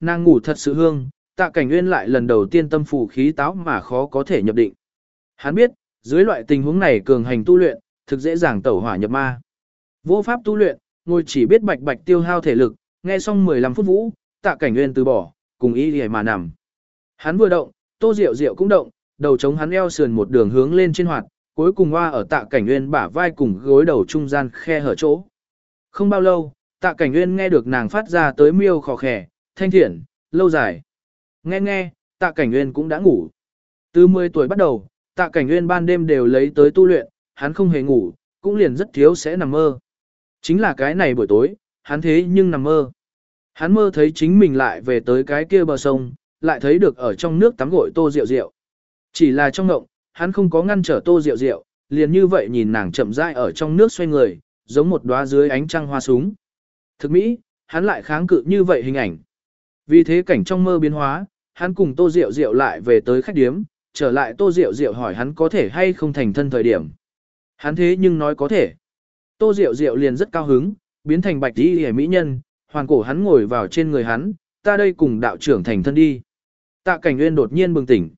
nàng ngủ thật sự hương, tạ cảnh nguyên lại lần đầu tiên tâm phủ khí táo mà khó có thể nhập định. Hắn biết, dưới loại tình huống này cường hành tu luyện, thực dễ dàng tẩu hỏa nhập ma. Vô pháp tu luyện, ngồi chỉ biết bạch bạch tiêu hao thể lực, nghe xong 15 phút vũ, tạ cảnh nguyên từ bỏ, cùng ý đi mà nằm. Hắn vừa động, tô rượu rượu cũng động, đầu chống hắn eo sườn một đường hướng lên trên hoạt, cuối cùng hoa ở tạ cảnh nguyên bả vai cùng gối đầu trung gian khe hở chỗ. Không bao lâu, tạ cảnh nguyên nghe được nàng phát ra tới miêu khò khẻ, thanh thiện, lâu dài. Nghe nghe, tạ cảnh nguyên cũng đã ngủ. Từ 10 tuổi bắt đầu, tạ cảnh nguyên ban đêm đều lấy tới tu luyện, hắn không hề ngủ, cũng liền rất thiếu sẽ nằm mơ. Chính là cái này buổi tối, hắn thế nhưng nằm mơ. Hắn mơ thấy chính mình lại về tới cái kia bờ sông, lại thấy được ở trong nước tắm gội tô rượu rượu. Chỉ là trong ngộng, hắn không có ngăn trở tô rượu rượu, liền như vậy nhìn nàng chậm rãi ở trong nước xoay người, giống một đóa dưới ánh trăng hoa súng. Thực mỹ, hắn lại kháng cự như vậy hình ảnh. Vì thế cảnh trong mơ biến hóa, hắn cùng tô diệu diệu lại về tới khách điếm, trở lại tô diệu diệu hỏi hắn có thể hay không thành thân thời điểm. Hắn thế nhưng nói có thể. Tô diệu diệu liền rất cao hứng, biến thành bạch đi hề mỹ nhân, hoàn cổ hắn ngồi vào trên người hắn, ta đây cùng đạo trưởng thành thân đi. Tạ cảnh nguyên đột nhiên bừng tỉnh.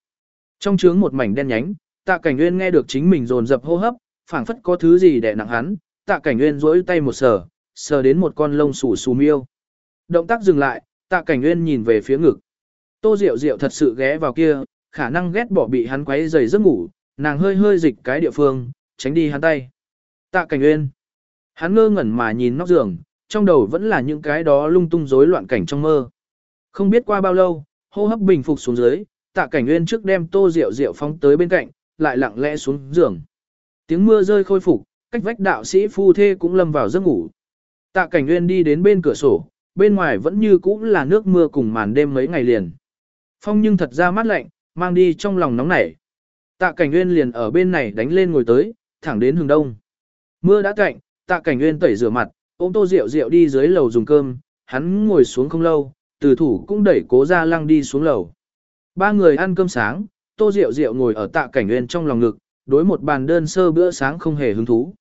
Trong trướng một mảnh đen nhánh, tạ cảnh nguyên nghe được chính mình dồn dập hô hấp, phảng phất có thứ gì đè nặng hắn, tạ cảnh nguyên duỗi tay một sờ, sờ đến một con lông xù xù miêu. Động tác dừng lại, tạ cảnh nguyên nhìn về phía ngực. Tô Diệu Diệu thật sự ghé vào kia, khả năng ghét bỏ bị hắn quấy rầy giấc ngủ, nàng hơi hơi dịch cái địa phương, tránh đi hắn tay. Tạ cảnh nguyên. Hắn ngơ ngẩn mà nhìn nóc giường, trong đầu vẫn là những cái đó lung tung rối loạn cảnh trong mơ. Không biết qua bao lâu, hô hấp bình phục xuống dưới, tạ cảnh nguyên trước đem tô Diệu Diệu phóng tới bên cạnh, lại lặng lẽ xuống giường. Tiếng mưa rơi khôi phục, cách vách đạo sĩ phu thê cũng lâm vào giấc ngủ. Tạ cảnh nguyên đi đến bên cửa sổ, bên ngoài vẫn như cũ là nước mưa cùng màn đêm mấy ngày liền. Phong nhưng thật ra mát lạnh, mang đi trong lòng nóng nảy. Tạ cảnh nguyên liền ở bên này đánh lên ngồi tới, thẳng đến hướng đông. Mưa đã cạnh, tạ cảnh nguyên tẩy rửa mặt, ôm tô rượu rượu đi dưới lầu dùng cơm, hắn ngồi xuống không lâu, từ thủ cũng đẩy cố ra lăng đi xuống lầu. Ba người ăn cơm sáng, tô rượu rượu ngồi ở tạ cảnh nguyên trong lòng ngực, đối một bàn đơn sơ bữa sáng không hề hứng thú.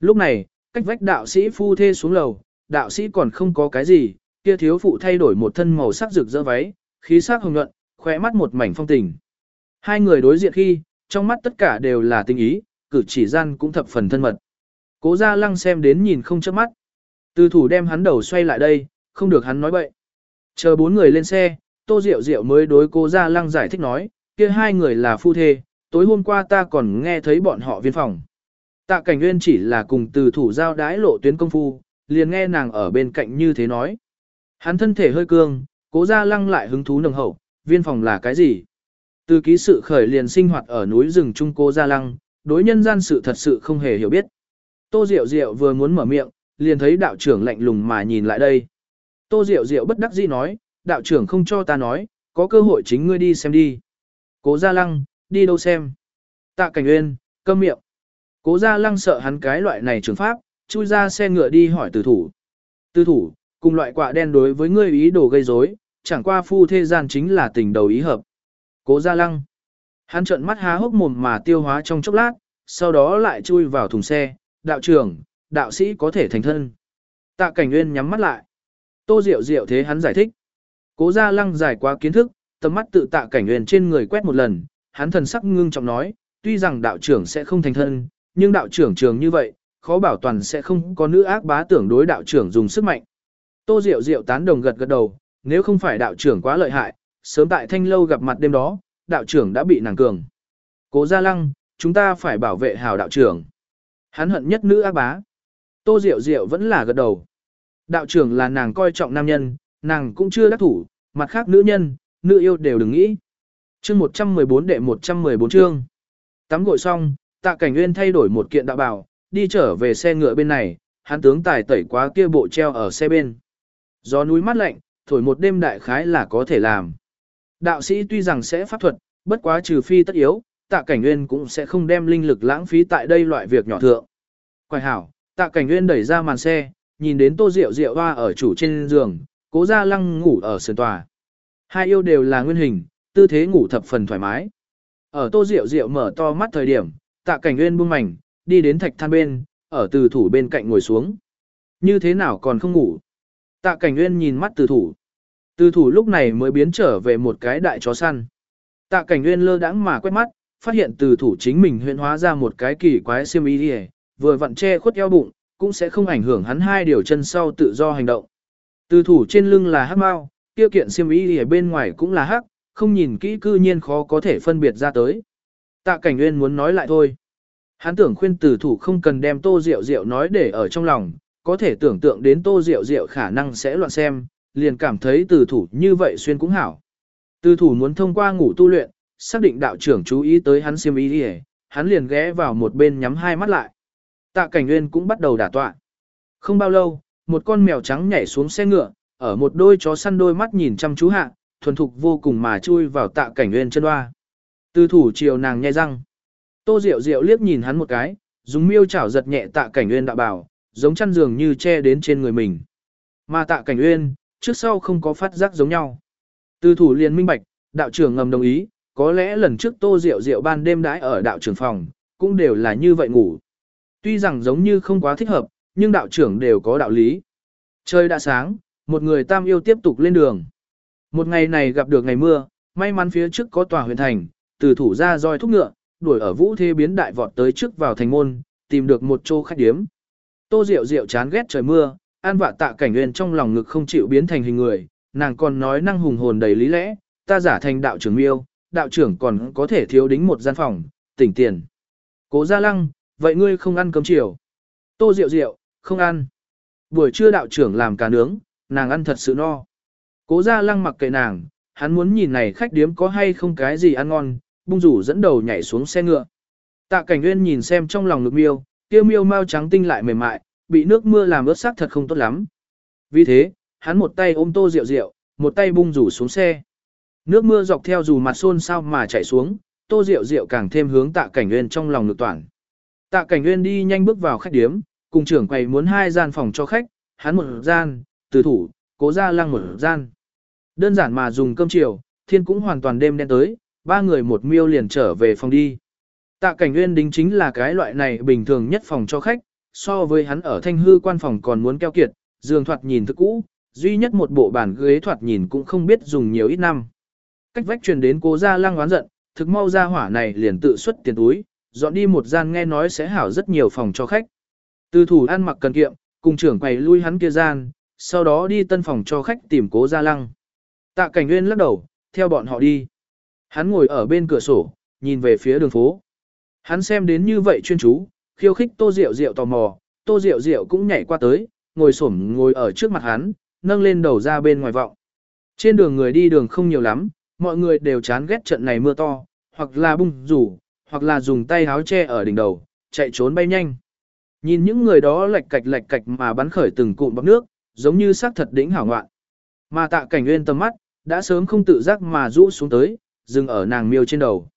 Lúc này, cách vách đạo sĩ phu thê xuống lầu, đạo sĩ còn không có cái gì, kia thiếu phụ thay đổi một thân màu sắc rực rỡ váy, khí sắc hồng nhuận, khóe mắt một mảnh phong tình. Hai người đối diện khi, trong mắt tất cả đều là tình ý, cử chỉ gian cũng thập phần thân mật. Cố gia lăng xem đến nhìn không chớp mắt. Từ thủ đem hắn đầu xoay lại đây, không được hắn nói bậy. Chờ bốn người lên xe, tô diệu diệu mới đối cố gia lăng giải thích nói, kia hai người là phu thê, tối hôm qua ta còn nghe thấy bọn họ viên phòng. Tạ cảnh nguyên chỉ là cùng từ thủ giao đái lộ tuyến công phu, liền nghe nàng ở bên cạnh như thế nói. Hắn thân thể hơi cương, cố gia lăng lại hứng thú nồng hậu, viên phòng là cái gì? Từ ký sự khởi liền sinh hoạt ở núi rừng Trung Cố Gia Lăng, đối nhân gian sự thật sự không hề hiểu biết. Tô Diệu Diệu vừa muốn mở miệng, liền thấy đạo trưởng lạnh lùng mà nhìn lại đây. Tô Diệu Diệu bất đắc dĩ nói, đạo trưởng không cho ta nói, có cơ hội chính ngươi đi xem đi. Cố Gia Lăng, đi đâu xem? Tạ Cảnh Uyên, câm miệng. Cố Gia Lăng sợ hắn cái loại này trường pháp, chui ra xe ngựa đi hỏi từ thủ. Từ thủ, cùng loại quạ đen đối với ngươi ý đồ gây rối, chẳng qua phu thế gian chính là tình đầu ý hợp. Cố Gia Lăng. Hắn trợn mắt há hốc mồm mà tiêu hóa trong chốc lát, sau đó lại chui vào thùng xe, đạo trưởng, đạo sĩ có thể thành thân. Tạ Cảnh Nguyên nhắm mắt lại. Tô Diệu Diệu thế hắn giải thích. Cố Gia Lăng giải quá kiến thức, tầm mắt tự Tạ Cảnh Nguyên trên người quét một lần, hắn thần sắc ngưng trọng nói, tuy rằng đạo trưởng sẽ không thành thân, nhưng đạo trưởng trường như vậy, khó bảo toàn sẽ không có nữ ác bá tưởng đối đạo trưởng dùng sức mạnh. Tô Diệu Diệu tán đồng gật gật đầu, nếu không phải đạo trưởng quá lợi hại, sớm tại thanh lâu gặp mặt đêm đó, đạo trưởng đã bị nàng cường. Cố Gia Lăng, chúng ta phải bảo vệ hào đạo trưởng. Hắn hận nhất nữ ác bá. Tô Diệu Diệu vẫn là gật đầu. Đạo trưởng là nàng coi trọng nam nhân, nàng cũng chưa đắc thủ, mặt khác nữ nhân, nữ yêu đều đừng nghĩ. Chương 114 đệ 114 chương. Tắm gội xong, Tạ Cảnh Nguyên thay đổi một kiện đạo bào, đi trở về xe ngựa bên này, hắn tướng tài tẩy quá kia bộ treo ở xe bên. Gió núi mát lạnh, thổi một đêm đại khái là có thể làm. Đạo sĩ tuy rằng sẽ pháp thuật, bất quá trừ phi tất yếu, tạ cảnh nguyên cũng sẽ không đem linh lực lãng phí tại đây loại việc nhỏ thượng. Quài hảo, tạ cảnh nguyên đẩy ra màn xe, nhìn đến tô rượu rượu hoa ở chủ trên giường, cố ra lăng ngủ ở sườn tòa. Hai yêu đều là nguyên hình, tư thế ngủ thập phần thoải mái. Ở tô rượu rượu mở to mắt thời điểm, tạ cảnh nguyên buông mảnh, đi đến thạch than bên, ở từ thủ bên cạnh ngồi xuống. Như thế nào còn không ngủ? Tạ cảnh nguyên nhìn mắt từ thủ. Từ thủ lúc này mới biến trở về một cái đại chó săn. Tạ cảnh nguyên lơ đãng mà quét mắt, phát hiện từ thủ chính mình huyện hóa ra một cái kỳ quái xiêm y hề, vừa vặn che khuất eo bụng, cũng sẽ không ảnh hưởng hắn hai điều chân sau tự do hành động. Từ thủ trên lưng là hắc mao, tiêu kiện xiêm y hề bên ngoài cũng là hắc, không nhìn kỹ cư nhiên khó có thể phân biệt ra tới. Tạ cảnh nguyên muốn nói lại thôi. Hắn tưởng khuyên từ thủ không cần đem tô rượu rượu nói để ở trong lòng, có thể tưởng tượng đến tô rượu rượu khả năng sẽ loạn xem, liền cảm thấy từ thủ như vậy xuyên cũng hảo. Từ thủ muốn thông qua ngủ tu luyện, xác định đạo trưởng chú ý tới hắn xiêm ý đi hắn liền ghé vào một bên nhắm hai mắt lại. Tạ cảnh nguyên cũng bắt đầu đả tọa. Không bao lâu, một con mèo trắng nhảy xuống xe ngựa, ở một đôi chó săn đôi mắt nhìn chăm chú hạ, thuần thục vô cùng mà chui vào tạ cảnh nguyên chân hoa. Từ thủ chiều nàng nhai răng. Tô Diệu Diệu liếc nhìn hắn một cái, dùng miêu chảo giật nhẹ tạ cảnh Uyên đạo bảo, giống chăn giường như che đến trên người mình. Mà tạ cảnh Uyên trước sau không có phát giác giống nhau. Từ thủ liền minh bạch, đạo trưởng ngầm đồng ý, có lẽ lần trước Tô Diệu Diệu ban đêm đãi ở đạo trưởng phòng, cũng đều là như vậy ngủ. Tuy rằng giống như không quá thích hợp, nhưng đạo trưởng đều có đạo lý. Trời đã sáng, một người tam yêu tiếp tục lên đường. Một ngày này gặp được ngày mưa, may mắn phía trước có tòa huyện thành, từ thủ ra roi thúc ngựa, đuổi ở vũ thế biến đại vọt tới trước vào thành môn, tìm được một chỗ khách điếm. Tô Diệu Diệu chán ghét trời mưa, an vạ tạ cảnh nguyên trong lòng ngực không chịu biến thành hình người, nàng còn nói năng hùng hồn đầy lý lẽ, ta giả thành đạo trưởng miêu, đạo trưởng còn có thể thiếu đính một gian phòng, tỉnh tiền. Cố gia lăng, vậy ngươi không ăn cơm chiều. Tô Diệu Diệu, không ăn. Buổi trưa đạo trưởng làm cá nướng, nàng ăn thật sự no. Cố gia lăng mặc kệ nàng, hắn muốn nhìn này khách điếm có hay không cái gì ăn ngon, bung rủ dẫn đầu nhảy xuống xe ngựa. Tạ cảnh nguyên nhìn xem trong lòng ngực miêu, kia miêu mau trắng tinh lại mềm mại, bị nước mưa làm ướt sắc thật không tốt lắm. Vì thế, hắn một tay ôm tô rượu rượu, một tay bung rủ xuống xe. Nước mưa dọc theo dù mặt xôn sao mà chảy xuống, tô rượu rượu càng thêm hướng tạ cảnh nguyên trong lòng ngực toàn. Tạ cảnh nguyên đi nhanh bước vào khách điếm, cùng trưởng quầy muốn hai gian phòng cho khách, hắn một gian, từ thủ, cố ra lăng một gian. Đơn giản mà dùng cơm chiều, thiên cũng hoàn toàn đêm đen tới, ba người một miêu liền trở về phòng đi. Tạ cảnh nguyên đính chính là cái loại này bình thường nhất phòng cho khách, so với hắn ở thanh hư quan phòng còn muốn keo kiệt, giường thoạt nhìn thức cũ, duy nhất một bộ bàn ghế thoạt nhìn cũng không biết dùng nhiều ít năm. Cách vách truyền đến cố gia lang oán giận, thực mau ra hỏa này liền tự xuất tiền túi, dọn đi một gian nghe nói sẽ hảo rất nhiều phòng cho khách. Từ thủ ăn mặc cần kiệm, cùng trưởng quầy lui hắn kia gian, sau đó đi tân phòng cho khách tìm cố gia lăng. Tạ cảnh nguyên lắc đầu, theo bọn họ đi. Hắn ngồi ở bên cửa sổ, nhìn về phía đường phố. Hắn xem đến như vậy chuyên chú, khiêu khích tô diệu diệu tò mò, tô diệu diệu cũng nhảy qua tới, ngồi xổm ngồi ở trước mặt hắn, nâng lên đầu ra bên ngoài vọng. Trên đường người đi đường không nhiều lắm, mọi người đều chán ghét trận này mưa to, hoặc là bung rủ, hoặc là dùng tay háo che ở đỉnh đầu, chạy trốn bay nhanh. Nhìn những người đó lạch cạch lạch cạch mà bắn khởi từng cụm bọc nước, giống như xác thật đỉnh hảo ngoạn. Mà tạ cảnh nguyên tầm mắt, đã sớm không tự giác mà rũ xuống tới, dừng ở nàng miêu trên đầu.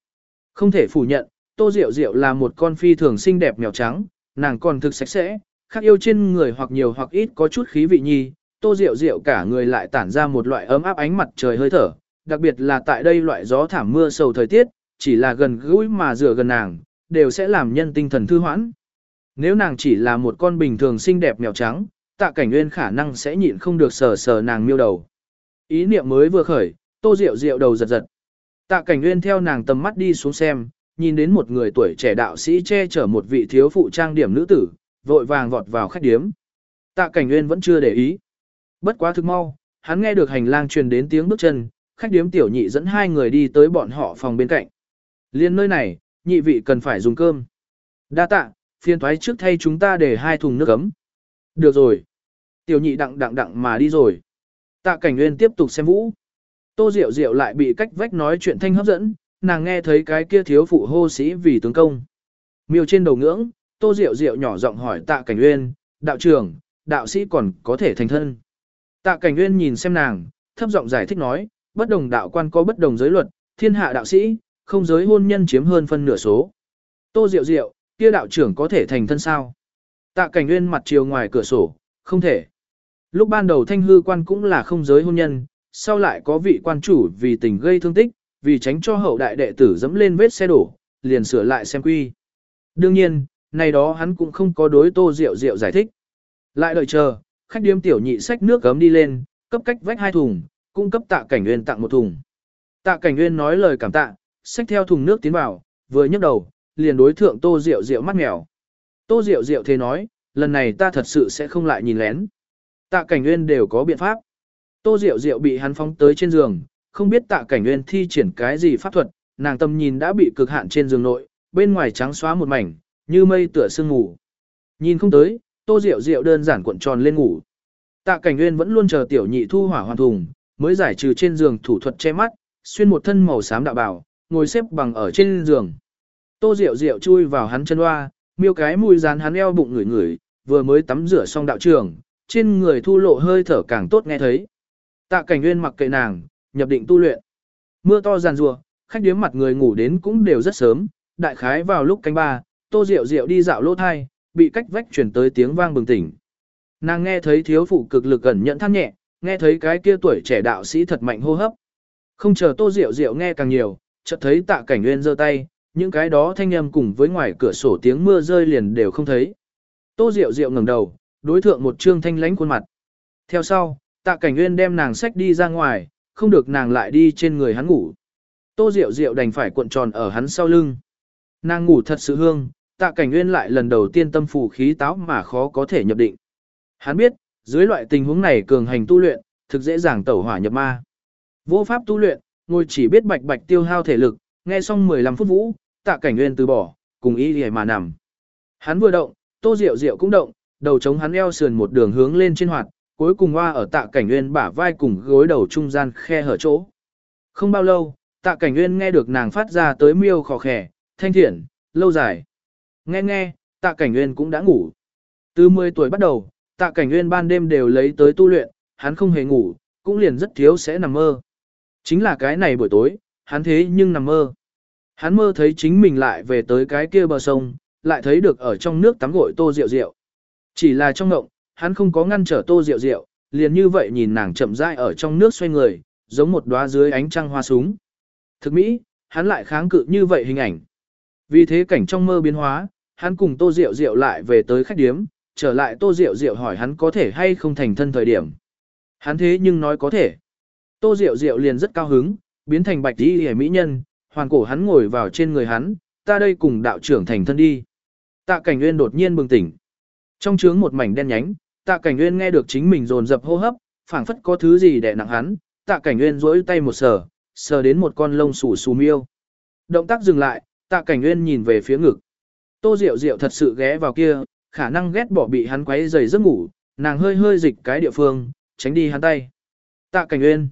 Không thể phủ nhận, Tô Diệu Diệu là một con phi thường xinh đẹp mèo trắng, nàng còn thực sạch sẽ, khác yêu trên người hoặc nhiều hoặc ít có chút khí vị nhi, Tô Diệu Diệu cả người lại tản ra một loại ấm áp ánh mặt trời hơi thở, đặc biệt là tại đây loại gió thảm mưa sầu thời tiết, chỉ là gần gũi mà rửa gần nàng, đều sẽ làm nhân tinh thần thư hoãn. Nếu nàng chỉ là một con bình thường xinh đẹp mèo trắng, tạ cảnh nguyên khả năng sẽ nhịn không được sờ sờ nàng miêu đầu. Ý niệm mới vừa khởi, tô diệu diệu đầu giật giật. Tạ cảnh nguyên theo nàng tầm mắt đi xuống xem, nhìn đến một người tuổi trẻ đạo sĩ che chở một vị thiếu phụ trang điểm nữ tử, vội vàng vọt vào khách điếm. Tạ cảnh nguyên vẫn chưa để ý. Bất quá thực mau, hắn nghe được hành lang truyền đến tiếng bước chân, khách điếm tiểu nhị dẫn hai người đi tới bọn họ phòng bên cạnh. Liên nơi này, nhị vị cần phải dùng cơm. Đa tạ, phiên thoái trước thay chúng ta để hai thùng nước ấm. Được rồi. Tiểu nhị đặng đặng đặng mà đi rồi. Tạ cảnh nguyên tiếp tục xem vũ. Tô Diệu Diệu lại bị cách vách nói chuyện thanh hấp dẫn, nàng nghe thấy cái kia thiếu phụ hô sĩ vì tướng công. Miêu trên đầu ngưỡng, Tô Diệu Diệu nhỏ giọng hỏi Tạ Cảnh Uyên, đạo trưởng, đạo sĩ còn có thể thành thân. Tạ Cảnh Uyên nhìn xem nàng, thấp giọng giải thích nói, bất đồng đạo quan có bất đồng giới luật, thiên hạ đạo sĩ, không giới hôn nhân chiếm hơn phân nửa số. Tô Diệu Diệu, kia đạo trưởng có thể thành thân sao? Tạ Cảnh Uyên mặt chiều ngoài cửa sổ, không thể. Lúc ban đầu thanh hư quan cũng là không giới hôn nhân, sau lại có vị quan chủ vì tình gây thương tích, vì tránh cho hậu đại đệ tử dẫm lên vết xe đổ, liền sửa lại xem quy. Đương nhiên, này đó hắn cũng không có đối tô rượu rượu giải thích. Lại đợi chờ, khách điếm tiểu nhị sách nước cấm đi lên, cấp cách vách hai thùng, cung cấp tạ cảnh nguyên tặng một thùng. Tạ cảnh nguyên nói lời cảm tạ, xách theo thùng nước tiến vào, vừa nhấc đầu, liền đối thượng tô rượu rượu mắt mèo. Tô rượu rượu thế nói, lần này ta thật sự sẽ không lại nhìn lén. Tạ cảnh nguyên đều có biện pháp. Tô Diệu Diệu bị hắn phóng tới trên giường, không biết tạ cảnh nguyên thi triển cái gì pháp thuật, nàng tâm nhìn đã bị cực hạn trên giường nội, bên ngoài trắng xóa một mảnh, như mây tựa sương ngủ. Nhìn không tới, tô Diệu Diệu đơn giản cuộn tròn lên ngủ. Tạ cảnh nguyên vẫn luôn chờ tiểu nhị thu hỏa hoàn thùng, mới giải trừ trên giường thủ thuật che mắt, xuyên một thân màu xám đạo bảo, ngồi xếp bằng ở trên giường. Tô Diệu Diệu chui vào hắn chân hoa, miêu cái mùi dán hắn eo bụng ngửi ngửi, vừa mới tắm rửa xong đạo trường, trên người thu lộ hơi thở càng tốt nghe thấy. Tạ cảnh nguyên mặc kệ nàng, nhập định tu luyện. Mưa to giàn rùa, khách điếm mặt người ngủ đến cũng đều rất sớm, đại khái vào lúc canh ba, tô rượu rượu đi dạo lỗ thai, bị cách vách chuyển tới tiếng vang bừng tỉnh. Nàng nghe thấy thiếu phụ cực lực gần nhận than nhẹ, nghe thấy cái kia tuổi trẻ đạo sĩ thật mạnh hô hấp. Không chờ tô rượu rượu nghe càng nhiều, chợt thấy tạ cảnh nguyên giơ tay, những cái đó thanh âm cùng với ngoài cửa sổ tiếng mưa rơi liền đều không thấy. Tô rượu rượu ngẩng đầu, đối thượng một trương thanh lãnh khuôn mặt. Theo sau, tạ cảnh nguyên đem nàng sách đi ra ngoài, không được nàng lại đi trên người hắn ngủ. Tô Diệu Diệu đành phải cuộn tròn ở hắn sau lưng. Nàng ngủ thật sự hương, tạ cảnh nguyên lại lần đầu tiên tâm phù khí táo mà khó có thể nhập định. Hắn biết, dưới loại tình huống này cường hành tu luyện, thực dễ dàng tẩu hỏa nhập ma. Vô pháp tu luyện, ngồi chỉ biết bạch bạch tiêu hao thể lực, nghe xong 15 phút vũ, tạ cảnh nguyên từ bỏ, cùng ý để mà nằm. Hắn vừa động, tô Diệu Diệu cũng động, đầu chống hắn eo sườn một đường hướng lên trên hoạt, cuối cùng hoa ở tạ cảnh nguyên bả vai cùng gối đầu trung gian khe hở chỗ. Không bao lâu, tạ cảnh nguyên nghe được nàng phát ra tới miêu khò khẻ, thanh thiện, lâu dài. Nghe nghe, tạ cảnh nguyên cũng đã ngủ. Từ 10 tuổi bắt đầu, tạ cảnh nguyên ban đêm đều lấy tới tu luyện, hắn không hề ngủ, cũng liền rất thiếu sẽ nằm mơ. Chính là cái này buổi tối, hắn thế nhưng nằm mơ. Hắn mơ thấy chính mình lại về tới cái kia bờ sông, lại thấy được ở trong nước tắm gội tô rượu rượu. Chỉ là trong ngộng, hắn không có ngăn trở tô rượu rượu, liền như vậy nhìn nàng chậm rãi ở trong nước xoay người, giống một đóa dưới ánh trăng hoa súng. Thực mỹ, hắn lại kháng cự như vậy hình ảnh. Vì thế cảnh trong mơ biến hóa, hắn cùng tô rượu rượu lại về tới khách điếm, trở lại tô rượu rượu hỏi hắn có thể hay không thành thân thời điểm. Hắn thế nhưng nói có thể. Tô rượu rượu liền rất cao hứng, biến thành bạch đi hề mỹ nhân, hoàn cổ hắn ngồi vào trên người hắn, ta đây cùng đạo trưởng thành thân đi. Tạ cảnh nguyên đột nhiên bừng tỉnh. Trong trướng một mảnh đen nhánh, tạ cảnh nguyên nghe được chính mình dồn dập hô hấp, phảng phất có thứ gì đè nặng hắn, tạ cảnh nguyên rỗi tay một sờ, sờ đến một con lông xù xù miêu. Động tác dừng lại, tạ cảnh nguyên nhìn về phía ngực. Tô Diệu Diệu thật sự ghé vào kia, khả năng ghét bỏ bị hắn quấy rầy giấc ngủ, nàng hơi hơi dịch cái địa phương, tránh đi hắn tay. Tạ cảnh nguyên.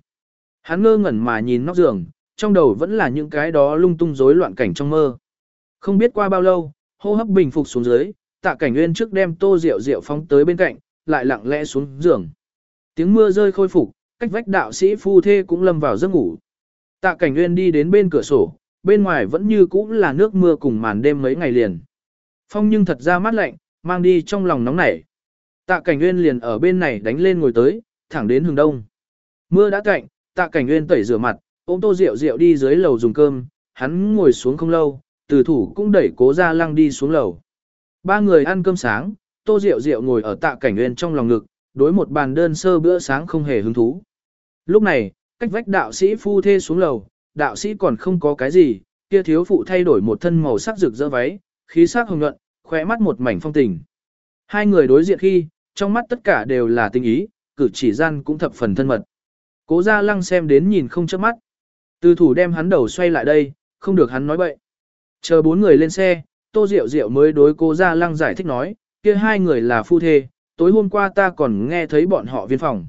Hắn ngơ ngẩn mà nhìn nóc giường, trong đầu vẫn là những cái đó lung tung rối loạn cảnh trong mơ. Không biết qua bao lâu, hô hấp bình phục xuống dưới, tạ cảnh nguyên trước đem tô rượu rượu phóng tới bên cạnh, lại lặng lẽ xuống giường. Tiếng mưa rơi khôi phục, cách vách đạo sĩ phu thê cũng lâm vào giấc ngủ. Tạ cảnh nguyên đi đến bên cửa sổ, bên ngoài vẫn như cũ là nước mưa cùng màn đêm mấy ngày liền. Phong nhưng thật ra mát lạnh, mang đi trong lòng nóng nảy. Tạ cảnh nguyên liền ở bên này đánh lên ngồi tới, thẳng đến hướng đông. Mưa đã cạnh, tạ cảnh nguyên tẩy rửa mặt, ôm tô rượu rượu đi dưới lầu dùng cơm, hắn ngồi xuống không lâu, từ thủ cũng đẩy cố ra lăng đi xuống lầu. Ba người ăn cơm sáng, tô Diệu Diệu ngồi ở tạ cảnh nguyên trong lòng ngực, đối một bàn đơn sơ bữa sáng không hề hứng thú. Lúc này, cách vách đạo sĩ phu thê xuống lầu, đạo sĩ còn không có cái gì, kia thiếu phụ thay đổi một thân màu sắc rực rỡ váy, khí sắc hồng nhuận, khỏe mắt một mảnh phong tình. Hai người đối diện khi, trong mắt tất cả đều là tình ý, cử chỉ gian cũng thập phần thân mật. Cố gia lăng xem đến nhìn không chớp mắt. Từ thủ đem hắn đầu xoay lại đây, không được hắn nói bậy. Chờ bốn người lên xe, Tô Diệu Diệu mới đối cố gia lăng giải thích nói, kia hai người là phu thê, tối hôm qua ta còn nghe thấy bọn họ viên phòng.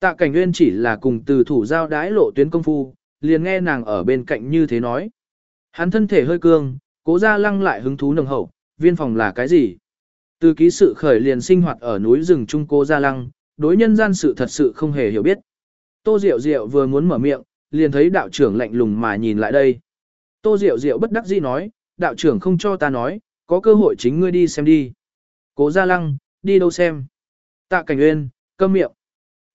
Tạ cảnh nguyên chỉ là cùng từ thủ giao đái lộ tuyến công phu, liền nghe nàng ở bên cạnh như thế nói. Hắn thân thể hơi cương, cố gia lăng lại hứng thú nồng hậu, viên phòng là cái gì? Từ ký sự khởi liền sinh hoạt ở núi rừng Trung cô Gia Lăng, đối nhân gian sự thật sự không hề hiểu biết. Tô Diệu Diệu vừa muốn mở miệng, liền thấy đạo trưởng lạnh lùng mà nhìn lại đây. Tô Diệu Diệu bất đắc dĩ nói, đạo trưởng không cho ta nói, có cơ hội chính ngươi đi xem đi. Cố Gia Lăng, đi đâu xem? Tạ Cảnh Uyên, câm miệng.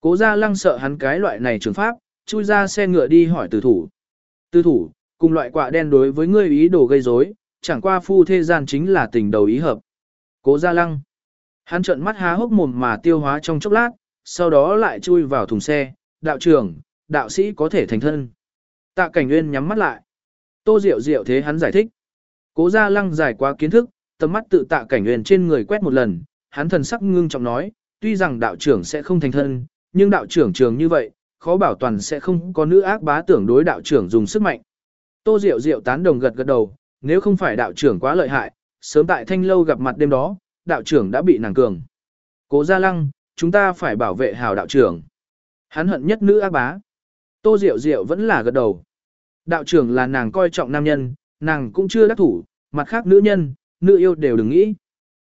Cố Gia Lăng sợ hắn cái loại này trường pháp, chui ra xe ngựa đi hỏi Tử thủ. Tử thủ, cùng loại quạ đen đối với ngươi ý đồ gây rối, chẳng qua phu thế gian chính là tình đầu ý hợp. Cố Gia Lăng. Hắn trợn mắt há hốc mồm mà tiêu hóa trong chốc lát, sau đó lại chui vào thùng xe. Đạo trưởng, đạo sĩ có thể thành thân. Tạ cảnh nguyên nhắm mắt lại. Tô Diệu Diệu thế hắn giải thích. Cố gia lăng giải quá kiến thức, tầm mắt tự tạ cảnh huyền trên người quét một lần, hắn thần sắc ngưng trọng nói, tuy rằng đạo trưởng sẽ không thành thân, nhưng đạo trưởng trường như vậy, khó bảo toàn sẽ không có nữ ác bá tưởng đối đạo trưởng dùng sức mạnh. Tô Diệu Diệu tán đồng gật gật đầu, nếu không phải đạo trưởng quá lợi hại, sớm tại thanh lâu gặp mặt đêm đó, đạo trưởng đã bị nàng cường. Cố gia lăng, chúng ta phải bảo vệ hào đạo trưởng. Hắn hận nhất nữ ác bá. Tô Diệu Diệu vẫn là gật đầu. Đạo trưởng là nàng coi trọng nam nhân, nàng cũng chưa đắc thủ, mặt khác nữ nhân, nữ yêu đều đừng nghĩ.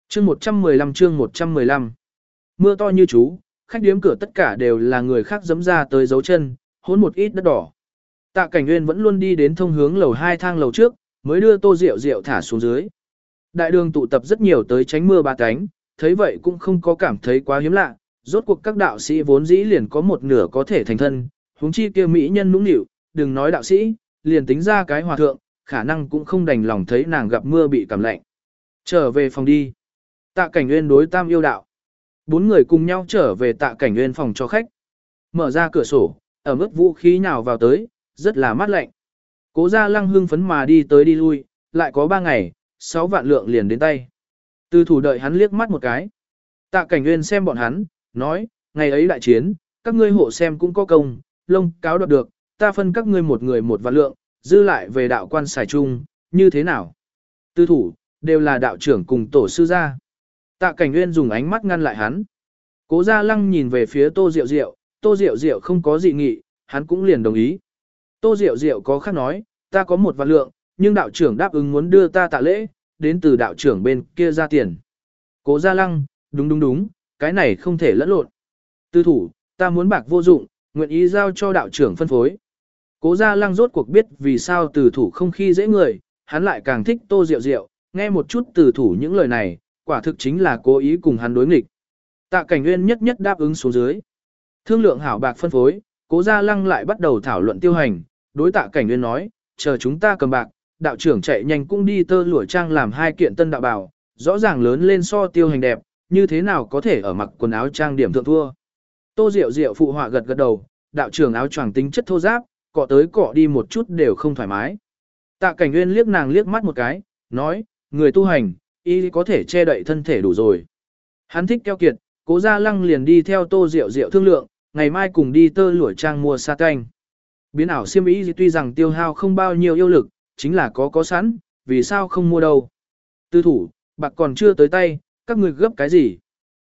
Chương 115 chương 115 Mưa to như chú, khách điếm cửa tất cả đều là người khác dấm ra tới dấu chân, hôn một ít đất đỏ. Tạ Cảnh Nguyên vẫn luôn đi đến thông hướng lầu hai thang lầu trước, mới đưa tô rượu rượu thả xuống dưới. Đại đường tụ tập rất nhiều tới tránh mưa ba cánh, thấy vậy cũng không có cảm thấy quá hiếm lạ, rốt cuộc các đạo sĩ vốn dĩ liền có một nửa có thể thành thân, huống chi kia mỹ nhân nũng nịu, đừng nói đạo sĩ, liền tính ra cái hòa thượng, khả năng cũng không đành lòng thấy nàng gặp mưa bị cảm lạnh. Trở về phòng đi. Tạ cảnh nguyên đối tam yêu đạo. Bốn người cùng nhau trở về tạ cảnh nguyên phòng cho khách. Mở ra cửa sổ, ở mức vũ khí nào vào tới, rất là mát lạnh. Cố gia lăng hưng phấn mà đi tới đi lui, lại có ba ngày, sáu vạn lượng liền đến tay. Từ thủ đợi hắn liếc mắt một cái. Tạ cảnh nguyên xem bọn hắn, nói, ngày ấy đại chiến, các ngươi hộ xem cũng có công, lông cáo đoạt được, ta phân các ngươi một người một vạn lượng, dư lại về đạo quan xài chung, như thế nào? Tư thủ, đều là đạo trưởng cùng tổ sư gia. Tạ cảnh nguyên dùng ánh mắt ngăn lại hắn. Cố gia lăng nhìn về phía tô diệu diệu, tô diệu diệu không có dị nghị, hắn cũng liền đồng ý. Tô diệu diệu có khác nói, ta có một vạn lượng, nhưng đạo trưởng đáp ứng muốn đưa ta tạ lễ, đến từ đạo trưởng bên kia ra tiền. Cố gia lăng, đúng đúng đúng, cái này không thể lẫn lộn. Tư thủ, ta muốn bạc vô dụng, nguyện ý giao cho đạo trưởng phân phối. Cố gia lăng rốt cuộc biết vì sao từ thủ không khi dễ người, hắn lại càng thích tô Diệu Diệu nghe một chút từ thủ những lời này, quả thực chính là cố ý cùng hắn đối nghịch. Tạ cảnh nguyên nhất nhất đáp ứng xuống dưới. Thương lượng hảo bạc phân phối, cố gia lăng lại bắt đầu thảo luận tiêu hành, đối tạ cảnh nguyên nói, chờ chúng ta cầm bạc, đạo trưởng chạy nhanh cũng đi tơ lụa trang làm hai kiện tân đạo bảo, rõ ràng lớn lên so tiêu hành đẹp, như thế nào có thể ở mặc quần áo trang điểm thượng thua. Tô Diệu Diệu phụ họa gật gật đầu, đạo trưởng áo choàng tính chất thô giáp, cọ tới cọ đi một chút đều không thoải mái. Tạ Cảnh Nguyên liếc nàng liếc mắt một cái, nói, người tu hành, y có thể che đậy thân thể đủ rồi. Hắn thích keo kiệt, cố gia lăng liền đi theo Tô Diệu Diệu thương lượng, ngày mai cùng đi tơ lụa trang mua sa canh. Biến ảo siêm ý tuy rằng tiêu hao không bao nhiêu yêu lực, chính là có có sẵn, vì sao không mua đâu. Tư thủ, bạc còn chưa tới tay, các người gấp cái gì?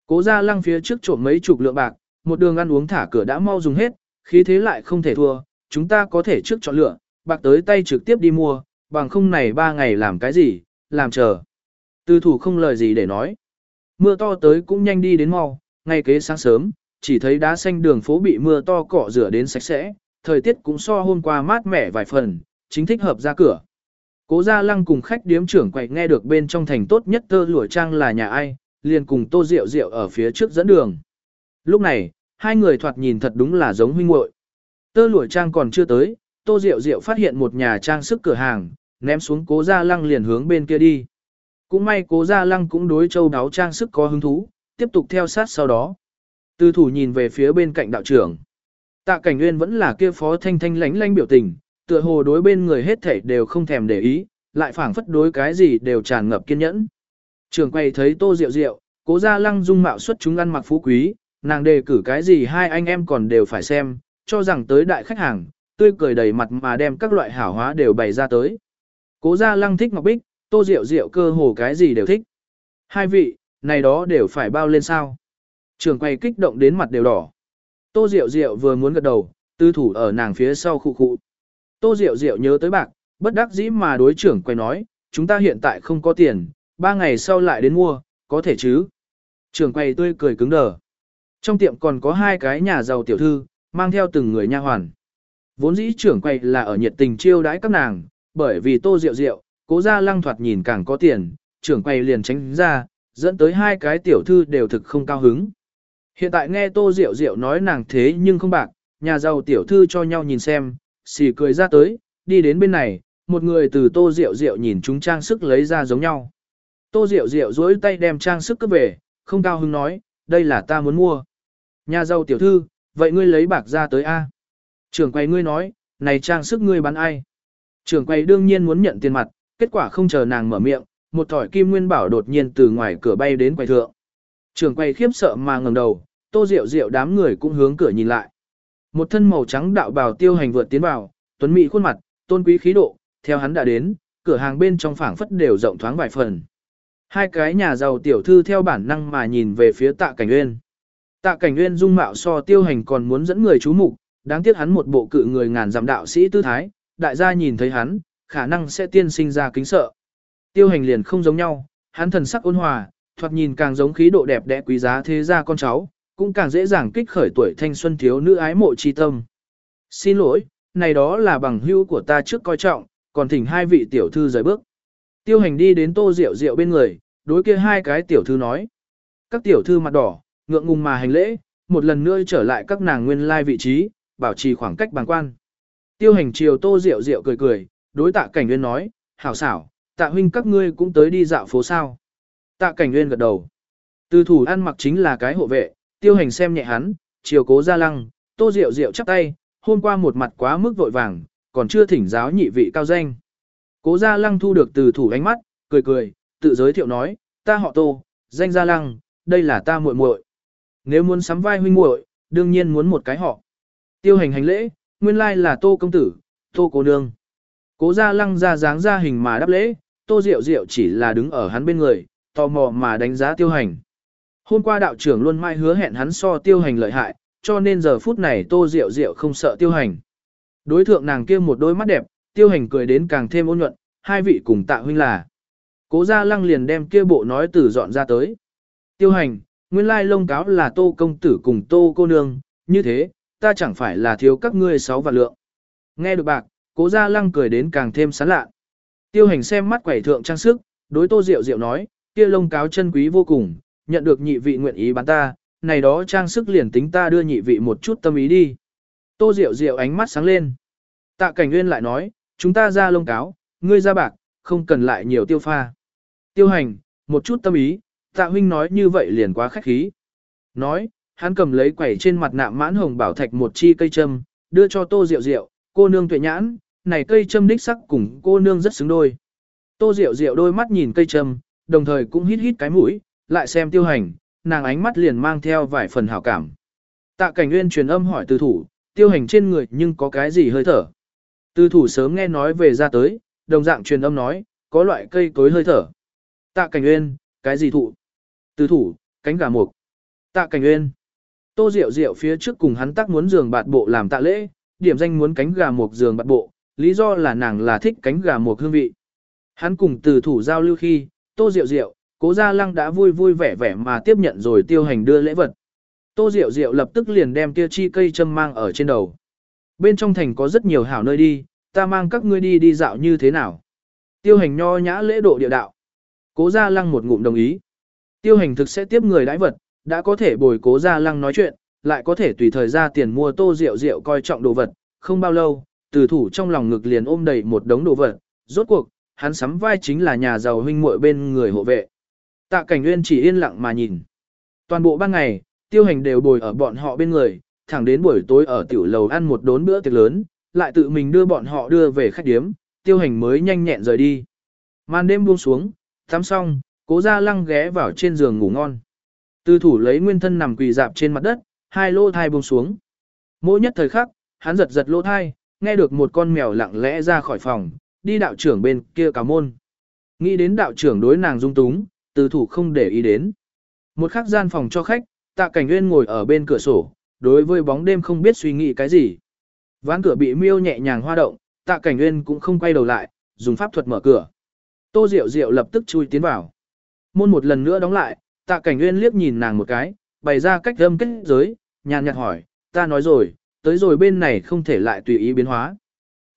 Cố gia lăng phía trước trộm mấy chục lượng bạc, một đường ăn uống thả cửa đã mau dùng hết, khí thế lại không thể thua, chúng ta có thể trước chọn lựa, bạc tới tay trực tiếp đi mua, bằng không này ba ngày làm cái gì, làm chờ. Tư thủ không lời gì để nói. Mưa to tới cũng nhanh đi đến mau, ngay kế sáng sớm, chỉ thấy đá xanh đường phố bị mưa to cọ rửa đến sạch sẽ, thời tiết cũng so hôm qua mát mẻ vài phần, chính thích hợp ra cửa. Cố Gia Lăng cùng khách điếm trưởng quậy nghe được bên trong thành tốt nhất tơ lụa trang là nhà ai, liền cùng Tô Diệu Diệu ở phía trước dẫn đường. Lúc này, hai người thoạt nhìn thật đúng là giống huynh muội. Tơ lụa trang còn chưa tới, Tô Diệu Diệu phát hiện một nhà trang sức cửa hàng, ném xuống Cố Gia Lăng liền hướng bên kia đi. Cũng may Cố Gia Lăng cũng đối châu đáo trang sức có hứng thú, tiếp tục theo sát sau đó. Tư thủ nhìn về phía bên cạnh đạo trưởng. Tạ Cảnh Nguyên vẫn là kia phó thanh thanh lánh lánh biểu tình, tựa hồ đối bên người hết thảy đều không thèm để ý, lại phảng phất đối cái gì đều tràn ngập kiên nhẫn. Trường quay thấy Tô Diệu Diệu, cố gia lăng dung mạo xuất chúng ăn mặc phú quý, nàng đề cử cái gì hai anh em còn đều phải xem, cho rằng tới đại khách hàng, tươi cười đầy mặt mà đem các loại hảo hóa đều bày ra tới. Cố gia lăng thích ngọc bích, Tô Diệu Diệu cơ hồ cái gì đều thích. Hai vị, này đó đều phải bao lên sao. Trường quay kích động đến mặt đều đỏ. Tô Diệu Diệu vừa muốn gật đầu, tư thủ ở nàng phía sau khu khu. Tô Diệu Diệu nhớ tới bạc, bất đắc dĩ mà đối trưởng quay nói, chúng ta hiện tại không có tiền, ba ngày sau lại đến mua, có thể chứ. Trường quay tươi cười cứng đờ. Trong tiệm còn có hai cái nhà giàu tiểu thư, mang theo từng người nha hoàn. Vốn dĩ trưởng quay là ở nhiệt tình chiêu đãi các nàng, bởi vì tô rượu rượu, cố ra lăng thoạt nhìn càng có tiền, trưởng quay liền tránh ra, dẫn tới hai cái tiểu thư đều thực không cao hứng. Hiện tại nghe tô rượu rượu nói nàng thế nhưng không bạc, nhà giàu tiểu thư cho nhau nhìn xem, xì cười ra tới, đi đến bên này, một người từ tô rượu rượu nhìn chúng trang sức lấy ra giống nhau. Tô rượu rượu dối tay đem trang sức cướp về, không cao hứng nói, đây là ta muốn mua. Nhà giàu tiểu thư, vậy ngươi lấy bạc ra tới A. Trưởng quầy ngươi nói, này trang sức ngươi bán ai? Trưởng quầy đương nhiên muốn nhận tiền mặt, kết quả không chờ nàng mở miệng, một thỏi kim nguyên bảo đột nhiên từ ngoài cửa bay đến quầy thượng. Trưởng quầy khiếp sợ mà ngẩng đầu, tô rượu rượu đám người cũng hướng cửa nhìn lại. Một thân màu trắng đạo bào tiêu hành vượt tiến vào, tuấn mỹ khuôn mặt, tôn quý khí độ, theo hắn đã đến, cửa hàng bên trong phảng phất đều rộng thoáng vài phần. Hai cái nhà giàu tiểu thư theo bản năng mà nhìn về phía tạ cảnh uyên. Tạ cảnh uyên dung mạo so tiêu hành còn muốn dẫn người chú mục, đáng tiếc hắn một bộ cự người ngàn dặm đạo sĩ tư thái, đại gia nhìn thấy hắn, khả năng sẽ tiên sinh ra kính sợ. Tiêu hành liền không giống nhau, hắn thần sắc ôn hòa, thoạt nhìn càng giống khí độ đẹp đẽ quý giá thế gia con cháu, cũng càng dễ dàng kích khởi tuổi thanh xuân thiếu nữ ái mộ chi tâm. Xin lỗi, này đó là bằng hữu của ta trước coi trọng, còn thỉnh hai vị tiểu thư rời bước. Tiêu hành đi đến tô rượu rượu bên người, đối kia hai cái tiểu thư nói. Các tiểu thư mặt đỏ, ngượng ngùng mà hành lễ, một lần nữa trở lại các nàng nguyên lai vị trí, bảo trì khoảng cách bằng quan. Tiêu hành chiều tô rượu rượu cười cười, đối tạ cảnh nguyên nói, hảo xảo, tạ huynh các ngươi cũng tới đi dạo phố sao. Tạ cảnh nguyên gật đầu. Từ thủ ăn mặc chính là cái hộ vệ, tiêu hành xem nhẹ hắn, chiều cố ra lăng, tô rượu rượu chắp tay, hôm qua một mặt quá mức vội vàng, còn chưa thỉnh giáo nhị vị cao danh. Cố gia lăng thu được từ thủ ánh mắt, cười cười, tự giới thiệu nói, ta họ tô, danh gia lăng, đây là ta muội muội. Nếu muốn sắm vai huynh muội, đương nhiên muốn một cái họ. Tiêu hành hành lễ, nguyên lai là tô công tử, tô cô nương. Cố gia lăng ra dáng ra hình mà đáp lễ, tô diệu diệu chỉ là đứng ở hắn bên người, tò mò mà đánh giá tiêu hành. Hôm qua đạo trưởng luôn mai hứa hẹn hắn so tiêu hành lợi hại, cho nên giờ phút này tô diệu diệu không sợ tiêu hành. Đối thượng nàng kia một đôi mắt đẹp, tiêu hành cười đến càng thêm ôn nhuận, hai vị cùng tạ huynh là. Cố gia lăng liền đem kia bộ nói từ dọn ra tới. Tiêu hành, nguyên lai lông cáo là tô công tử cùng tô cô nương, như thế, ta chẳng phải là thiếu các ngươi sáu vạn lượng. Nghe được bạc, cố gia lăng cười đến càng thêm sán lạ. Tiêu hành xem mắt quẩy thượng trang sức, đối tô diệu diệu nói, kia lông cáo chân quý vô cùng, nhận được nhị vị nguyện ý bán ta, này đó trang sức liền tính ta đưa nhị vị một chút tâm ý đi. Tô Diệu Diệu ánh mắt sáng lên. Tạ Cảnh Nguyên lại nói, chúng ta ra lông cáo, ngươi ra bạc, không cần lại nhiều tiêu pha. Tiêu hành, một chút tâm ý, tạ huynh nói như vậy liền quá khách khí. Nói, hắn cầm lấy quẩy trên mặt nạm mãn hồng bảo thạch một chi cây châm, đưa cho Tô Diệu Diệu, cô nương tuệ nhãn, này cây châm đích sắc cùng cô nương rất xứng đôi. Tô Diệu Diệu đôi mắt nhìn cây châm, đồng thời cũng hít hít cái mũi, lại xem tiêu hành, nàng ánh mắt liền mang theo vài phần hảo cảm. Tạ cảnh nguyên truyền âm hỏi từ thủ, tiêu hành trên người nhưng có cái gì hơi thở. Từ thủ sớm nghe nói về ra tới, đồng dạng truyền âm nói, có loại cây cối hơi thở. Tạ cảnh nguyên, cái gì thụ? Từ thủ, cánh gà mục. Tạ cảnh nguyên. Tô Diệu Diệu phía trước cùng hắn tác muốn giường bạt bộ làm tạ lễ, điểm danh muốn cánh gà mộc giường bạt bộ, lý do là nàng là thích cánh gà mộc hương vị. Hắn cùng từ thủ giao lưu khi, Tô Diệu Diệu, Cố Gia Lăng đã vui vui vẻ vẻ mà tiếp nhận rồi tiêu hành đưa lễ vật. Tô Diệu Diệu lập tức liền đem kia chi cây châm mang ở trên đầu. Bên trong thành có rất nhiều hảo nơi đi, ta mang các ngươi đi đi dạo như thế nào. Tiêu hành nho nhã lễ độ địa đạo. Cố Gia Lăng một ngụm đồng ý. Tiêu hành thực sẽ tiếp người đãi vật, đã có thể bồi Cố Gia Lăng nói chuyện, lại có thể tùy thời ra tiền mua Tô rượu rượu coi trọng đồ vật. Không bao lâu, từ thủ trong lòng ngực liền ôm đầy một đống đồ vật. Rốt cuộc, hắn sắm vai chính là nhà giàu huynh muội bên người hộ vệ. Tạ cảnh nguyên chỉ yên lặng mà nhìn. Toàn bộ ban ngày, tiêu hành đều bồi ở bọn họ bên người, thẳng đến buổi tối ở tiểu lầu ăn một đốn bữa tiệc lớn, lại tự mình đưa bọn họ đưa về khách điếm, tiêu hành mới nhanh nhẹn rời đi. Màn đêm buông xuống, tắm xong, cố ra lăng ghé vào trên giường ngủ ngon. Tư thủ lấy nguyên thân nằm quỳ dạp trên mặt đất, hai lô thai buông xuống. Mỗi nhất thời khắc, hắn giật giật lô thai, nghe được một con mèo lặng lẽ ra khỏi phòng, đi đạo trưởng bên kia cả môn. Nghĩ đến đạo trưởng đối nàng dung túng, từ thủ không để ý đến. Một khắc gian phòng cho khách, tạ cảnh nguyên ngồi ở bên cửa sổ, đối với bóng đêm không biết suy nghĩ cái gì. Ván cửa bị miêu nhẹ nhàng hoa động, tạ cảnh nguyên cũng không quay đầu lại, dùng pháp thuật mở cửa. Tô Diệu Diệu lập tức chui tiến vào. Môn một lần nữa đóng lại, tạ cảnh nguyên liếc nhìn nàng một cái, bày ra cách âm kết giới, nhàn nhạt hỏi, ta nói rồi, tới rồi bên này không thể lại tùy ý biến hóa.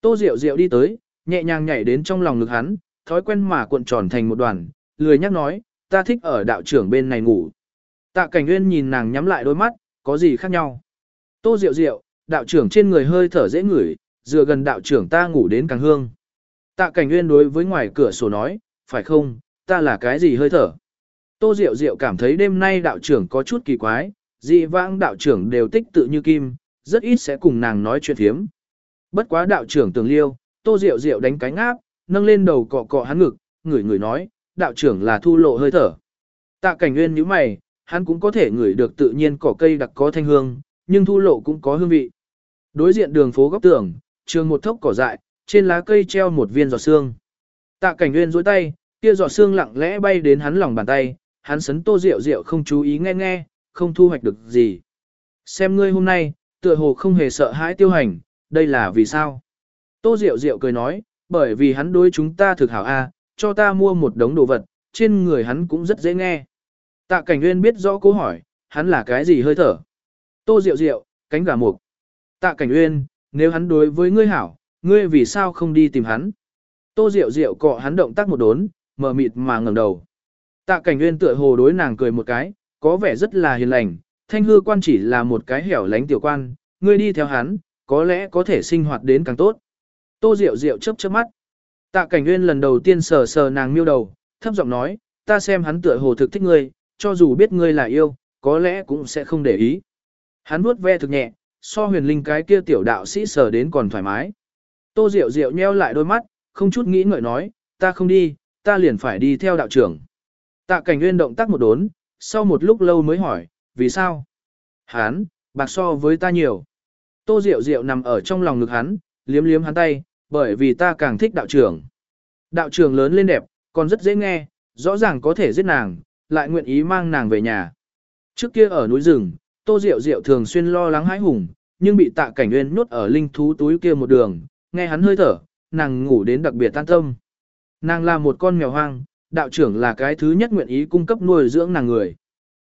Tô Diệu Diệu đi tới, nhẹ nhàng nhảy đến trong lòng ngực hắn, thói quen mà cuộn tròn thành một đoàn, lười nhắc nói, ta thích ở đạo trưởng bên này ngủ. Tạ cảnh nguyên nhìn nàng nhắm lại đôi mắt, có gì khác nhau. Tô Diệu Diệu, đạo trưởng trên người hơi thở dễ ngửi, dựa gần đạo trưởng ta ngủ đến càng hương. Tạ cảnh nguyên đối với ngoài cửa sổ nói, phải không, ta là cái gì hơi thở. Tô Diệu Diệu cảm thấy đêm nay đạo trưởng có chút kỳ quái, dị vãng đạo trưởng đều tích tự như kim, rất ít sẽ cùng nàng nói chuyện thiếm. Bất quá đạo trưởng tường liêu, tô Diệu Diệu đánh cánh áp, nâng lên đầu cọ cọ hắn ngực, ngửi ngửi nói, đạo trưởng là thu lộ hơi thở. Tạ cảnh nguyên như mày, hắn cũng có thể ngửi được tự nhiên cỏ cây đặc có thanh hương, nhưng thu lộ cũng có hương vị. Đối diện đường phố góc tường, trường một thốc cỏ dại, trên lá cây treo một viên giọt xương. Tạ cảnh nguyên duỗi tay, kia giọt xương lặng lẽ bay đến hắn lòng bàn tay, hắn sấn tô rượu rượu không chú ý nghe nghe, không thu hoạch được gì. Xem ngươi hôm nay, tựa hồ không hề sợ hãi tiêu hành, đây là vì sao? Tô rượu rượu cười nói, bởi vì hắn đối chúng ta thực hảo a, cho ta mua một đống đồ vật, trên người hắn cũng rất dễ nghe. Tạ cảnh nguyên biết rõ câu hỏi, hắn là cái gì hơi thở. Tô rượu rượu, cánh gà mục. Tạ cảnh nguyên, nếu hắn đối với ngươi hảo, ngươi vì sao không đi tìm hắn? Tô rượu rượu cọ hắn động tác một đốn, mờ mịt mà ngẩng đầu. Tạ cảnh nguyên tựa hồ đối nàng cười một cái, có vẻ rất là hiền lành, thanh hư quan chỉ là một cái hẻo lánh tiểu quan, ngươi đi theo hắn, có lẽ có thể sinh hoạt đến càng tốt. Tô Diệu Diệu chớp chớp mắt. Tạ Cảnh Nguyên lần đầu tiên sờ sờ nàng miêu đầu, thấp giọng nói, ta xem hắn tựa hồ thực thích ngươi, cho dù biết ngươi là yêu, có lẽ cũng sẽ không để ý. Hắn vuốt ve thực nhẹ, so huyền linh cái kia tiểu đạo sĩ sờ đến còn thoải mái. Tô Diệu Diệu nheo lại đôi mắt, không chút nghĩ ngợi nói, ta không đi, ta liền phải đi theo đạo trưởng. Tạ Cảnh Nguyên động tác một đốn, sau một lúc lâu mới hỏi, vì sao? Hán, bạc so với ta nhiều. Tô Diệu Diệu nằm ở trong lòng ngực hắn, liếm liếm hắn tay, bởi vì ta càng thích đạo trưởng. Đạo trưởng lớn lên đẹp, còn rất dễ nghe, rõ ràng có thể giết nàng, lại nguyện ý mang nàng về nhà. Trước kia ở núi rừng, Tô Diệu Diệu thường xuyên lo lắng hãi hùng, nhưng bị tạ cảnh nguyên nhốt ở linh thú túi kia một đường, nghe hắn hơi thở, nàng ngủ đến đặc biệt tan tâm. Nàng là một con mèo hoang, đạo trưởng là cái thứ nhất nguyện ý cung cấp nuôi dưỡng nàng người.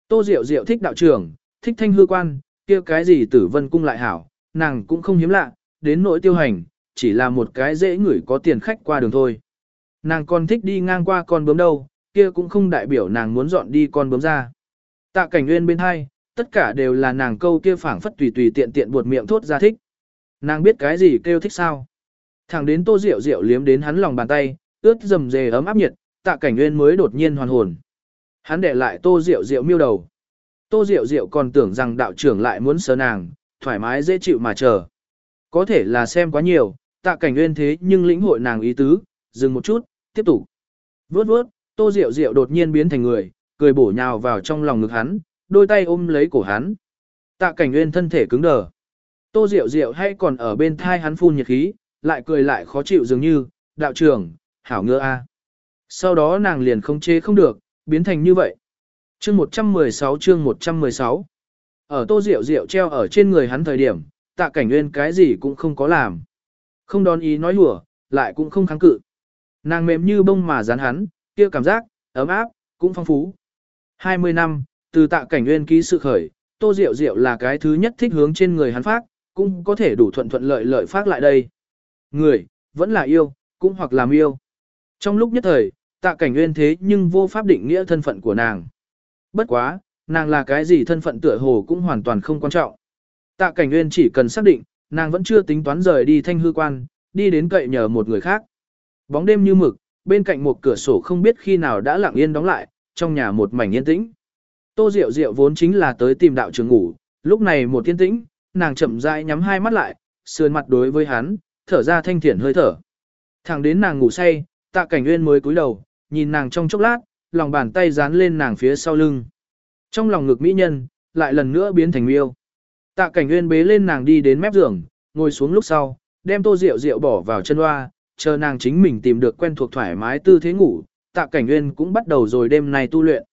Tô Diệu Diệu thích đạo trưởng, thích thanh hư quan, kia cái gì tử vân cung lại hảo, nàng cũng không hiếm lạ, đến nỗi tiêu hành, chỉ là một cái dễ ngửi có tiền khách qua đường thôi. Nàng còn thích đi ngang qua con bướm đâu, kia cũng không đại biểu nàng muốn dọn đi con bướm ra. Tạ cảnh nguyên bên hai, tất cả đều là nàng câu kia phảng phất tùy tùy tiện tiện buột miệng thốt ra thích. Nàng biết cái gì kêu thích sao. Thẳng đến tô rượu rượu liếm đến hắn lòng bàn tay, ướt dầm dề ấm áp nhiệt, tạ cảnh nguyên mới đột nhiên hoàn hồn. Hắn để lại tô rượu rượu miêu đầu. Tô rượu rượu còn tưởng rằng đạo trưởng lại muốn sờ nàng, thoải mái dễ chịu mà chờ. Có thể là xem quá nhiều, tạ cảnh nguyên thế nhưng lĩnh hội nàng ý tứ, dừng một chút, tiếp tục. Vướt vướt, tô rượu rượu đột nhiên biến thành người, cười bổ nhào vào trong lòng ngực hắn, đôi tay ôm lấy cổ hắn. Tạ cảnh nguyên thân thể cứng đờ. Tô rượu rượu hay còn ở bên thai hắn phun nhiệt khí, lại cười lại khó chịu dường như, đạo trưởng, hảo ngựa a. Sau đó nàng liền không chế không được, biến thành như vậy. Chương 116 chương 116 Ở tô rượu rượu treo ở trên người hắn thời điểm, tạ cảnh nguyên cái gì cũng không có làm. Không đón ý nói hùa, lại cũng không kháng cự. Nàng mềm như bông mà dán hắn, kia cảm giác, ấm áp, cũng phong phú. 20 năm, từ tạ cảnh nguyên ký sự khởi, tô rượu rượu là cái thứ nhất thích hướng trên người hắn phát, cũng có thể đủ thuận thuận lợi lợi phát lại đây. Người, vẫn là yêu, cũng hoặc làm yêu. Trong lúc nhất thời, tạ cảnh nguyên thế nhưng vô pháp định nghĩa thân phận của nàng. Bất quá, nàng là cái gì thân phận tựa hồ cũng hoàn toàn không quan trọng. Tạ cảnh nguyên chỉ cần xác định, nàng vẫn chưa tính toán rời đi thanh hư quan, đi đến cậy nhờ một người khác. Bóng đêm như mực, bên cạnh một cửa sổ không biết khi nào đã lặng yên đóng lại, trong nhà một mảnh yên tĩnh. Tô Diệu Diệu vốn chính là tới tìm đạo trưởng ngủ, lúc này một yên tĩnh, nàng chậm rãi nhắm hai mắt lại, sườn mặt đối với hắn, thở ra thanh thiển hơi thở. Thẳng đến nàng ngủ say, tạ cảnh nguyên mới cúi đầu, nhìn nàng trong chốc lát, lòng bàn tay dán lên nàng phía sau lưng. Trong lòng ngực mỹ nhân, lại lần nữa biến thành miêu. Tạ cảnh nguyên bế lên nàng đi đến mép giường, ngồi xuống lúc sau, đem tô rượu rượu bỏ vào chân hoa, chờ nàng chính mình tìm được quen thuộc thoải mái tư thế ngủ, tạ cảnh nguyên cũng bắt đầu rồi đêm nay tu luyện.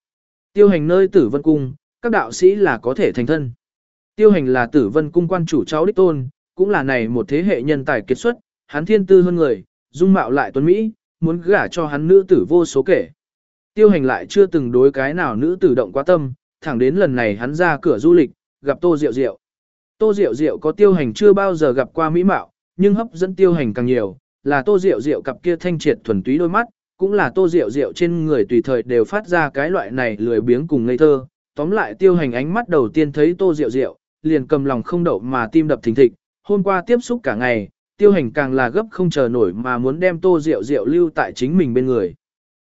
Tiêu hành nơi tử vân cung, các đạo sĩ là có thể thành thân. Tiêu hành là tử vân cung quan chủ cháu đích tôn, cũng là này một thế hệ nhân tài kiệt xuất, hắn thiên tư hơn người, dung mạo lại tuấn Mỹ, muốn gả cho hắn nữ tử vô số kể. Tiêu hành lại chưa từng đối cái nào nữ tử động quá tâm, thẳng đến lần này hắn ra cửa du lịch, gặp tô rượu rượu. Tô Diệu Diệu có tiêu hành chưa bao giờ gặp qua mỹ mạo, nhưng hấp dẫn tiêu hành càng nhiều, là Tô Diệu Diệu cặp kia thanh triệt thuần túy đôi mắt, cũng là Tô Diệu Diệu trên người tùy thời đều phát ra cái loại này lười biếng cùng ngây thơ. Tóm lại tiêu hành ánh mắt đầu tiên thấy Tô Diệu Diệu, liền cầm lòng không đậu mà tim đập thình thịch, hôm qua tiếp xúc cả ngày, tiêu hành càng là gấp không chờ nổi mà muốn đem Tô Diệu Diệu lưu tại chính mình bên người.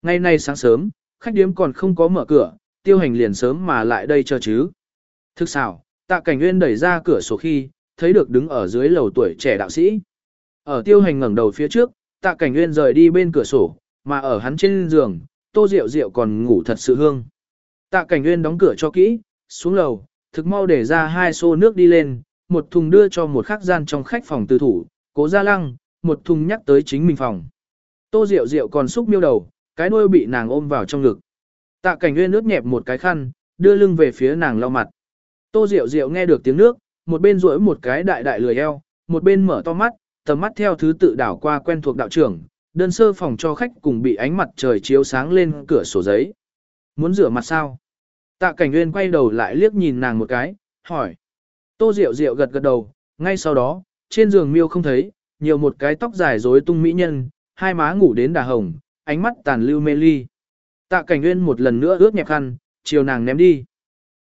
Ngày nay sáng sớm, khách điếm còn không có mở cửa, tiêu hành liền sớm mà lại đây cho chứ. Thức xảo, Tạ Cảnh Nguyên đẩy ra cửa sổ khi, thấy được đứng ở dưới lầu tuổi trẻ đạo sĩ. Ở tiêu hành ngẩng đầu phía trước, tạ cảnh nguyên rời đi bên cửa sổ, mà ở hắn trên giường, tô rượu rượu còn ngủ thật sự hương. Tạ cảnh nguyên đóng cửa cho kỹ, xuống lầu, thực mau để ra hai xô nước đi lên, một thùng đưa cho một khắc gian trong khách phòng tư thủ, cố ra lăng, một thùng nhắc tới chính mình phòng. Tô Diệu Diệu còn xúc miêu đầu, cái đuôi bị nàng ôm vào trong ngực. Tạ cảnh nguyên nước nhẹp một cái khăn, đưa lưng về phía nàng lau mặt. Tô Diệu Diệu nghe được tiếng nước, một bên duỗi một cái đại đại lười eo, một bên mở to mắt, tầm mắt theo thứ tự đảo qua quen thuộc đạo trưởng, đơn sơ phòng cho khách cùng bị ánh mặt trời chiếu sáng lên cửa sổ giấy. Muốn rửa mặt sao? Tạ cảnh nguyên quay đầu lại liếc nhìn nàng một cái, hỏi. Tô Diệu Diệu gật gật đầu, ngay sau đó, trên giường miêu không thấy, nhiều một cái tóc dài rối tung mỹ nhân, hai má ngủ đến đà hồng, ánh mắt tàn lưu mê ly. Tạ cảnh nguyên một lần nữa ướt nhẹp khăn, chiều nàng ném đi.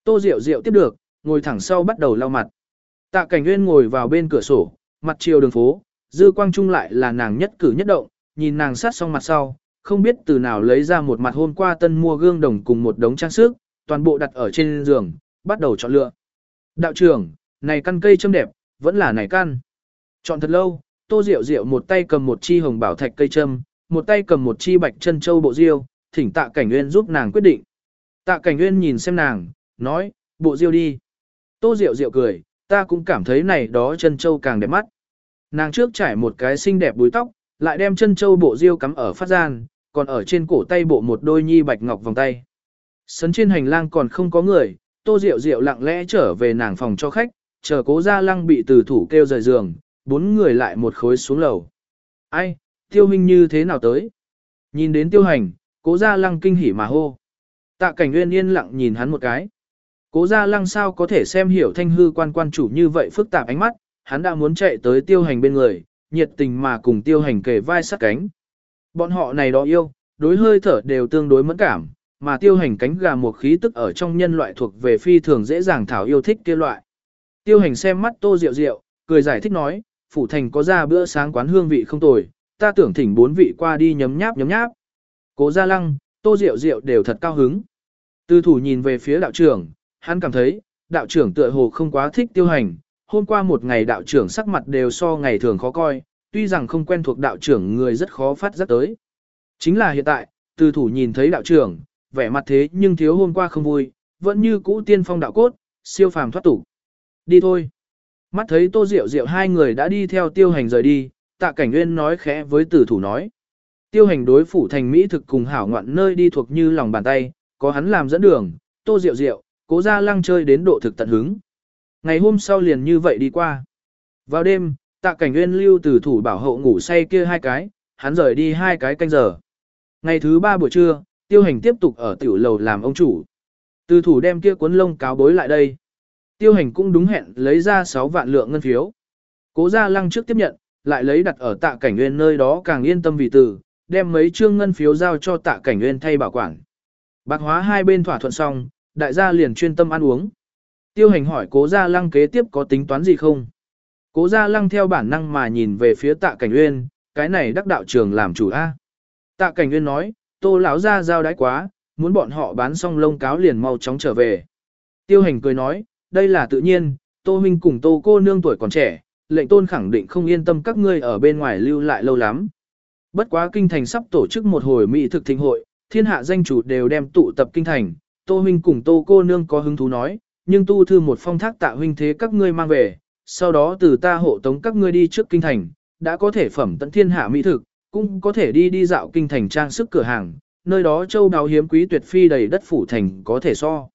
Tô Diệu Diệu tiếp được, ngồi thẳng sau bắt đầu lau mặt. Tạ cảnh nguyên ngồi vào bên cửa sổ, mặt chiều đường phố, dư quang trung lại là nàng nhất cử nhất động, nhìn nàng sát xong mặt sau, không biết từ nào lấy ra một mặt hôm qua tân mua gương đồng cùng một đống trang sức, toàn bộ đặt ở trên giường, bắt đầu chọn lựa. Đạo trưởng, này căn cây châm đẹp, vẫn là này căn. Chọn thật lâu, tô diệu diệu một tay cầm một chi hồng bảo thạch cây châm, một tay cầm một chi bạch chân châu bộ diêu, thỉnh tạ cảnh nguyên giúp nàng quyết định. Tạ cảnh nguyên nhìn xem nàng, nói, bộ diêu đi. Tô diệu diệu cười, ta cũng cảm thấy này đó chân châu càng đẹp mắt. Nàng trước trải một cái xinh đẹp búi tóc, lại đem chân châu bộ diêu cắm ở phát gian, còn ở trên cổ tay bộ một đôi nhi bạch ngọc vòng tay. Sấn trên hành lang còn không có người, tô diệu diệu lặng lẽ trở về nàng phòng cho khách, chờ cố gia lăng bị từ thủ kêu rời giường, bốn người lại một khối xuống lầu. Ai, tiêu hình như thế nào tới? Nhìn đến tiêu hành, cố gia lăng kinh hỉ mà hô. Tạ cảnh nguyên yên lặng nhìn hắn một cái. Cố gia lăng sao có thể xem hiểu thanh hư quan quan chủ như vậy phức tạp ánh mắt, hắn đã muốn chạy tới tiêu hành bên người, nhiệt tình mà cùng tiêu hành kề vai sát cánh. Bọn họ này đó yêu, đối hơi thở đều tương đối mẫn cảm, mà tiêu hành cánh gà một khí tức ở trong nhân loại thuộc về phi thường dễ dàng thảo yêu thích kia loại. Tiêu hành xem mắt tô rượu rượu, cười giải thích nói, phủ thành có ra bữa sáng quán hương vị không tồi, ta tưởng thỉnh bốn vị qua đi nhấm nháp nhấm nháp. Cố gia lăng, tô rượu rượu đều thật cao hứng. Tư thủ nhìn về phía đạo trưởng, hắn cảm thấy, đạo trưởng tựa hồ không quá thích tiêu hành, hôm qua một ngày đạo trưởng sắc mặt đều so ngày thường khó coi, tuy rằng không quen thuộc đạo trưởng người rất khó phát giác tới. Chính là hiện tại, từ thủ nhìn thấy đạo trưởng, vẻ mặt thế nhưng thiếu hôm qua không vui, vẫn như cũ tiên phong đạo cốt, siêu phàm thoát tục. Đi thôi. Mắt thấy tô diệu diệu hai người đã đi theo tiêu hành rời đi, tạ cảnh nguyên nói khẽ với tử thủ nói. Tiêu hành đối phủ thành Mỹ thực cùng hảo ngoạn nơi đi thuộc như lòng bàn tay, có hắn làm dẫn đường, tô diệu diệu cố ra lăng chơi đến độ thực tận hứng. Ngày hôm sau liền như vậy đi qua. Vào đêm, tạ cảnh nguyên lưu tử thủ bảo hộ ngủ say kia hai cái, hắn rời đi hai cái canh giờ. Ngày thứ ba buổi trưa, tiêu hành tiếp tục ở tiểu lầu làm ông chủ. Từ thủ đem kia cuốn lông cáo bối lại đây. Tiêu hành cũng đúng hẹn lấy ra 6 vạn lượng ngân phiếu. Cố gia lăng trước tiếp nhận, lại lấy đặt ở tạ cảnh nguyên nơi đó càng yên tâm vì từ, đem mấy trương ngân phiếu giao cho tạ cảnh nguyên thay bảo quản. Bạc hóa hai bên thỏa thuận xong, đại gia liền chuyên tâm ăn uống. Tiêu hành hỏi cố gia lăng kế tiếp có tính toán gì không? Cố gia lăng theo bản năng mà nhìn về phía tạ cảnh uyên, cái này đắc đạo trường làm chủ A. Tạ cảnh uyên nói, tô lão gia giao đái quá, muốn bọn họ bán xong lông cáo liền mau chóng trở về. Tiêu hành cười nói, đây là tự nhiên, tô huynh cùng tô cô nương tuổi còn trẻ, lệnh tôn khẳng định không yên tâm các ngươi ở bên ngoài lưu lại lâu lắm. Bất quá kinh thành sắp tổ chức một hồi mỹ thực thịnh hội, thiên hạ danh chủ đều đem tụ tập kinh thành, tô huynh cùng tô cô nương có hứng thú nói, nhưng tu thư một phong thác tạ huynh thế các ngươi mang về, sau đó từ ta hộ tống các ngươi đi trước kinh thành, đã có thể phẩm tận thiên hạ mỹ thực, cũng có thể đi đi dạo kinh thành trang sức cửa hàng, nơi đó châu đáo hiếm quý tuyệt phi đầy đất phủ thành có thể so.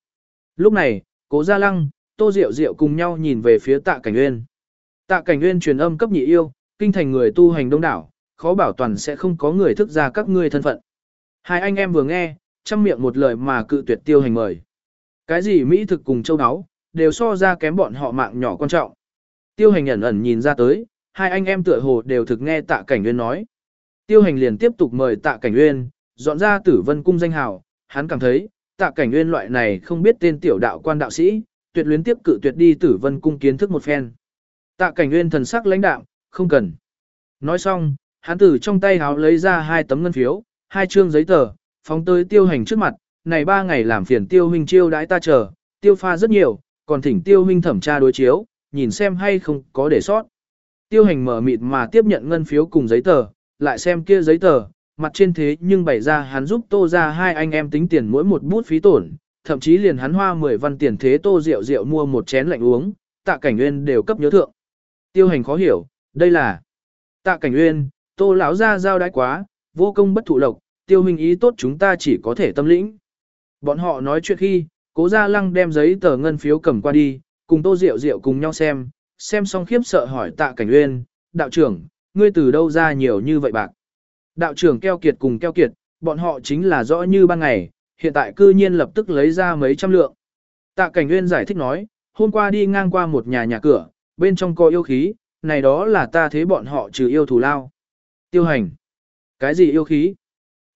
Lúc này, cố gia lăng, tô diệu diệu cùng nhau nhìn về phía tạ cảnh Uyên. Tạ cảnh Uyên truyền âm cấp nhị yêu, kinh thành người tu hành đông đảo, khó bảo toàn sẽ không có người thức ra các ngươi thân phận. Hai anh em vừa nghe, trăm miệng một lời mà cự tuyệt tiêu hành mời. Cái gì Mỹ thực cùng châu áo, đều so ra kém bọn họ mạng nhỏ quan trọng. Tiêu hành ẩn ẩn nhìn ra tới, hai anh em tựa hồ đều thực nghe tạ cảnh Uyên nói. Tiêu hành liền tiếp tục mời tạ cảnh Uyên, dọn ra tử vân cung danh hào, hắn cảm thấy, tạ cảnh Uyên loại này không biết tên tiểu đạo quan đạo sĩ, tuyệt luyến tiếp cự tuyệt đi tử vân cung kiến thức một phen. Tạ cảnh nguyên thần sắc lãnh đạo, không cần. Nói xong, hắn từ trong tay háo lấy ra hai tấm ngân phiếu, hai trương giấy tờ, phóng tới tiêu hành trước mặt, này ba ngày làm phiền tiêu huynh chiêu đãi ta chờ, tiêu pha rất nhiều, còn thỉnh tiêu huynh thẩm tra đối chiếu, nhìn xem hay không có để sót. Tiêu hành mở mịt mà tiếp nhận ngân phiếu cùng giấy tờ, lại xem kia giấy tờ, mặt trên thế nhưng bày ra hắn giúp tô ra hai anh em tính tiền mỗi một bút phí tổn, thậm chí liền hắn hoa 10 văn tiền thế tô rượu rượu mua một chén lạnh uống, tạ cảnh nguyên đều cấp nhớ thượng. Tiêu hành khó hiểu, đây là tạ cảnh nguyên, tô lão ra giao đái quá, vô công bất thụ lộc, tiêu hình ý tốt chúng ta chỉ có thể tâm lĩnh. Bọn họ nói chuyện khi, cố gia lăng đem giấy tờ ngân phiếu cầm qua đi, cùng tô rượu rượu cùng nhau xem, xem xong khiếp sợ hỏi tạ cảnh nguyên, đạo trưởng, ngươi từ đâu ra nhiều như vậy bạc. Đạo trưởng keo kiệt cùng keo kiệt, bọn họ chính là rõ như ban ngày, hiện tại cư nhiên lập tức lấy ra mấy trăm lượng. Tạ cảnh nguyên giải thích nói, hôm qua đi ngang qua một nhà nhà cửa, bên trong có yêu khí, này đó là ta thế bọn họ trừ yêu thù lao. Tiêu hành. Cái gì yêu khí?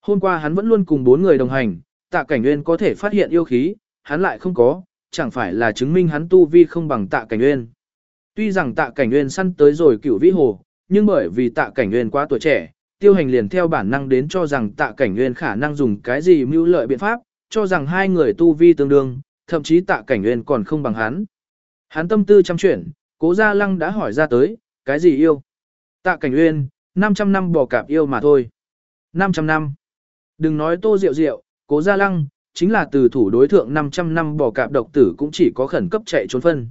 Hôm qua hắn vẫn luôn cùng bốn người đồng hành, tạ cảnh nguyên có thể phát hiện yêu khí, hắn lại không có, chẳng phải là chứng minh hắn tu vi không bằng tạ cảnh nguyên. Tuy rằng tạ cảnh nguyên săn tới rồi cửu vĩ hồ, nhưng bởi vì tạ cảnh nguyên quá tuổi trẻ, tiêu hành liền theo bản năng đến cho rằng tạ cảnh nguyên khả năng dùng cái gì mưu lợi biện pháp, cho rằng hai người tu vi tương đương, thậm chí tạ cảnh nguyên còn không bằng hắn. Hắn tâm tư chăm chuyển, cố gia lăng đã hỏi ra tới, cái gì yêu? Tạ cảnh nguyên, 500 năm bỏ cạp yêu mà thôi. 500 năm. Đừng nói tô rượu rượu, cố gia lăng, chính là từ thủ đối thượng 500 năm bỏ cạp độc tử cũng chỉ có khẩn cấp chạy trốn phân.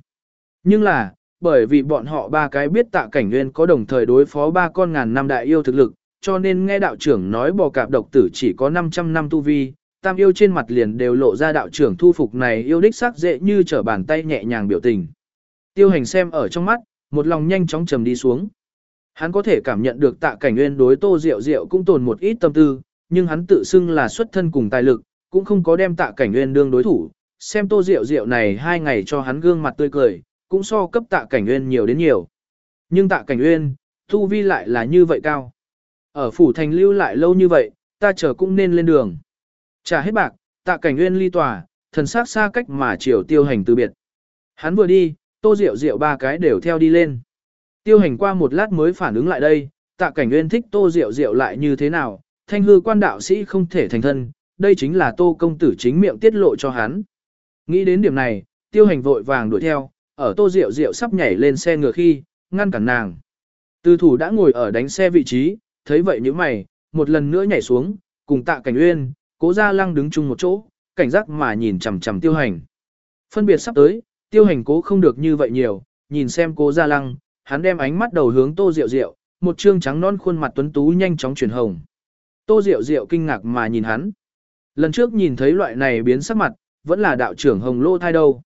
Nhưng là, bởi vì bọn họ ba cái biết tạ cảnh nguyên có đồng thời đối phó ba con ngàn năm đại yêu thực lực, cho nên nghe đạo trưởng nói bò cạp độc tử chỉ có 500 năm tu vi, tam yêu trên mặt liền đều lộ ra đạo trưởng thu phục này yêu đích sắc dễ như trở bàn tay nhẹ nhàng biểu tình. Tiêu hành xem ở trong mắt, một lòng nhanh chóng trầm đi xuống. Hắn có thể cảm nhận được tạ cảnh nguyên đối tô rượu rượu cũng tồn một ít tâm tư, nhưng hắn tự xưng là xuất thân cùng tài lực, cũng không có đem tạ cảnh nguyên đương đối thủ. Xem tô rượu rượu này hai ngày cho hắn gương mặt tươi cười, cũng so cấp tạ cảnh nguyên nhiều đến nhiều. Nhưng tạ cảnh nguyên, thu vi lại là như vậy cao. Ở phủ thành lưu lại lâu như vậy, ta chờ cũng nên lên đường. Trả hết bạc, tạ cảnh nguyên ly tòa, thần sắc xa cách mà chiều tiêu hành từ biệt. Hắn vừa đi, tô rượu rượu ba cái đều theo đi lên. Tiêu hành qua một lát mới phản ứng lại đây, tạ cảnh nguyên thích tô rượu rượu lại như thế nào, thanh hư quan đạo sĩ không thể thành thân, đây chính là tô công tử chính miệng tiết lộ cho hắn. Nghĩ đến điểm này, tiêu hành vội vàng đuổi theo, ở tô rượu rượu sắp nhảy lên xe ngựa khi, ngăn cản nàng. Tư thủ đã ngồi ở đánh xe vị trí, thấy vậy như mày, một lần nữa nhảy xuống, cùng tạ cảnh uyên, cố gia lăng đứng chung một chỗ, cảnh giác mà nhìn chằm chằm tiêu hành. Phân biệt sắp tới, tiêu hành cố không được như vậy nhiều, nhìn xem cố gia lăng, hắn đem ánh mắt đầu hướng tô rượu rượu, một trương trắng non khuôn mặt tuấn tú nhanh chóng chuyển hồng. Tô rượu rượu kinh ngạc mà nhìn hắn. Lần trước nhìn thấy loại này biến sắc mặt, vẫn là đạo trưởng hồng lô thai đâu.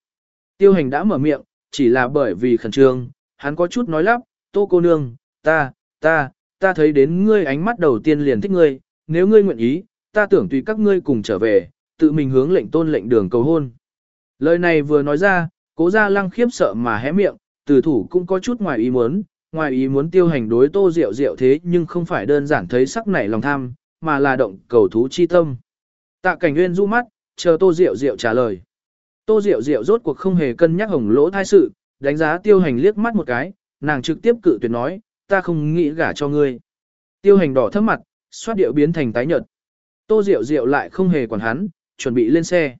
Tiêu hành đã mở miệng, chỉ là bởi vì khẩn trương, hắn có chút nói lắp, tô cô nương, ta, ta, ta thấy đến ngươi ánh mắt đầu tiên liền thích ngươi, nếu ngươi nguyện ý, ta tưởng tùy các ngươi cùng trở về, tự mình hướng lệnh tôn lệnh đường cầu hôn. Lời này vừa nói ra, cố gia lăng khiếp sợ mà hé miệng, tử thủ cũng có chút ngoài ý muốn, ngoài ý muốn tiêu hành đối tô rượu rượu thế nhưng không phải đơn giản thấy sắc nảy lòng tham, mà là động cầu thú chi tâm. Tạ cảnh nguyên du mắt, chờ tô rượu rượu trả lời. Tô rượu rượu rốt cuộc không hề cân nhắc hồng lỗ thai sự, đánh giá tiêu hành liếc mắt một cái, nàng trực tiếp cự tuyệt nói, ta không nghĩ gả cho ngươi. Tiêu hành đỏ thấp mặt, xoát điệu biến thành tái nhợt. Tô Diệu Diệu lại không hề quản hắn, chuẩn bị lên xe.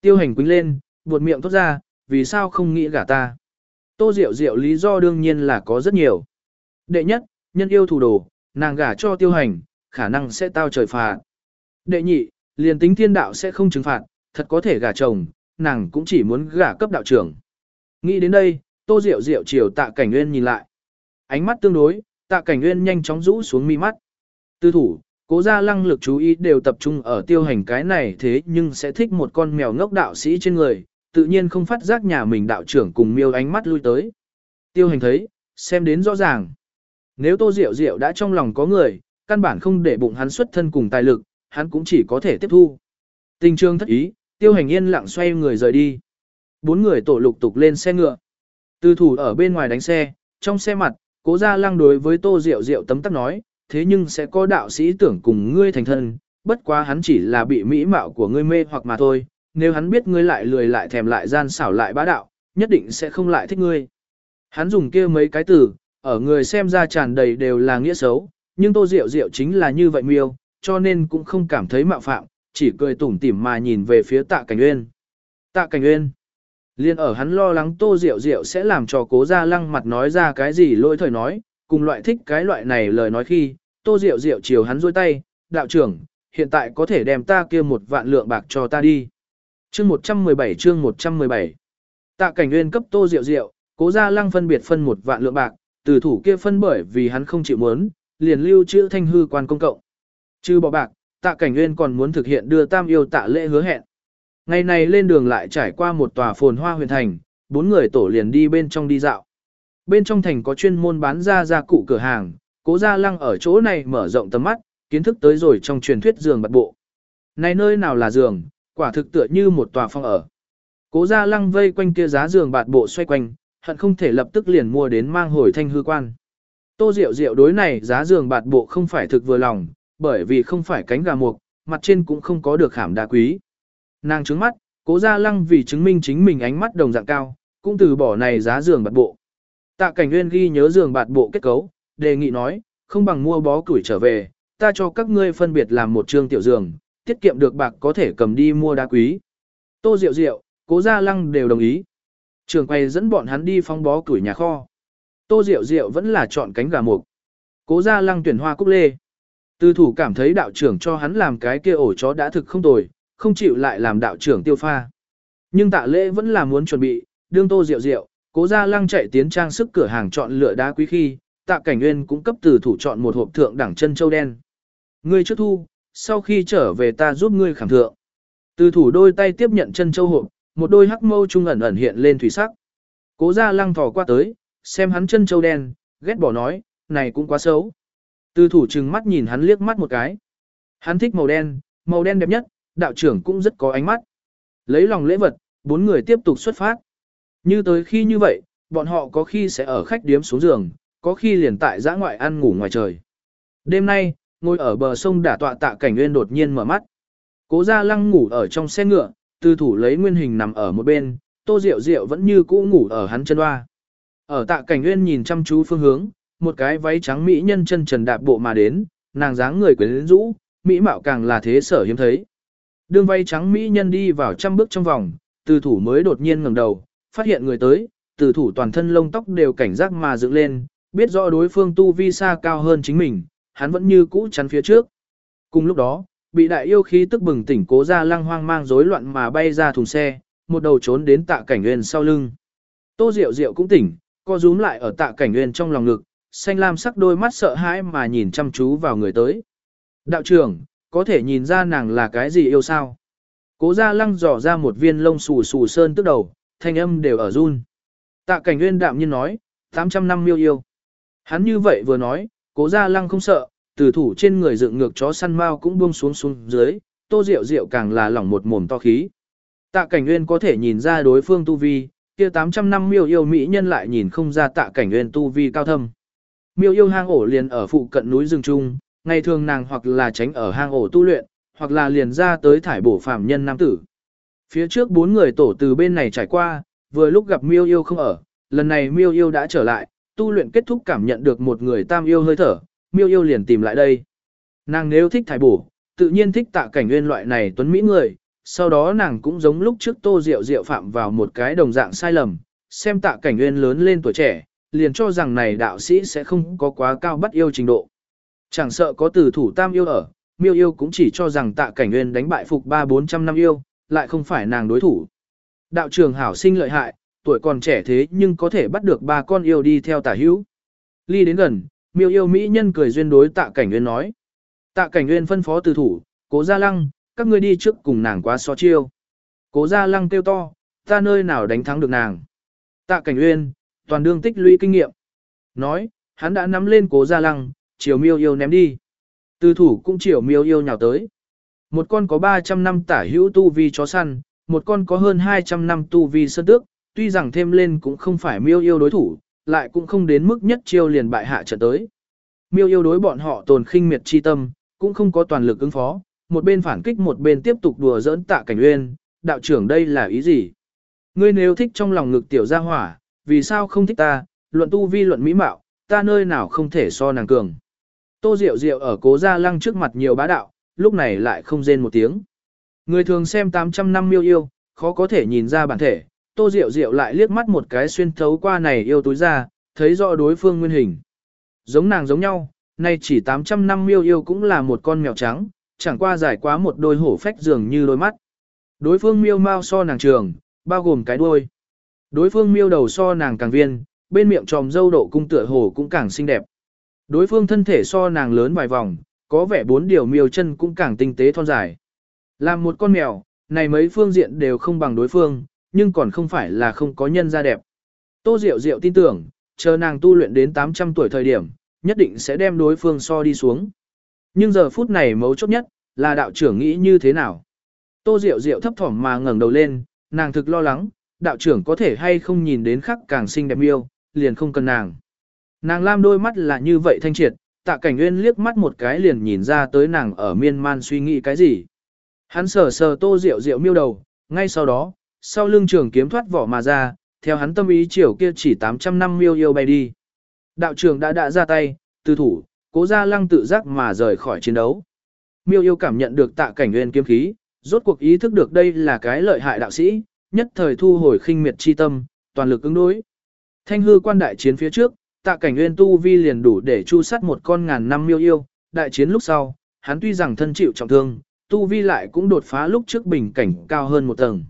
Tiêu hành quính lên, buột miệng thốt ra, vì sao không nghĩ gả ta. Tô Diệu Diệu lý do đương nhiên là có rất nhiều. Đệ nhất, nhân yêu thủ đồ, nàng gả cho tiêu hành, khả năng sẽ tao trời phạt. Đệ nhị, liền tính thiên đạo sẽ không trừng phạt, thật có thể gả chồng, nàng cũng chỉ muốn gả cấp đạo trưởng. Nghĩ đến đây, Tô Diệu Diệu chiều tạ cảnh nguyên nhìn lại. Ánh mắt tương đối, tạ cảnh nguyên nhanh chóng rũ xuống mi mắt. Tư thủ, cố gia lăng lực chú ý đều tập trung ở tiêu hành cái này thế nhưng sẽ thích một con mèo ngốc đạo sĩ trên người, tự nhiên không phát giác nhà mình đạo trưởng cùng miêu ánh mắt lui tới. Tiêu hành thấy, xem đến rõ ràng. Nếu tô diệu diệu đã trong lòng có người, căn bản không để bụng hắn xuất thân cùng tài lực, hắn cũng chỉ có thể tiếp thu. Tình trương thất ý, tiêu hành yên lặng xoay người rời đi. Bốn người tổ lục tục lên xe ngựa. Tư thủ ở bên ngoài đánh xe, trong xe mặt, Cố gia lăng đối với tô diệu diệu tấm tắc nói, thế nhưng sẽ có đạo sĩ tưởng cùng ngươi thành thân, bất quá hắn chỉ là bị mỹ mạo của ngươi mê hoặc mà thôi, nếu hắn biết ngươi lại lười lại thèm lại gian xảo lại bá đạo, nhất định sẽ không lại thích ngươi. Hắn dùng kia mấy cái từ, ở người xem ra tràn đầy đều là nghĩa xấu, nhưng tô diệu diệu chính là như vậy miêu, cho nên cũng không cảm thấy mạo phạm, chỉ cười tủm tỉm mà nhìn về phía tạ cảnh uyên. Tạ cảnh uyên. Liên ở hắn lo lắng Tô Diệu Diệu sẽ làm cho Cố Gia Lăng mặt nói ra cái gì lôi thời nói, cùng loại thích cái loại này lời nói khi, Tô Diệu Diệu chiều hắn duỗi tay, đạo trưởng, hiện tại có thể đem ta kia một vạn lượng bạc cho ta đi. Chương 117 chương 117 Tạ cảnh nguyên cấp Tô Diệu Diệu, Cố Gia Lăng phân biệt phân một vạn lượng bạc, từ thủ kia phân bởi vì hắn không chịu muốn, liền lưu trữ thanh hư quan công cộng. Trừ bỏ bạc, tạ cảnh nguyên còn muốn thực hiện đưa tam yêu tạ lễ hứa hẹn. Ngày này lên đường lại trải qua một tòa phồn hoa huyền thành, bốn người tổ liền đi bên trong đi dạo. Bên trong thành có chuyên môn bán ra gia cụ cửa hàng, cố gia lăng ở chỗ này mở rộng tầm mắt, kiến thức tới rồi trong truyền thuyết giường bạt bộ. Này nơi nào là giường, quả thực tựa như một tòa phòng ở. Cố gia lăng vây quanh kia giá giường bạt bộ xoay quanh, hận không thể lập tức liền mua đến mang hồi thanh hư quan. Tô Diệu Diệu đối này giá giường bạt bộ không phải thực vừa lòng, bởi vì không phải cánh gà mục, mặt trên cũng không có được khảm đá quý. Nàng trứng mắt, cố gia lăng vì chứng minh chính mình ánh mắt đồng dạng cao, cũng từ bỏ này giá giường bạt bộ. Tạ cảnh nguyên ghi nhớ giường bạt bộ kết cấu, đề nghị nói, không bằng mua bó củi trở về, ta cho các ngươi phân biệt làm một trương tiểu giường, tiết kiệm được bạc có thể cầm đi mua đá quý. Tô Diệu Diệu, cố gia lăng đều đồng ý. Trường quay dẫn bọn hắn đi phong bó củi nhà kho. Tô Diệu Diệu vẫn là chọn cánh gà mục. Cố gia lăng tuyển hoa cúc lê. Tư thủ cảm thấy đạo trưởng cho hắn làm cái kia ổ chó đã thực không tồi, không chịu lại làm đạo trưởng tiêu pha. Nhưng tạ lễ vẫn là muốn chuẩn bị, đương tô Diệu Diệu, cố gia lăng chạy tiến trang sức cửa hàng chọn lựa đá quý khi, tạ cảnh nguyên cũng cấp từ thủ chọn một hộp thượng đẳng chân châu đen. Ngươi trước thu, sau khi trở về ta giúp ngươi khảm thượng. Từ thủ đôi tay tiếp nhận chân châu hộp, một đôi hắc mâu trung ẩn ẩn hiện lên thủy sắc. Cố gia lăng thò qua tới, xem hắn chân châu đen, ghét bỏ nói, này cũng quá xấu. Từ thủ trừng mắt nhìn hắn liếc mắt một cái. Hắn thích màu đen, màu đen đẹp nhất, đạo trưởng cũng rất có ánh mắt. Lấy lòng lễ vật, bốn người tiếp tục xuất phát. Như tới khi như vậy, bọn họ có khi sẽ ở khách điếm xuống giường, có khi liền tại giã ngoại ăn ngủ ngoài trời. Đêm nay, ngồi ở bờ sông đả tọa tạ cảnh nguyên đột nhiên mở mắt. Cố ra lăng ngủ ở trong xe ngựa, tư thủ lấy nguyên hình nằm ở một bên, tô rượu rượu vẫn như cũ ngủ ở hắn chân hoa. Ở tạ cảnh nguyên nhìn chăm chú phương hướng, một cái váy trắng mỹ nhân chân trần đạp bộ mà đến, nàng dáng người quyến rũ, mỹ mạo càng là thế sở hiếm thấy. Đường vây trắng mỹ nhân đi vào trăm bước trong vòng, từ thủ mới đột nhiên ngẩng đầu, phát hiện người tới, từ thủ toàn thân lông tóc đều cảnh giác mà dựng lên, biết rõ đối phương tu vi xa cao hơn chính mình, hắn vẫn như cũ chắn phía trước. Cùng lúc đó, bị đại yêu khí tức bừng tỉnh cố ra lăng hoang mang rối loạn mà bay ra thùng xe, một đầu trốn đến tạ cảnh nguyên sau lưng. Tô Diệu Diệu cũng tỉnh, co rúm lại ở tạ cảnh nguyên trong lòng ngực, xanh lam sắc đôi mắt sợ hãi mà nhìn chăm chú vào người tới. Đạo trưởng, có thể nhìn ra nàng là cái gì yêu sao? Cố ra lăng dò ra một viên lông xù xù sơn tức đầu, thanh âm đều ở run. Tạ cảnh nguyên đạm nhiên nói, 800 năm miêu yêu. Hắn như vậy vừa nói, cố ra lăng không sợ, từ thủ trên người dựng ngược chó săn mau cũng buông xuống xuống dưới, tô rượu rượu càng là lỏng một mồm to khí. Tạ cảnh nguyên có thể nhìn ra đối phương tu vi, kia 800 năm miêu yêu mỹ nhân lại nhìn không ra tạ cảnh nguyên tu vi cao thâm. Miêu yêu hang ổ liền ở phụ cận núi rừng trung, ngày thường nàng hoặc là tránh ở hang ổ tu luyện, hoặc là liền ra tới thải bổ phạm nhân nam tử. Phía trước bốn người tổ từ bên này trải qua, vừa lúc gặp miêu yêu không ở, lần này miêu yêu đã trở lại, tu luyện kết thúc cảm nhận được một người tam yêu hơi thở, miêu yêu liền tìm lại đây. Nàng nếu thích thải bổ, tự nhiên thích tạ cảnh nguyên loại này tuấn mỹ người, sau đó nàng cũng giống lúc trước tô diệu diệu phạm vào một cái đồng dạng sai lầm, xem tạ cảnh nguyên lớn lên tuổi trẻ, liền cho rằng này đạo sĩ sẽ không có quá cao bắt yêu trình độ. Chẳng sợ có từ thủ tam yêu ở, miêu yêu cũng chỉ cho rằng tạ cảnh nguyên đánh bại phục ba bốn trăm năm yêu, lại không phải nàng đối thủ. Đạo trường hảo sinh lợi hại, tuổi còn trẻ thế nhưng có thể bắt được ba con yêu đi theo tả hữu. Ly đến gần, miêu yêu mỹ nhân cười duyên đối tạ cảnh nguyên nói. Tạ cảnh nguyên phân phó từ thủ, cố gia lăng, các ngươi đi trước cùng nàng quá so chiêu. Cố gia lăng kêu to, ta nơi nào đánh thắng được nàng. Tạ cảnh nguyên, toàn đương tích lũy kinh nghiệm. Nói, hắn đã nắm lên cố gia lăng, chiều miêu yêu ném đi. Từ thủ cũng chiều miêu yêu nhào tới. Một con có 300 năm tả hữu tu vi chó săn, một con có hơn 200 năm tu vi sơn tước, tuy rằng thêm lên cũng không phải miêu yêu đối thủ, lại cũng không đến mức nhất chiêu liền bại hạ trận tới. Miêu yêu đối bọn họ tồn khinh miệt chi tâm, cũng không có toàn lực ứng phó, một bên phản kích một bên tiếp tục đùa giỡn tạ cảnh uyên, đạo trưởng đây là ý gì? Ngươi nếu thích trong lòng ngực tiểu gia hỏa, vì sao không thích ta, luận tu vi luận mỹ mạo, ta nơi nào không thể so nàng cường. Tô Diệu Diệu ở cố gia lăng trước mặt nhiều bá đạo, lúc này lại không rên một tiếng. Người thường xem 800 năm miêu yêu, khó có thể nhìn ra bản thể, Tô Diệu Diệu lại liếc mắt một cái xuyên thấu qua này yêu túi ra, thấy rõ đối phương nguyên hình. Giống nàng giống nhau, nay chỉ 800 năm miêu yêu cũng là một con mèo trắng, chẳng qua dài quá một đôi hổ phách dường như đôi mắt. Đối phương miêu mau so nàng trường, bao gồm cái đuôi. Đối phương miêu đầu so nàng càng viên, bên miệng tròm dâu độ cung tựa hổ cũng càng xinh đẹp. Đối phương thân thể so nàng lớn vài vòng, có vẻ bốn điều miêu chân cũng càng tinh tế thon dài. Làm một con mèo, này mấy phương diện đều không bằng đối phương, nhưng còn không phải là không có nhân ra đẹp. Tô Diệu Diệu tin tưởng, chờ nàng tu luyện đến 800 tuổi thời điểm, nhất định sẽ đem đối phương so đi xuống. Nhưng giờ phút này mấu chốt nhất, là đạo trưởng nghĩ như thế nào. Tô Diệu Diệu thấp thỏm mà ngẩng đầu lên, nàng thực lo lắng, đạo trưởng có thể hay không nhìn đến khắc càng xinh đẹp miêu, liền không cần nàng. Nàng lam đôi mắt là như vậy thanh triệt, tạ cảnh nguyên liếc mắt một cái liền nhìn ra tới nàng ở miên man suy nghĩ cái gì. Hắn sờ sờ tô rượu rượu miêu đầu, ngay sau đó, sau lưng trường kiếm thoát vỏ mà ra, theo hắn tâm ý chiều kia chỉ 800 năm miêu yêu bay đi. Đạo trưởng đã đã ra tay, tư thủ, cố ra lăng tự giác mà rời khỏi chiến đấu. Miêu yêu cảm nhận được tạ cảnh nguyên kiếm khí, rốt cuộc ý thức được đây là cái lợi hại đạo sĩ, nhất thời thu hồi khinh miệt chi tâm, toàn lực ứng đối. Thanh hư quan đại chiến phía trước, tạ cảnh nguyên tu vi liền đủ để chu sát một con ngàn năm miêu yêu, đại chiến lúc sau, hắn tuy rằng thân chịu trọng thương, tu vi lại cũng đột phá lúc trước bình cảnh cao hơn một tầng.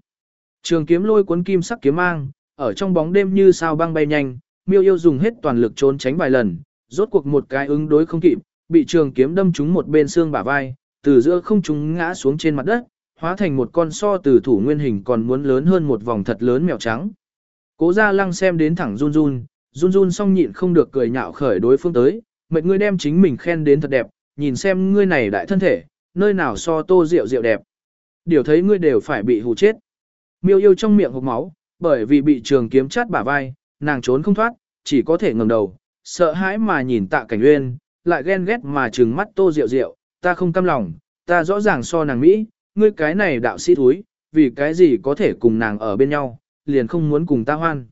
Trường kiếm lôi cuốn kim sắc kiếm mang, ở trong bóng đêm như sao băng bay nhanh, miêu yêu dùng hết toàn lực trốn tránh vài lần, rốt cuộc một cái ứng đối không kịp, bị trường kiếm đâm trúng một bên xương bả vai, từ giữa không trúng ngã xuống trên mặt đất, hóa thành một con so từ thủ nguyên hình còn muốn lớn hơn một vòng thật lớn mèo trắng. Cố gia lăng xem đến thẳng run run, run run xong nhịn không được cười nhạo khởi đối phương tới, mệt ngươi đem chính mình khen đến thật đẹp, nhìn xem ngươi này đại thân thể, nơi nào so tô rượu rượu đẹp. Điều thấy ngươi đều phải bị hù chết. Miêu yêu trong miệng hộc máu, bởi vì bị trường kiếm chát bả vai, nàng trốn không thoát, chỉ có thể ngẩng đầu, sợ hãi mà nhìn tạ cảnh uyên, lại ghen ghét mà trừng mắt tô rượu rượu, ta không căm lòng, ta rõ ràng so nàng Mỹ, ngươi cái này đạo sĩ thúi, vì cái gì có thể cùng nàng ở bên nhau, liền không muốn cùng ta hoan.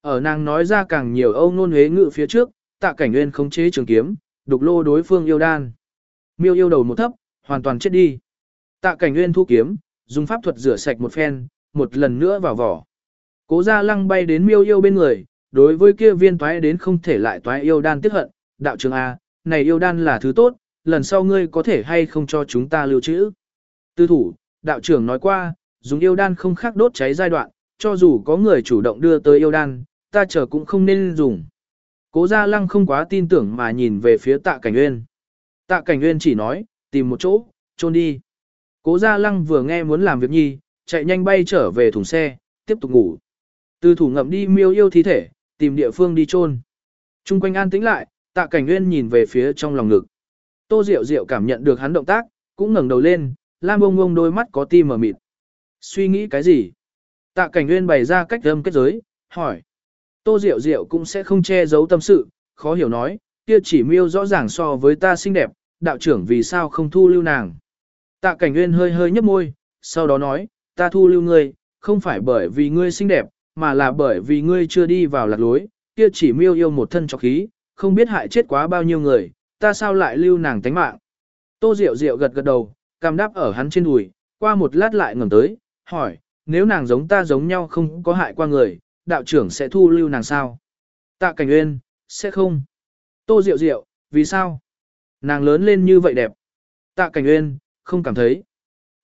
Ở nàng nói ra càng nhiều âu nôn huế ngự phía trước, tạ cảnh nguyên khống chế trường kiếm, đục lô đối phương yêu đan. Miêu yêu đầu một thấp, hoàn toàn chết đi. Tạ cảnh nguyên thu kiếm, dùng pháp thuật rửa sạch một phen, một lần nữa vào vỏ. Cố ra lăng bay đến miêu yêu bên người, đối với kia viên toái đến không thể lại toái yêu đan tiếc hận, đạo trường A, này yêu đan là thứ tốt, lần sau ngươi có thể hay không cho chúng ta lưu trữ. Tư thủ, đạo trưởng nói qua, dùng yêu đan không khác đốt cháy giai đoạn, cho dù có người chủ động đưa tới yêu đan, ta chờ cũng không nên dùng. Cố Gia Lăng không quá tin tưởng mà nhìn về phía tạ cảnh nguyên. Tạ cảnh nguyên chỉ nói, tìm một chỗ, trôn đi. Cố Gia Lăng vừa nghe muốn làm việc nhi, chạy nhanh bay trở về thùng xe, tiếp tục ngủ. Từ thủ ngậm đi miêu yêu thi thể, tìm địa phương đi trôn. Trung quanh an tĩnh lại, tạ cảnh nguyên nhìn về phía trong lòng ngực. Tô Diệu Diệu cảm nhận được hắn động tác, cũng ngẩng đầu lên, lam bông bông đôi mắt có tim mở mịt. Suy nghĩ cái gì? Tạ cảnh nguyên bày ra cách âm kết giới, hỏi. Tô Diệu Diệu cũng sẽ không che giấu tâm sự, khó hiểu nói, kia chỉ miêu rõ ràng so với ta xinh đẹp, đạo trưởng vì sao không thu lưu nàng. Tạ cảnh nguyên hơi hơi nhấp môi, sau đó nói, ta thu lưu ngươi, không phải bởi vì ngươi xinh đẹp, mà là bởi vì ngươi chưa đi vào lạc lối, kia chỉ miêu yêu một thân trọc khí, không biết hại chết quá bao nhiêu người, ta sao lại lưu nàng tánh mạng. Tô Diệu Diệu gật gật đầu, cằm đáp ở hắn trên đùi, qua một lát lại ngẩng tới, hỏi, nếu nàng giống ta giống nhau không có hại qua người, đạo trưởng sẽ thu lưu nàng sao? Tạ Cảnh Uyên, sẽ không. Tô Diệu Diệu, vì sao? Nàng lớn lên như vậy đẹp. Tạ Cảnh Uyên, không cảm thấy.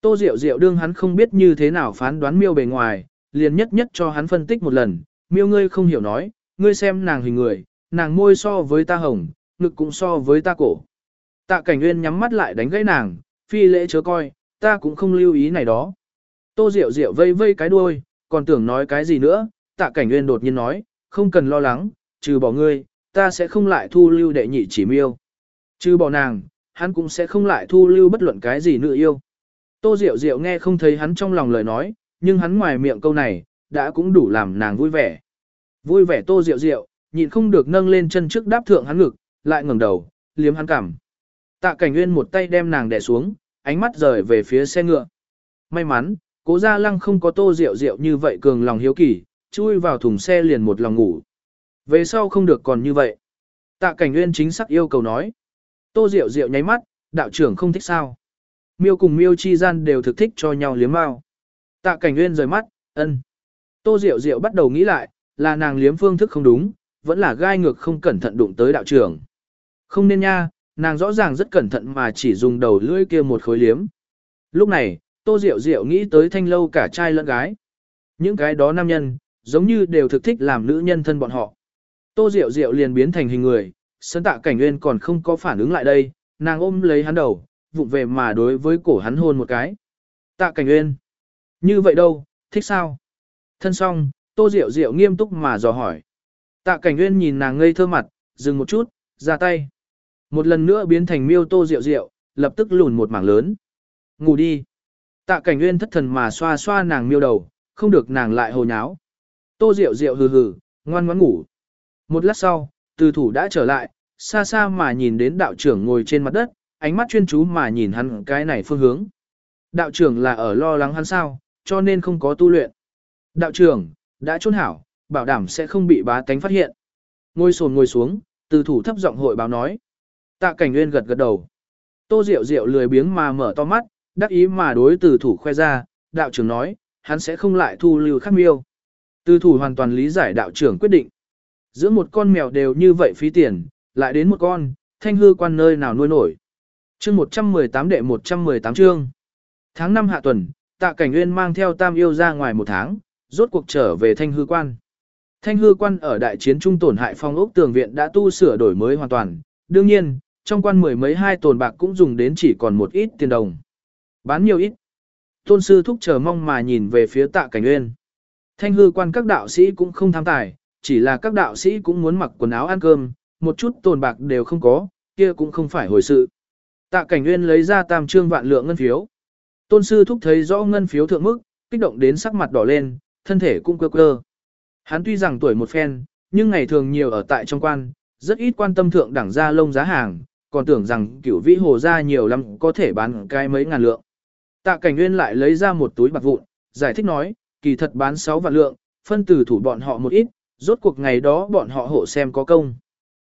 Tô Diệu Diệu đương hắn không biết như thế nào phán đoán miêu bề ngoài, liền nhất nhất cho hắn phân tích một lần, miêu ngươi không hiểu nói, ngươi xem nàng hình người, nàng môi so với ta hồng, ngực cũng so với ta cổ. Tạ Cảnh Uyên nhắm mắt lại đánh gãy nàng, phi lễ chớ coi, ta cũng không lưu ý này đó. Tô Diệu Diệu vây vây cái đuôi, còn tưởng nói cái gì nữa, tạ cảnh nguyên đột nhiên nói, không cần lo lắng, trừ bỏ ngươi, ta sẽ không lại thu lưu đệ nhị chỉ miêu. Trừ bỏ nàng, hắn cũng sẽ không lại thu lưu bất luận cái gì nữ yêu. Tô Diệu Diệu nghe không thấy hắn trong lòng lời nói, nhưng hắn ngoài miệng câu này, đã cũng đủ làm nàng vui vẻ. Vui vẻ Tô Diệu Diệu, nhịn không được nâng lên chân trước đáp thượng hắn ngực, lại ngẩng đầu, liếm hắn cằm. Tạ Cảnh Nguyên một tay đem nàng đè xuống, ánh mắt rời về phía xe ngựa. May mắn, Cố Gia Lăng không có Tô Diệu Diệu như vậy cường lòng hiếu kỳ, chui vào thùng xe liền một lòng ngủ. Về sau không được còn như vậy. Tạ Cảnh Nguyên chính xác yêu cầu nói. Tô Diệu Diệu nháy mắt, đạo trưởng không thích sao. Miêu cùng miêu chi gian đều thực thích cho nhau liếm mao. Tạ Cảnh Nguyên rời mắt, ân. Tô Diệu Diệu bắt đầu nghĩ lại, là nàng liếm phương thức không đúng, vẫn là gai ngược không cẩn thận đụng tới đạo trưởng. Không nên nha, nàng rõ ràng rất cẩn thận mà chỉ dùng đầu lưỡi kia một khối liếm. Lúc này, Tô Diệu Diệu nghĩ tới thanh lâu cả trai lẫn gái. Những cái đó nam nhân, giống như đều thực thích làm nữ nhân thân bọn họ. Tô Diệu Diệu liền biến thành hình người, sân tạ cảnh nguyên còn không có phản ứng lại đây, nàng ôm lấy hắn đầu, vụng về mà đối với cổ hắn hôn một cái. Tạ cảnh nguyên. Như vậy đâu, thích sao? Thân xong, Tô Diệu Diệu nghiêm túc mà dò hỏi. Tạ cảnh nguyên nhìn nàng ngây thơ mặt, dừng một chút, ra tay. Một lần nữa biến thành miêu Tô Diệu Diệu, lập tức lùn một mảng lớn. Ngủ đi. Tạ cảnh nguyên thất thần mà xoa xoa nàng miêu đầu, không được nàng lại hồ nháo. Tô Diệu Diệu hừ hừ, ngoan ngoãn ngủ. Một lát sau, từ thủ đã trở lại, xa xa mà nhìn đến đạo trưởng ngồi trên mặt đất, ánh mắt chuyên chú mà nhìn hắn cái này phương hướng. Đạo trưởng là ở lo lắng hắn sao, cho nên không có tu luyện. Đạo trưởng, đã trôn hảo, bảo đảm sẽ không bị bá tánh phát hiện. Ngồi sồn ngồi xuống, từ thủ thấp giọng hội báo nói. Tạ cảnh nguyên gật gật đầu. Tô Diệu Diệu lười biếng mà mở to mắt, đắc ý mà đối từ thủ khoe ra, đạo trưởng nói, hắn sẽ không lại thu lưu khắc miêu. Từ thủ hoàn toàn lý giải đạo trưởng quyết định. Giữa một con mèo đều như vậy phí tiền, lại đến một con, thanh hư quan nơi nào nuôi nổi. chương 118 đệ 118 chương. Tháng 5 hạ tuần, tạ cảnh nguyên mang theo tam yêu ra ngoài một tháng, rốt cuộc trở về thanh hư quan. Thanh hư quan ở đại chiến trung tổn hại phong ốc tường viện đã tu sửa đổi mới hoàn toàn. Đương nhiên, trong quan mười mấy hai tồn bạc cũng dùng đến chỉ còn một ít tiền đồng. Bán nhiều ít. Tôn sư thúc chờ mong mà nhìn về phía tạ cảnh nguyên. Thanh hư quan các đạo sĩ cũng không tham tài, chỉ là các đạo sĩ cũng muốn mặc quần áo ăn cơm, một chút tồn bạc đều không có, kia cũng không phải hồi sự. Tạ cảnh nguyên lấy ra tam trương vạn lượng ngân phiếu. Tôn sư thúc thấy rõ ngân phiếu thượng mức, kích động đến sắc mặt đỏ lên, thân thể cũng cơ cơ. Hắn tuy rằng tuổi một phen, nhưng ngày thường nhiều ở tại trong quan, rất ít quan tâm thượng đẳng gia lông giá hàng, còn tưởng rằng cửu vĩ hồ ra nhiều lắm có thể bán cái mấy ngàn lượng. Tạ cảnh nguyên lại lấy ra một túi bạc vụn, giải thích nói, kỳ thật bán 6 vạn lượng, phân từ thủ bọn họ một ít, rốt cuộc ngày đó bọn họ hộ xem có công.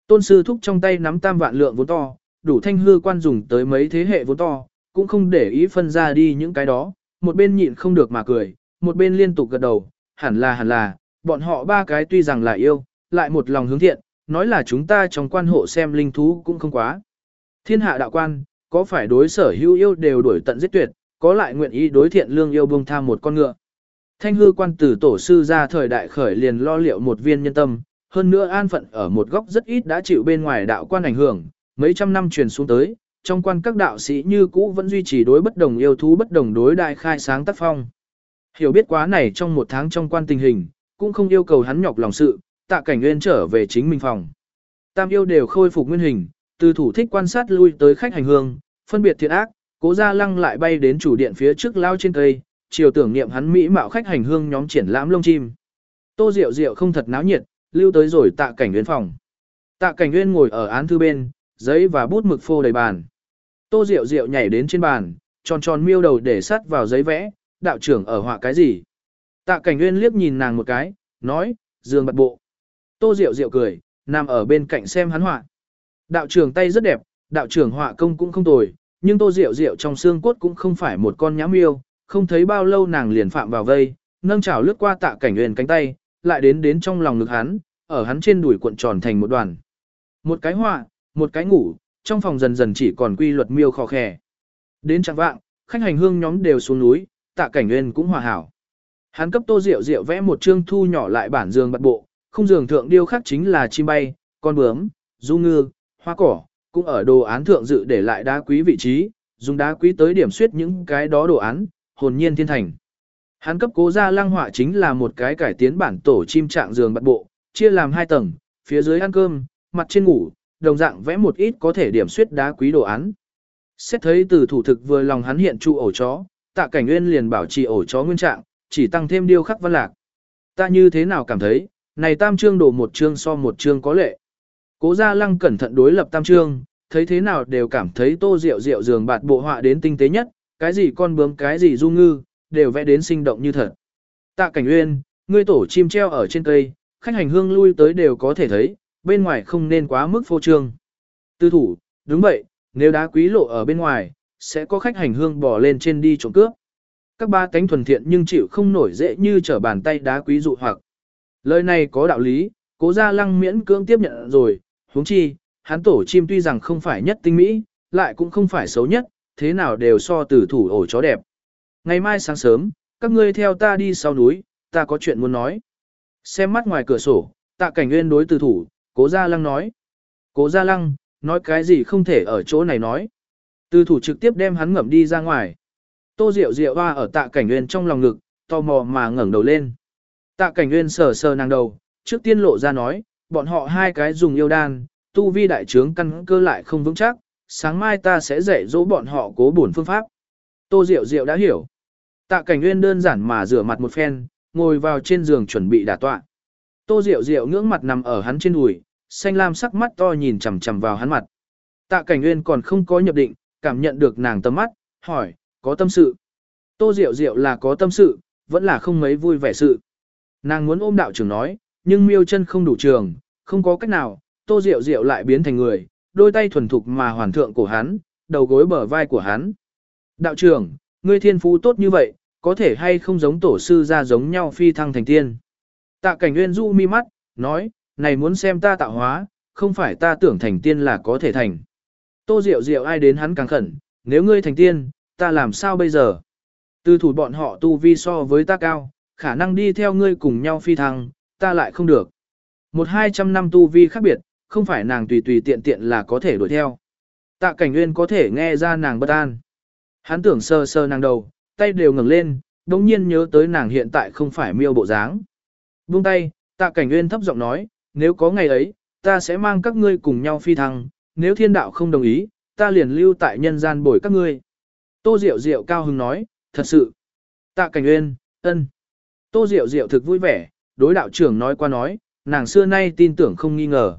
Tôn sư thúc trong tay nắm tam vạn lượng vốn to, đủ thanh hư quan dùng tới mấy thế hệ vốn to, cũng không để ý phân ra đi những cái đó, một bên nhịn không được mà cười, một bên liên tục gật đầu, hẳn là hẳn là, bọn họ ba cái tuy rằng là yêu, lại một lòng hướng thiện, nói là chúng ta trong quan hộ xem linh thú cũng không quá. Thiên hạ đạo quan, có phải đối sở hữu yêu đều đuổi tận giết tuyệt, có lại nguyện ý đối thiện lương yêu buông tham một con ngựa. Thanh hư quan tử tổ sư ra thời đại khởi liền lo liệu một viên nhân tâm, hơn nữa an phận ở một góc rất ít đã chịu bên ngoài đạo quan ảnh hưởng, mấy trăm năm truyền xuống tới, trong quan các đạo sĩ như cũ vẫn duy trì đối bất đồng yêu thú bất đồng đối đại khai sáng tác phong. Hiểu biết quá này trong một tháng trong quan tình hình, cũng không yêu cầu hắn nhọc lòng sự, tạ cảnh nguyên trở về chính mình phòng. Tam yêu đều khôi phục nguyên hình, từ thủ thích quan sát lui tới khách hành hương, phân biệt thiện ác, cố ra lăng lại bay đến chủ điện phía trước lao trên cây, chiều tưởng niệm hắn mỹ mạo khách hành hương nhóm triển lãm lông chim. Tô Diệu Diệu không thật náo nhiệt, lưu tới rồi tạ cảnh nguyên phòng. Tạ cảnh nguyên ngồi ở án thư bên, giấy và bút mực phô đầy bàn. Tô Diệu Diệu nhảy đến trên bàn, tròn tròn miêu đầu để sắt vào giấy vẽ, đạo trưởng ở họa cái gì. Tạ cảnh nguyên liếc nhìn nàng một cái, nói, giường bật bộ. Tô Diệu Diệu cười, nằm ở bên cạnh xem hắn họa. Đạo trưởng tay rất đẹp, đạo trưởng họa công cũng không tồi, nhưng Tô Diệu Diệu trong xương cốt cũng không phải một con nhã miêu, không thấy bao lâu nàng liền phạm vào vây, nâng chảo lướt qua tạ cảnh huyền cánh tay, lại đến đến trong lòng ngực hắn, ở hắn trên đùi cuộn tròn thành một đoàn. Một cái họa, một cái ngủ, trong phòng dần dần chỉ còn quy luật miêu khò khè. Đến trạng vạng, khách hành hương nhóm đều xuống núi, tạ cảnh huyền cũng hòa hảo. Hắn cấp tô rượu rượu vẽ một chương thu nhỏ lại bản giường bật bộ, không giường thượng điêu khắc chính là chim bay, con bướm, du ngư, hoa cỏ, cũng ở đồ án thượng dự để lại đá quý vị trí, dùng đá quý tới điểm suyết những cái đó đồ án, hồn nhiên thiên thành. Hắn cấp cố gia lăng họa chính là một cái cải tiến bản tổ chim trạng giường bật bộ, chia làm hai tầng, phía dưới ăn cơm, mặt trên ngủ, đồng dạng vẽ một ít có thể điểm suyết đá quý đồ án. Xét thấy từ thủ thực vừa lòng hắn hiện trụ ổ chó, tạ cảnh nguyên liền bảo trì ổ chó nguyên trạng, chỉ tăng thêm điêu khắc văn lạc. Ta như thế nào cảm thấy, này tam trương đổ một trương so một trương có lệ. Cố gia lăng cẩn thận đối lập tam trương, thấy thế nào đều cảm thấy tô rượu rượu giường bạt bộ họa đến tinh tế nhất, cái gì con bướm cái gì du ngư, đều vẽ đến sinh động như thật. Tạ cảnh uyên, ngươi tổ chim treo ở trên cây, khách hành hương lui tới đều có thể thấy, bên ngoài không nên quá mức phô trương. Tư thủ, đúng vậy, nếu đá quý lộ ở bên ngoài, sẽ có khách hành hương bỏ lên trên đi trộm cướp. các ba cánh thuần thiện nhưng chịu không nổi dễ như trở bàn tay đá quý dụ hoặc. Lời này có đạo lý, cố gia lăng miễn cưỡng tiếp nhận rồi, huống chi, hắn tổ chim tuy rằng không phải nhất tinh mỹ, lại cũng không phải xấu nhất, thế nào đều so tử thủ ổ chó đẹp. Ngày mai sáng sớm, các ngươi theo ta đi sau núi, ta có chuyện muốn nói. Xem mắt ngoài cửa sổ, tạ cảnh nguyên đối tử thủ, cố gia lăng nói. Cố gia lăng, nói cái gì không thể ở chỗ này nói. Tử thủ trực tiếp đem hắn ngậm đi ra ngoài. Tô Diệu Diệu hoa ở tạ cảnh nguyên trong lòng ngực, tò mò mà ngẩng đầu lên. Tạ cảnh nguyên sờ sờ nàng đầu, trước tiên lộ ra nói, bọn họ hai cái dùng yêu đan, tu vi đại trướng căn cơ lại không vững chắc, sáng mai ta sẽ dạy dỗ bọn họ cố bổn phương pháp. Tô Diệu Diệu đã hiểu. Tạ cảnh nguyên đơn giản mà rửa mặt một phen, ngồi vào trên giường chuẩn bị đả tọa. Tô Diệu Diệu ngưỡng mặt nằm ở hắn trên đùi, xanh lam sắc mắt to nhìn chằm chằm vào hắn mặt. Tạ cảnh nguyên còn không có nhập định, cảm nhận được nàng tầm mắt, hỏi, có tâm sự. Tô Diệu Diệu là có tâm sự, vẫn là không mấy vui vẻ sự. Nàng muốn ôm đạo trưởng nói, nhưng miêu chân không đủ trường, không có cách nào, Tô Diệu Diệu lại biến thành người, đôi tay thuần thục mà hoàn thượng cổ hắn, đầu gối bờ vai của hắn. Đạo trưởng, ngươi thiên phú tốt như vậy, có thể hay không giống tổ sư ra giống nhau phi thăng thành tiên. Tạ cảnh nguyên du mi mắt, nói, này muốn xem ta tạo hóa, không phải ta tưởng thành tiên là có thể thành. Tô Diệu Diệu ai đến hắn càng khẩn, nếu ngươi thành tiên, ta làm sao bây giờ? Từ thủ bọn họ tu vi so với ta cao, khả năng đi theo ngươi cùng nhau phi thăng, ta lại không được. Một hai trăm năm tu vi khác biệt, không phải nàng tùy tùy tiện tiện là có thể đuổi theo. Tạ cảnh nguyên có thể nghe ra nàng bất an. Hắn tưởng sơ sơ nàng đầu, tay đều ngẩng lên, đồng nhiên nhớ tới nàng hiện tại không phải miêu bộ dáng. Buông tay, tạ cảnh nguyên thấp giọng nói, nếu có ngày ấy, ta sẽ mang các ngươi cùng nhau phi thăng, nếu thiên đạo không đồng ý, ta liền lưu tại nhân gian bồi các ngươi. Tô Diệu Diệu cao hứng nói, thật sự. Tạ Cảnh Uyên, ân. Tô Diệu Diệu thực vui vẻ, đối đạo trưởng nói qua nói, nàng xưa nay tin tưởng không nghi ngờ.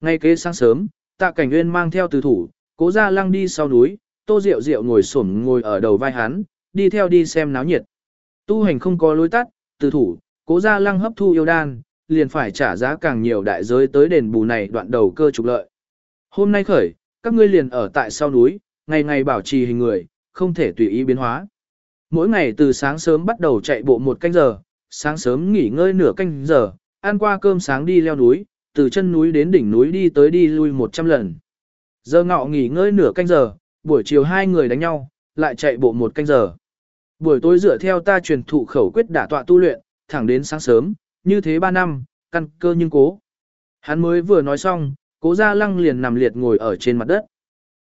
Ngay kế sáng sớm, Tạ Cảnh Nguyên mang theo từ thủ, cố ra lăng đi sau núi, Tô Diệu Diệu ngồi xổm ngồi ở đầu vai hắn, đi theo đi xem náo nhiệt. Tu hành không có lối tắt, từ thủ, cố ra lăng hấp thu yêu đan, liền phải trả giá càng nhiều đại giới tới đền bù này đoạn đầu cơ trục lợi. Hôm nay khởi, các ngươi liền ở tại sau núi, ngày ngày bảo trì hình người, không thể tùy ý biến hóa. Mỗi ngày từ sáng sớm bắt đầu chạy bộ một canh giờ, sáng sớm nghỉ ngơi nửa canh giờ, ăn qua cơm sáng đi leo núi, từ chân núi đến đỉnh núi đi tới đi lui 100 lần. Giờ ngọ nghỉ ngơi nửa canh giờ, buổi chiều hai người đánh nhau, lại chạy bộ một canh giờ. Buổi tối dựa theo ta truyền thụ khẩu quyết đả tọa tu luyện, thẳng đến sáng sớm, như thế 3 năm, căn cơ nhưng cố. Hắn mới vừa nói xong, cố gia lăng liền nằm liệt ngồi ở trên mặt đất.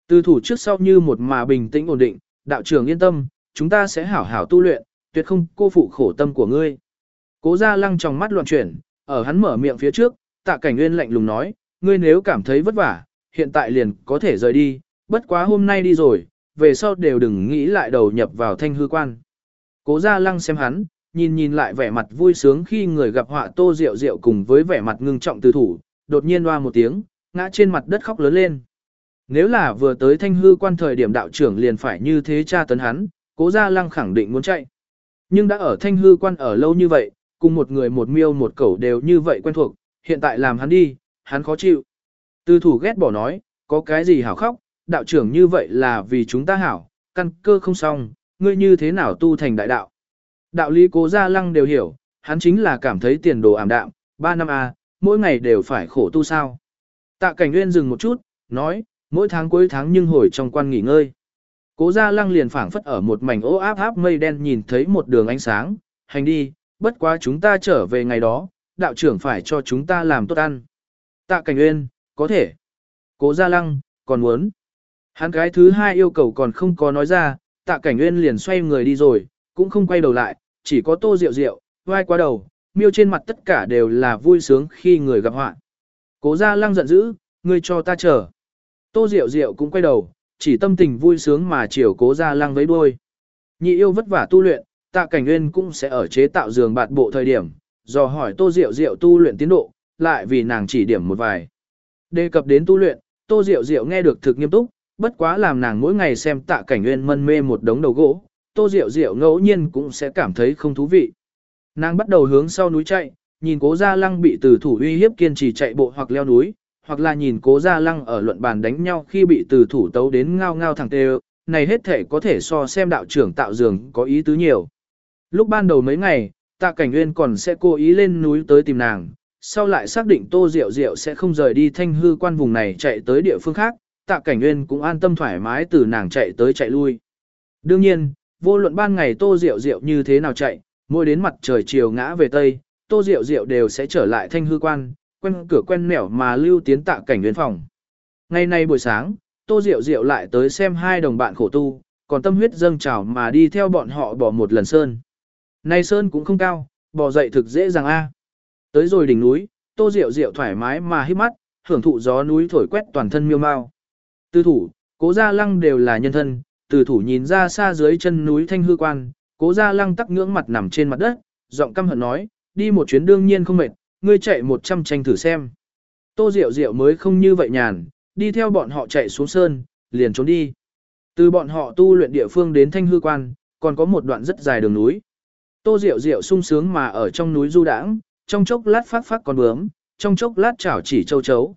Từ thủ trước sau như một mà bình tĩnh ổn định, đạo trưởng yên tâm, chúng ta sẽ hảo hảo tu luyện, tuyệt không cô phụ khổ tâm của ngươi. Cố gia lăng trong mắt loạn chuyển, ở hắn mở miệng phía trước, tạ cảnh nguyên lạnh lùng nói, ngươi nếu cảm thấy vất vả, hiện tại liền có thể rời đi, bất quá hôm nay đi rồi, về sau đều đừng nghĩ lại đầu nhập vào thanh hư quan. Cố gia lăng xem hắn, nhìn nhìn lại vẻ mặt vui sướng khi người gặp họa tô rượu rượu cùng với vẻ mặt ngưng trọng từ thủ, đột nhiên hoa một tiếng, ngã trên mặt đất khóc lớn lên. Nếu là vừa tới thanh hư quan thời điểm đạo trưởng liền phải như thế tra tấn hắn, cố gia lăng khẳng định muốn chạy. Nhưng đã ở thanh hư quan ở lâu như vậy, cùng một người một miêu một cẩu đều như vậy quen thuộc, hiện tại làm hắn đi, hắn khó chịu. Tư thủ ghét bỏ nói, có cái gì hảo khóc, đạo trưởng như vậy là vì chúng ta hảo, căn cơ không xong, ngươi như thế nào tu thành đại đạo. Đạo lý cố gia lăng đều hiểu, hắn chính là cảm thấy tiền đồ ảm đạm, 3 năm a, mỗi ngày đều phải khổ tu sao. Tạ cảnh nguyên dừng một chút, nói, mỗi tháng cuối tháng nhưng hồi trong quan nghỉ ngơi. Cố gia lăng liền phảng phất ở một mảnh ố áp áp mây đen nhìn thấy một đường ánh sáng, hành đi, bất quá chúng ta trở về ngày đó, đạo trưởng phải cho chúng ta làm tốt ăn. Tạ cảnh uyên, có thể. Cố gia lăng, còn muốn. Hắn cái thứ hai yêu cầu còn không có nói ra, tạ cảnh uyên liền xoay người đi rồi, cũng không quay đầu lại, chỉ có tô rượu rượu, vai qua đầu, miêu trên mặt tất cả đều là vui sướng khi người gặp họa. Cố gia lăng giận dữ, ngươi cho ta chờ. Tô rượu rượu cũng quay đầu, chỉ tâm tình vui sướng mà chiều cố gia lăng với đuôi. Nhị yêu vất vả tu luyện, tạ cảnh nguyên cũng sẽ ở chế tạo giường bạt bộ thời điểm, dò hỏi tô diệu diệu tu luyện tiến độ, lại vì nàng chỉ điểm một vài. Đề cập đến tu luyện, tô diệu diệu nghe được thực nghiêm túc, bất quá làm nàng mỗi ngày xem tạ cảnh nguyên mân mê một đống đầu gỗ, tô diệu diệu ngẫu nhiên cũng sẽ cảm thấy không thú vị. Nàng bắt đầu hướng sau núi chạy, nhìn cố gia lăng bị từ thủ uy hiếp kiên trì chạy bộ hoặc leo núi, hoặc là nhìn cố gia lăng ở luận bàn đánh nhau khi bị từ thủ tấu đến ngao ngao thẳng tê, này hết thể có thể so xem đạo trưởng tạo dường có ý tứ nhiều. Lúc ban đầu mấy ngày, tạ cảnh nguyên còn sẽ cố ý lên núi tới tìm nàng, sau lại xác định tô diệu diệu sẽ không rời đi thanh hư quan vùng này chạy tới địa phương khác, tạ cảnh nguyên cũng an tâm thoải mái từ nàng chạy tới chạy lui. Đương nhiên, vô luận ban ngày tô diệu diệu như thế nào chạy, mỗi đến mặt trời chiều ngã về tây, tô diệu diệu đều sẽ trở lại thanh hư quan, quen cửa quen nẻo mà lưu tiến tạ cảnh nguyên phòng. Ngày nay buổi sáng, tô diệu diệu lại tới xem hai đồng bạn khổ tu, còn tâm huyết dâng trào mà đi theo bọn họ bỏ một lần sơn. Nay sơn cũng không cao, bò dậy thực dễ dàng a. Tới rồi đỉnh núi, tô diệu diệu thoải mái mà hít mắt, hưởng thụ gió núi thổi quét toàn thân miêu mau. Tư thủ, cố gia lăng đều là nhân thân, từ thủ nhìn ra xa dưới chân núi thanh hư quan, cố gia lăng tắc ngưỡng mặt nằm trên mặt đất, giọng căm hận nói, đi một chuyến đương nhiên không mệt, ngươi chạy một trăm tranh thử xem. Tô Diệu Diệu mới không như vậy nhàn, đi theo bọn họ chạy xuống sơn, liền trốn đi. Từ bọn họ tu luyện địa phương đến thanh hư quan, còn có một đoạn rất dài đường núi. Tô Diệu Diệu sung sướng mà ở trong núi du đãng, trong chốc lát phát phát con bướm, trong chốc lát chảo chỉ châu chấu.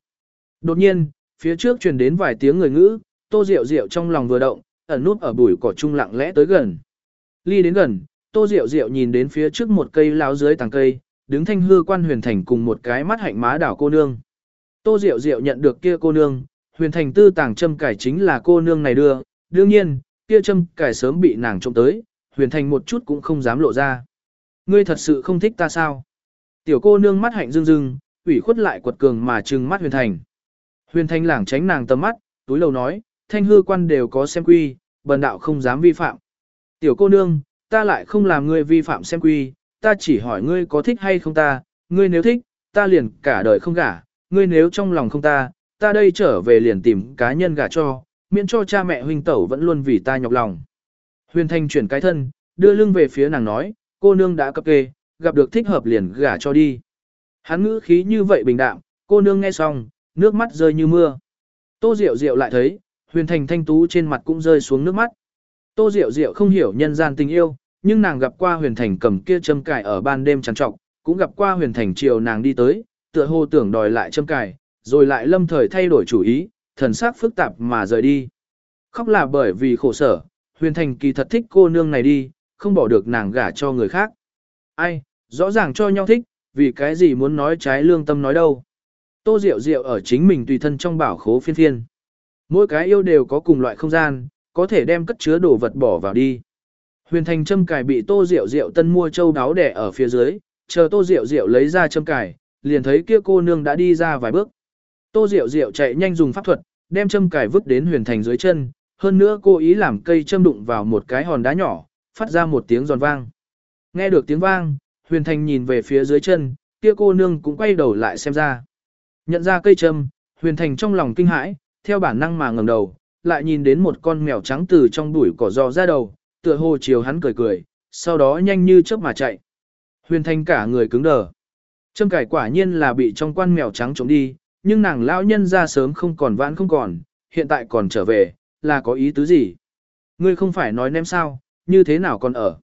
Đột nhiên, phía trước truyền đến vài tiếng người ngữ, Tô Diệu Diệu trong lòng vừa động, ẩn nút ở bụi cỏ trung lặng lẽ tới gần. Ly đến gần, Tô Diệu Diệu nhìn đến phía trước một cây láo dưới tàng cây, đứng thanh hư quan huyền thành cùng một cái mắt hạnh má đảo cô nương. Tô Diệu Diệu nhận được kia cô nương, huyền thành tư tàng châm cải chính là cô nương này đưa, đương nhiên, kia châm cải sớm bị nàng trộm tới, huyền thành một chút cũng không dám lộ ra. Ngươi thật sự không thích ta sao? Tiểu cô nương mắt hạnh rưng rưng, ủy khuất lại quật cường mà trừng mắt huyền thành. Huyền thành lảng tránh nàng tầm mắt, túi lầu nói, thanh hư quan đều có xem quy, bần đạo không dám vi phạm. Tiểu cô nương, ta lại không làm ngươi vi phạm xem quy, ta chỉ hỏi ngươi có thích hay không ta, ngươi nếu thích, ta liền cả đời không gả, ngươi nếu trong lòng không ta, ta đây trở về liền tìm cá nhân gả cho, miễn cho cha mẹ huynh tẩu vẫn luôn vì ta nhọc lòng. Huyền Thanh chuyển cái thân, đưa lưng về phía nàng nói, cô nương đã cập kê, gặp được thích hợp liền gả cho đi. Hắn ngữ khí như vậy bình đạm, cô nương nghe xong, nước mắt rơi như mưa. Tô Diệu Diệu lại thấy, Huyền Thành thanh tú trên mặt cũng rơi xuống nước mắt. Tô Diệu Diệu không hiểu nhân gian tình yêu, nhưng nàng gặp qua Huyền Thành cầm kia châm cài ở ban đêm trằn trọc, cũng gặp qua Huyền Thành chiều nàng đi tới, tựa hồ tưởng đòi lại châm cài, rồi lại lâm thời thay đổi chủ ý, thần sắc phức tạp mà rời đi. Khóc là bởi vì khổ sở, Huyền Thành kỳ thật thích cô nương này đi, không bỏ được nàng gả cho người khác. Ai, rõ ràng cho nhau thích, vì cái gì muốn nói trái lương tâm nói đâu. Tô Diệu Diệu ở chính mình tùy thân trong bảo khố phiên phiên. Mỗi cái yêu đều có cùng loại không gian, có thể đem cất chứa đồ vật bỏ vào đi. Huyền thành châm cài bị tô Diệu Diệu tân mua châu đáo đẻ ở phía dưới, chờ tô Diệu Diệu lấy ra châm cài, liền thấy kia cô nương đã đi ra vài bước. Tô Diệu Diệu chạy nhanh dùng pháp thuật, đem châm cài vứt đến huyền thành dưới chân, hơn nữa cô ý làm cây châm đụng vào một cái hòn đá nhỏ, phát ra một tiếng giòn vang. Nghe được tiếng vang, huyền thành nhìn về phía dưới chân, kia cô nương cũng quay đầu lại xem ra. Nhận ra cây châm, huyền thành trong lòng kinh hãi, theo bản năng mà ngẩng đầu, lại nhìn đến một con mèo trắng từ trong bụi cỏ dò ra đầu, tựa hồ chiều hắn cười cười, sau đó nhanh như chớp mà chạy. Huyền thành cả người cứng đờ. Trâm cải quả nhiên là bị trong quan mèo trắng trống đi, nhưng nàng lão nhân ra sớm không còn vãn không còn, hiện tại còn trở về, là có ý tứ gì? Ngươi không phải nói ném sao, như thế nào còn ở?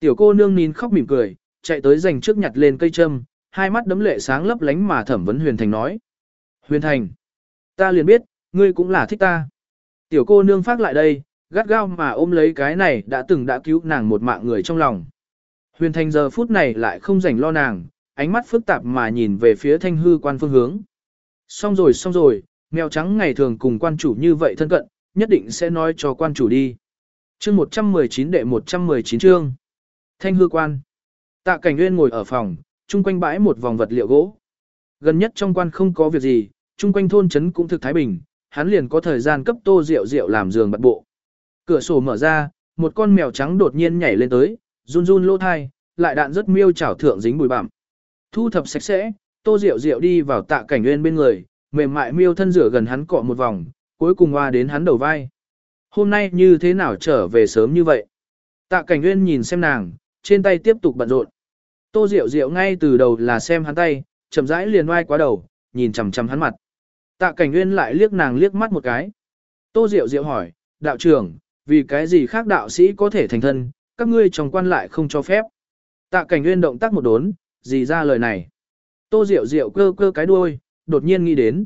Tiểu cô nương nín khóc mỉm cười, chạy tới giành trước nhặt lên cây châm, hai mắt đấm lệ sáng lấp lánh mà thẩm vấn Huyền Thành nói. Huyền Thành, ta liền biết, Ngươi cũng là thích ta. Tiểu cô nương phát lại đây, gắt gao mà ôm lấy cái này đã từng đã cứu nàng một mạng người trong lòng. Huyền thành giờ phút này lại không rảnh lo nàng, ánh mắt phức tạp mà nhìn về phía thanh hư quan phương hướng. Xong rồi xong rồi, mèo trắng ngày thường cùng quan chủ như vậy thân cận, nhất định sẽ nói cho quan chủ đi. Chương 119 đệ 119 chương. Thanh hư quan. Tạ Cảnh Nguyên ngồi ở phòng, chung quanh bãi một vòng vật liệu gỗ. Gần nhất trong quan không có việc gì, chung quanh thôn trấn cũng thực thái bình, hắn liền có thời gian cấp tô rượu rượu làm giường bật bộ. Cửa sổ mở ra, một con mèo trắng đột nhiên nhảy lên tới, run run lỗ thai, lại đạn rất miêu chảo thượng dính bụi bặm. Thu thập sạch sẽ, tô rượu rượu đi vào tạ cảnh nguyên bên người, mềm mại miêu thân rửa gần hắn cọ một vòng, cuối cùng hoa đến hắn đầu vai. Hôm nay như thế nào trở về sớm như vậy? Tạ cảnh nguyên nhìn xem nàng, trên tay tiếp tục bận rộn. Tô Diệu Diệu ngay từ đầu là xem hắn tay, chậm rãi liền oai quá đầu, nhìn chằm chằm hắn mặt. Tạ cảnh nguyên lại liếc nàng liếc mắt một cái. Tô Diệu Diệu hỏi, đạo trưởng, vì cái gì khác đạo sĩ có thể thành thân, các ngươi trong quan lại không cho phép. Tạ cảnh nguyên động tác một đốn, gì ra lời này. Tô Diệu Diệu cơ cơ cái đuôi, đột nhiên nghĩ đến.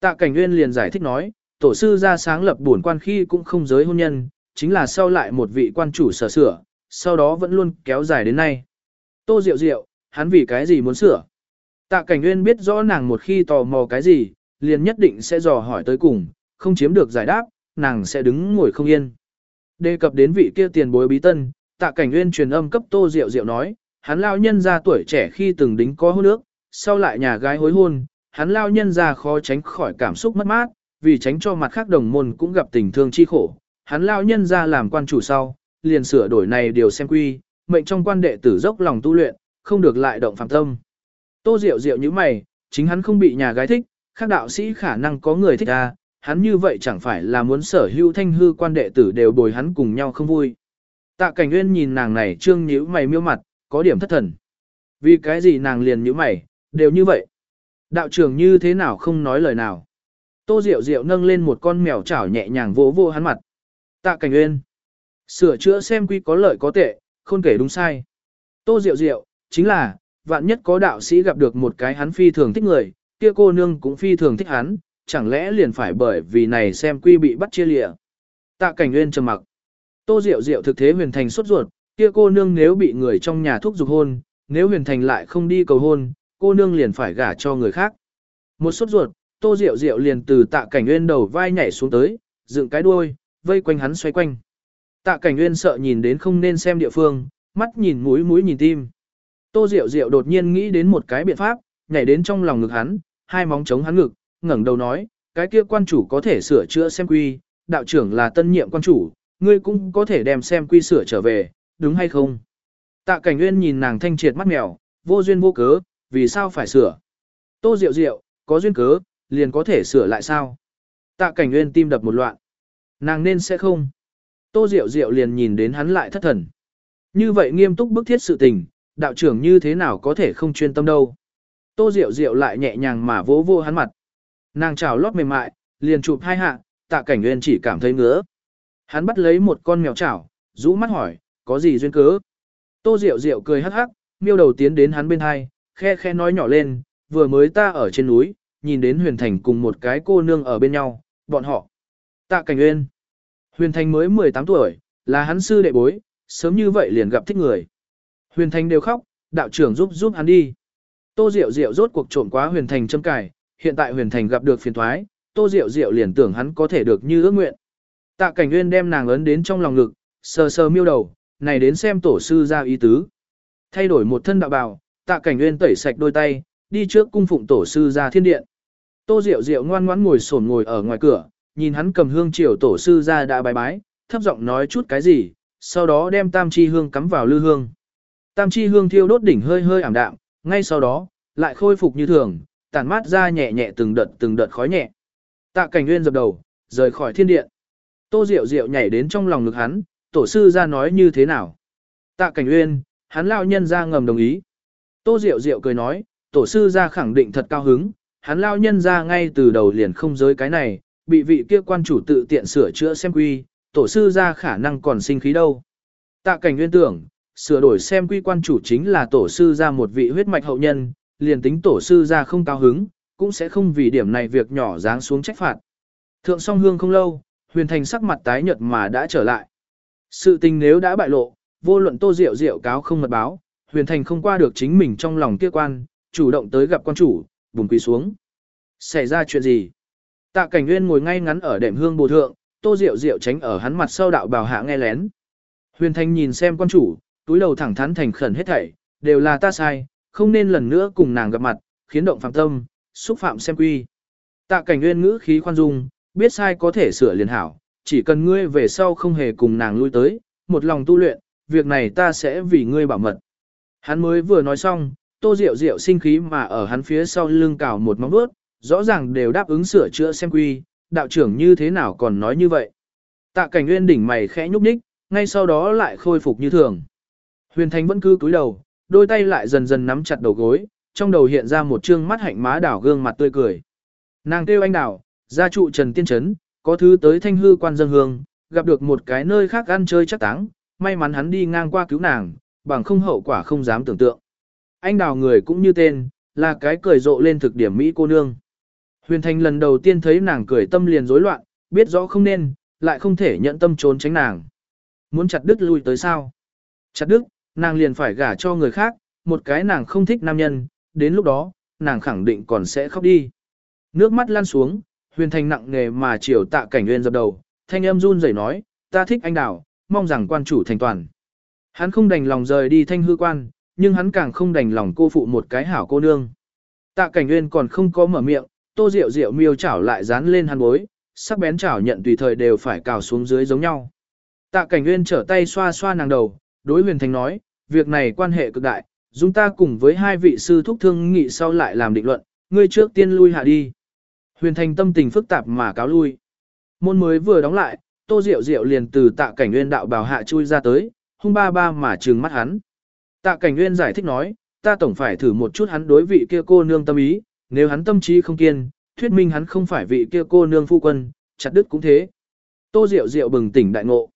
Tạ cảnh nguyên liền giải thích nói, tổ sư ra sáng lập bổn quan khi cũng không giới hôn nhân, chính là sau lại một vị quan chủ sở sửa, sau đó vẫn luôn kéo dài đến nay. Tô Diệu Diệu, hắn vì cái gì muốn sửa? Tạ Cảnh Nguyên biết rõ nàng một khi tò mò cái gì, liền nhất định sẽ dò hỏi tới cùng, không chiếm được giải đáp, nàng sẽ đứng ngồi không yên. Đề cập đến vị kia tiền bối bí tân, Tạ Cảnh Nguyên truyền âm cấp Tô Diệu Diệu nói, hắn lao nhân ra tuổi trẻ khi từng đính có hôn nước, sau lại nhà gái hối hôn, hắn lao nhân ra khó tránh khỏi cảm xúc mất mát, vì tránh cho mặt khác đồng môn cũng gặp tình thương chi khổ. Hắn lao nhân ra làm quan chủ sau, liền sửa đổi này điều xem quy, mệnh trong quan đệ tử dốc lòng tu luyện, không được lại động phạm tâm. Tô Diệu Diệu như mày, chính hắn không bị nhà gái thích, khác đạo sĩ khả năng có người thích à, hắn như vậy chẳng phải là muốn sở hữu thanh hư quan đệ tử đều bồi hắn cùng nhau không vui. Tạ Cảnh Nguyên nhìn nàng này trương nhíu mày miêu mặt, có điểm thất thần. Vì cái gì nàng liền nhíu mày, đều như vậy. Đạo trưởng như thế nào không nói lời nào. Tô Diệu Diệu nâng lên một con mèo chảo nhẹ nhàng vỗ vỗ hắn mặt. Tạ Cảnh Uyên, Sửa chữa xem quy có lợi có tệ, không kể đúng sai. Tô Diệu Diệu, chính là, vạn nhất có đạo sĩ gặp được một cái hắn phi thường thích người, kia cô nương cũng phi thường thích hắn, chẳng lẽ liền phải bởi vì này xem quy bị bắt chia lìa. Tạ Cảnh Uyên trầm mặc. Tô Diệu Diệu thực thế huyền thành xuất ruột, kia cô nương nếu bị người trong nhà thúc giục hôn, nếu huyền thành lại không đi cầu hôn, cô nương liền phải gả cho người khác. Một sốt ruột, Tô Diệu Diệu liền từ Tạ Cảnh Nguyên đầu vai nhảy xuống tới, dựng cái đuôi, vây quanh hắn xoay quanh. Tạ Cảnh Nguyên sợ nhìn đến không nên xem địa phương, mắt nhìn mũi mũi nhìn tim. Tô Diệu Diệu đột nhiên nghĩ đến một cái biện pháp, nhảy đến trong lòng ngực hắn, hai móng chống hắn ngực, ngẩng đầu nói, cái kia quan chủ có thể sửa chữa xem quy, đạo trưởng là tân nhiệm quan chủ, ngươi cũng có thể đem xem quy sửa trở về, đúng hay không? Tạ Cảnh Nguyên nhìn nàng thanh triệt mắt mèo, vô duyên vô cớ, vì sao phải sửa? Tô Diệu Diệu, có duyên cớ, liền có thể sửa lại sao? Tạ Cảnh Nguyên tim đập một loạn. Nàng nên sẽ không. Tô Diệu Diệu liền nhìn đến hắn lại thất thần. Như vậy nghiêm túc bức thiết sự tình, đạo trưởng như thế nào có thể không chuyên tâm đâu. Tô Diệu Diệu lại nhẹ nhàng mà vỗ vô hắn mặt. Nàng chào lót mềm mại, liền chụp hai hạ, tạ cảnh nguyên chỉ cảm thấy ngứa. Hắn bắt lấy một con mèo chảo, rũ mắt hỏi, có gì duyên cớ? Tô Diệu Diệu cười hắc hắc, miêu đầu tiến đến hắn bên hai, khe khe nói nhỏ lên, vừa mới ta ở trên núi, nhìn đến Huyền Thành cùng một cái cô nương ở bên nhau, bọn họ. Tạ Cảnh Nguyên. Huyền Thành mới 18 tuổi, là hắn sư đệ bối, sớm như vậy liền gặp thích người. Huyền Thành đều khóc, đạo trưởng giúp giúp hắn đi. Tô Diệu Diệu rốt cuộc trộm quá Huyền Thành châm cài, hiện tại Huyền Thành gặp được phiền thoái, Tô Diệu Diệu liền tưởng hắn có thể được như ước nguyện. Tạ Cảnh Nguyên đem nàng ấn đến trong lòng ngực, sờ sờ miêu đầu, này đến xem tổ sư ra ý tứ. Thay đổi một thân đạo bào, Tạ Cảnh Nguyên tẩy sạch đôi tay, đi trước cung phụng tổ sư ra thiên điện. Tô Diệu Diệu ngoan ngoãn ngồi sổn ngồi ở ngoài cửa, nhìn hắn cầm hương triều tổ sư ra đã bài bái, thấp giọng nói chút cái gì, sau đó đem tam chi hương cắm vào lư hương. Tam chi hương thiêu đốt đỉnh hơi hơi ảm đạm, ngay sau đó, lại khôi phục như thường, tản mát ra nhẹ nhẹ từng đợt từng đợt khói nhẹ. Tạ Cảnh Nguyên dập đầu, rời khỏi thiên điện. Tô Diệu Diệu nhảy đến trong lòng ngực hắn, tổ sư ra nói như thế nào. Tạ Cảnh Nguyên, hắn lao nhân ra ngầm đồng ý. Tô Diệu Diệu cười nói, tổ sư ra khẳng định thật cao hứng, hắn lao nhân ra ngay từ đầu liền không giới cái này, bị vị kia quan chủ tự tiện sửa chữa xem quy, tổ sư ra khả năng còn sinh khí đâu. Tạ cảnh nguyên tưởng, sửa đổi xem quy quan chủ chính là tổ sư ra một vị huyết mạch hậu nhân, liền tính tổ sư ra không cao hứng, cũng sẽ không vì điểm này việc nhỏ dáng xuống trách phạt. Thượng song hương không lâu, huyền thành sắc mặt tái nhợt mà đã trở lại. Sự tình nếu đã bại lộ, vô luận tô diệu diệu cáo không mật báo, huyền thành không qua được chính mình trong lòng kia quan, chủ động tới gặp quan chủ, bùng quỳ xuống. Xảy ra chuyện gì? Tạ cảnh nguyên ngồi ngay ngắn ở đệm hương bồ thượng, tô diệu diệu tránh ở hắn mặt sau đạo bào hạ nghe lén. Huyền Thanh nhìn xem quan chủ, túi đầu thẳng thắn thành khẩn hết thảy, đều là ta sai, không nên lần nữa cùng nàng gặp mặt, khiến động phạm tâm, xúc phạm xem quy. Tạ cảnh nguyên ngữ khí khoan dung, biết sai có thể sửa liền hảo, chỉ cần ngươi về sau không hề cùng nàng lui tới, một lòng tu luyện, việc này ta sẽ vì ngươi bảo mật. Hắn mới vừa nói xong, tô diệu diệu sinh khí mà ở hắn phía sau lưng cào một móng vuốt, rõ ràng đều đáp ứng sửa chữa xem quy, đạo trưởng như thế nào còn nói như vậy. Tạ cảnh nguyên đỉnh mày khẽ nhúc nhích, ngay sau đó lại khôi phục như thường. Huyền Thánh vẫn cứ cúi đầu, đôi tay lại dần dần nắm chặt đầu gối, trong đầu hiện ra một trương mắt hạnh má đảo gương mặt tươi cười. Nàng kêu anh đảo, gia trụ Trần Tiên Trấn, có thứ tới thanh hư quan dân hương, gặp được một cái nơi khác ăn chơi chắc táng, may mắn hắn đi ngang qua cứu nàng, bằng không hậu quả không dám tưởng tượng. Anh đào người cũng như tên, là cái cười rộ lên thực điểm Mỹ cô nương. Huyền Thành lần đầu tiên thấy nàng cười tâm liền rối loạn, biết rõ không nên, lại không thể nhận tâm trốn tránh nàng. Muốn chặt đứt lui tới sao? Chặt đứt, nàng liền phải gả cho người khác, một cái nàng không thích nam nhân, đến lúc đó, nàng khẳng định còn sẽ khóc đi. Nước mắt lan xuống, huyền thành nặng nề mà chiều tạ cảnh nguyên dập đầu, thanh âm run rẩy nói, ta thích anh đào, mong rằng quan chủ thành toàn. Hắn không đành lòng rời đi thanh hư quan, nhưng hắn càng không đành lòng cô phụ một cái hảo cô nương. Tạ cảnh nguyên còn không có mở miệng, tô rượu rượu miêu chảo lại dán lên hắn bối, sắc bén chảo nhận tùy thời đều phải cào xuống dưới giống nhau. Tạ cảnh nguyên trở tay xoa xoa nàng đầu, đối huyền thành nói, việc này quan hệ cực đại, chúng ta cùng với hai vị sư thúc thương nghị sau lại làm định luận, ngươi trước tiên lui hạ đi. Huyền thành tâm tình phức tạp mà cáo lui. Môn mới vừa đóng lại, tô rượu rượu liền từ tạ cảnh nguyên đạo bào hạ chui ra tới, hung ba ba mà trừng mắt hắn. Tạ cảnh nguyên giải thích nói, ta tổng phải thử một chút hắn đối vị kia cô nương tâm ý, nếu hắn tâm trí không kiên, thuyết minh hắn không phải vị kia cô nương phu quân, chặt đứt cũng thế. Tô Diệu Diệu bừng tỉnh đại ngộ.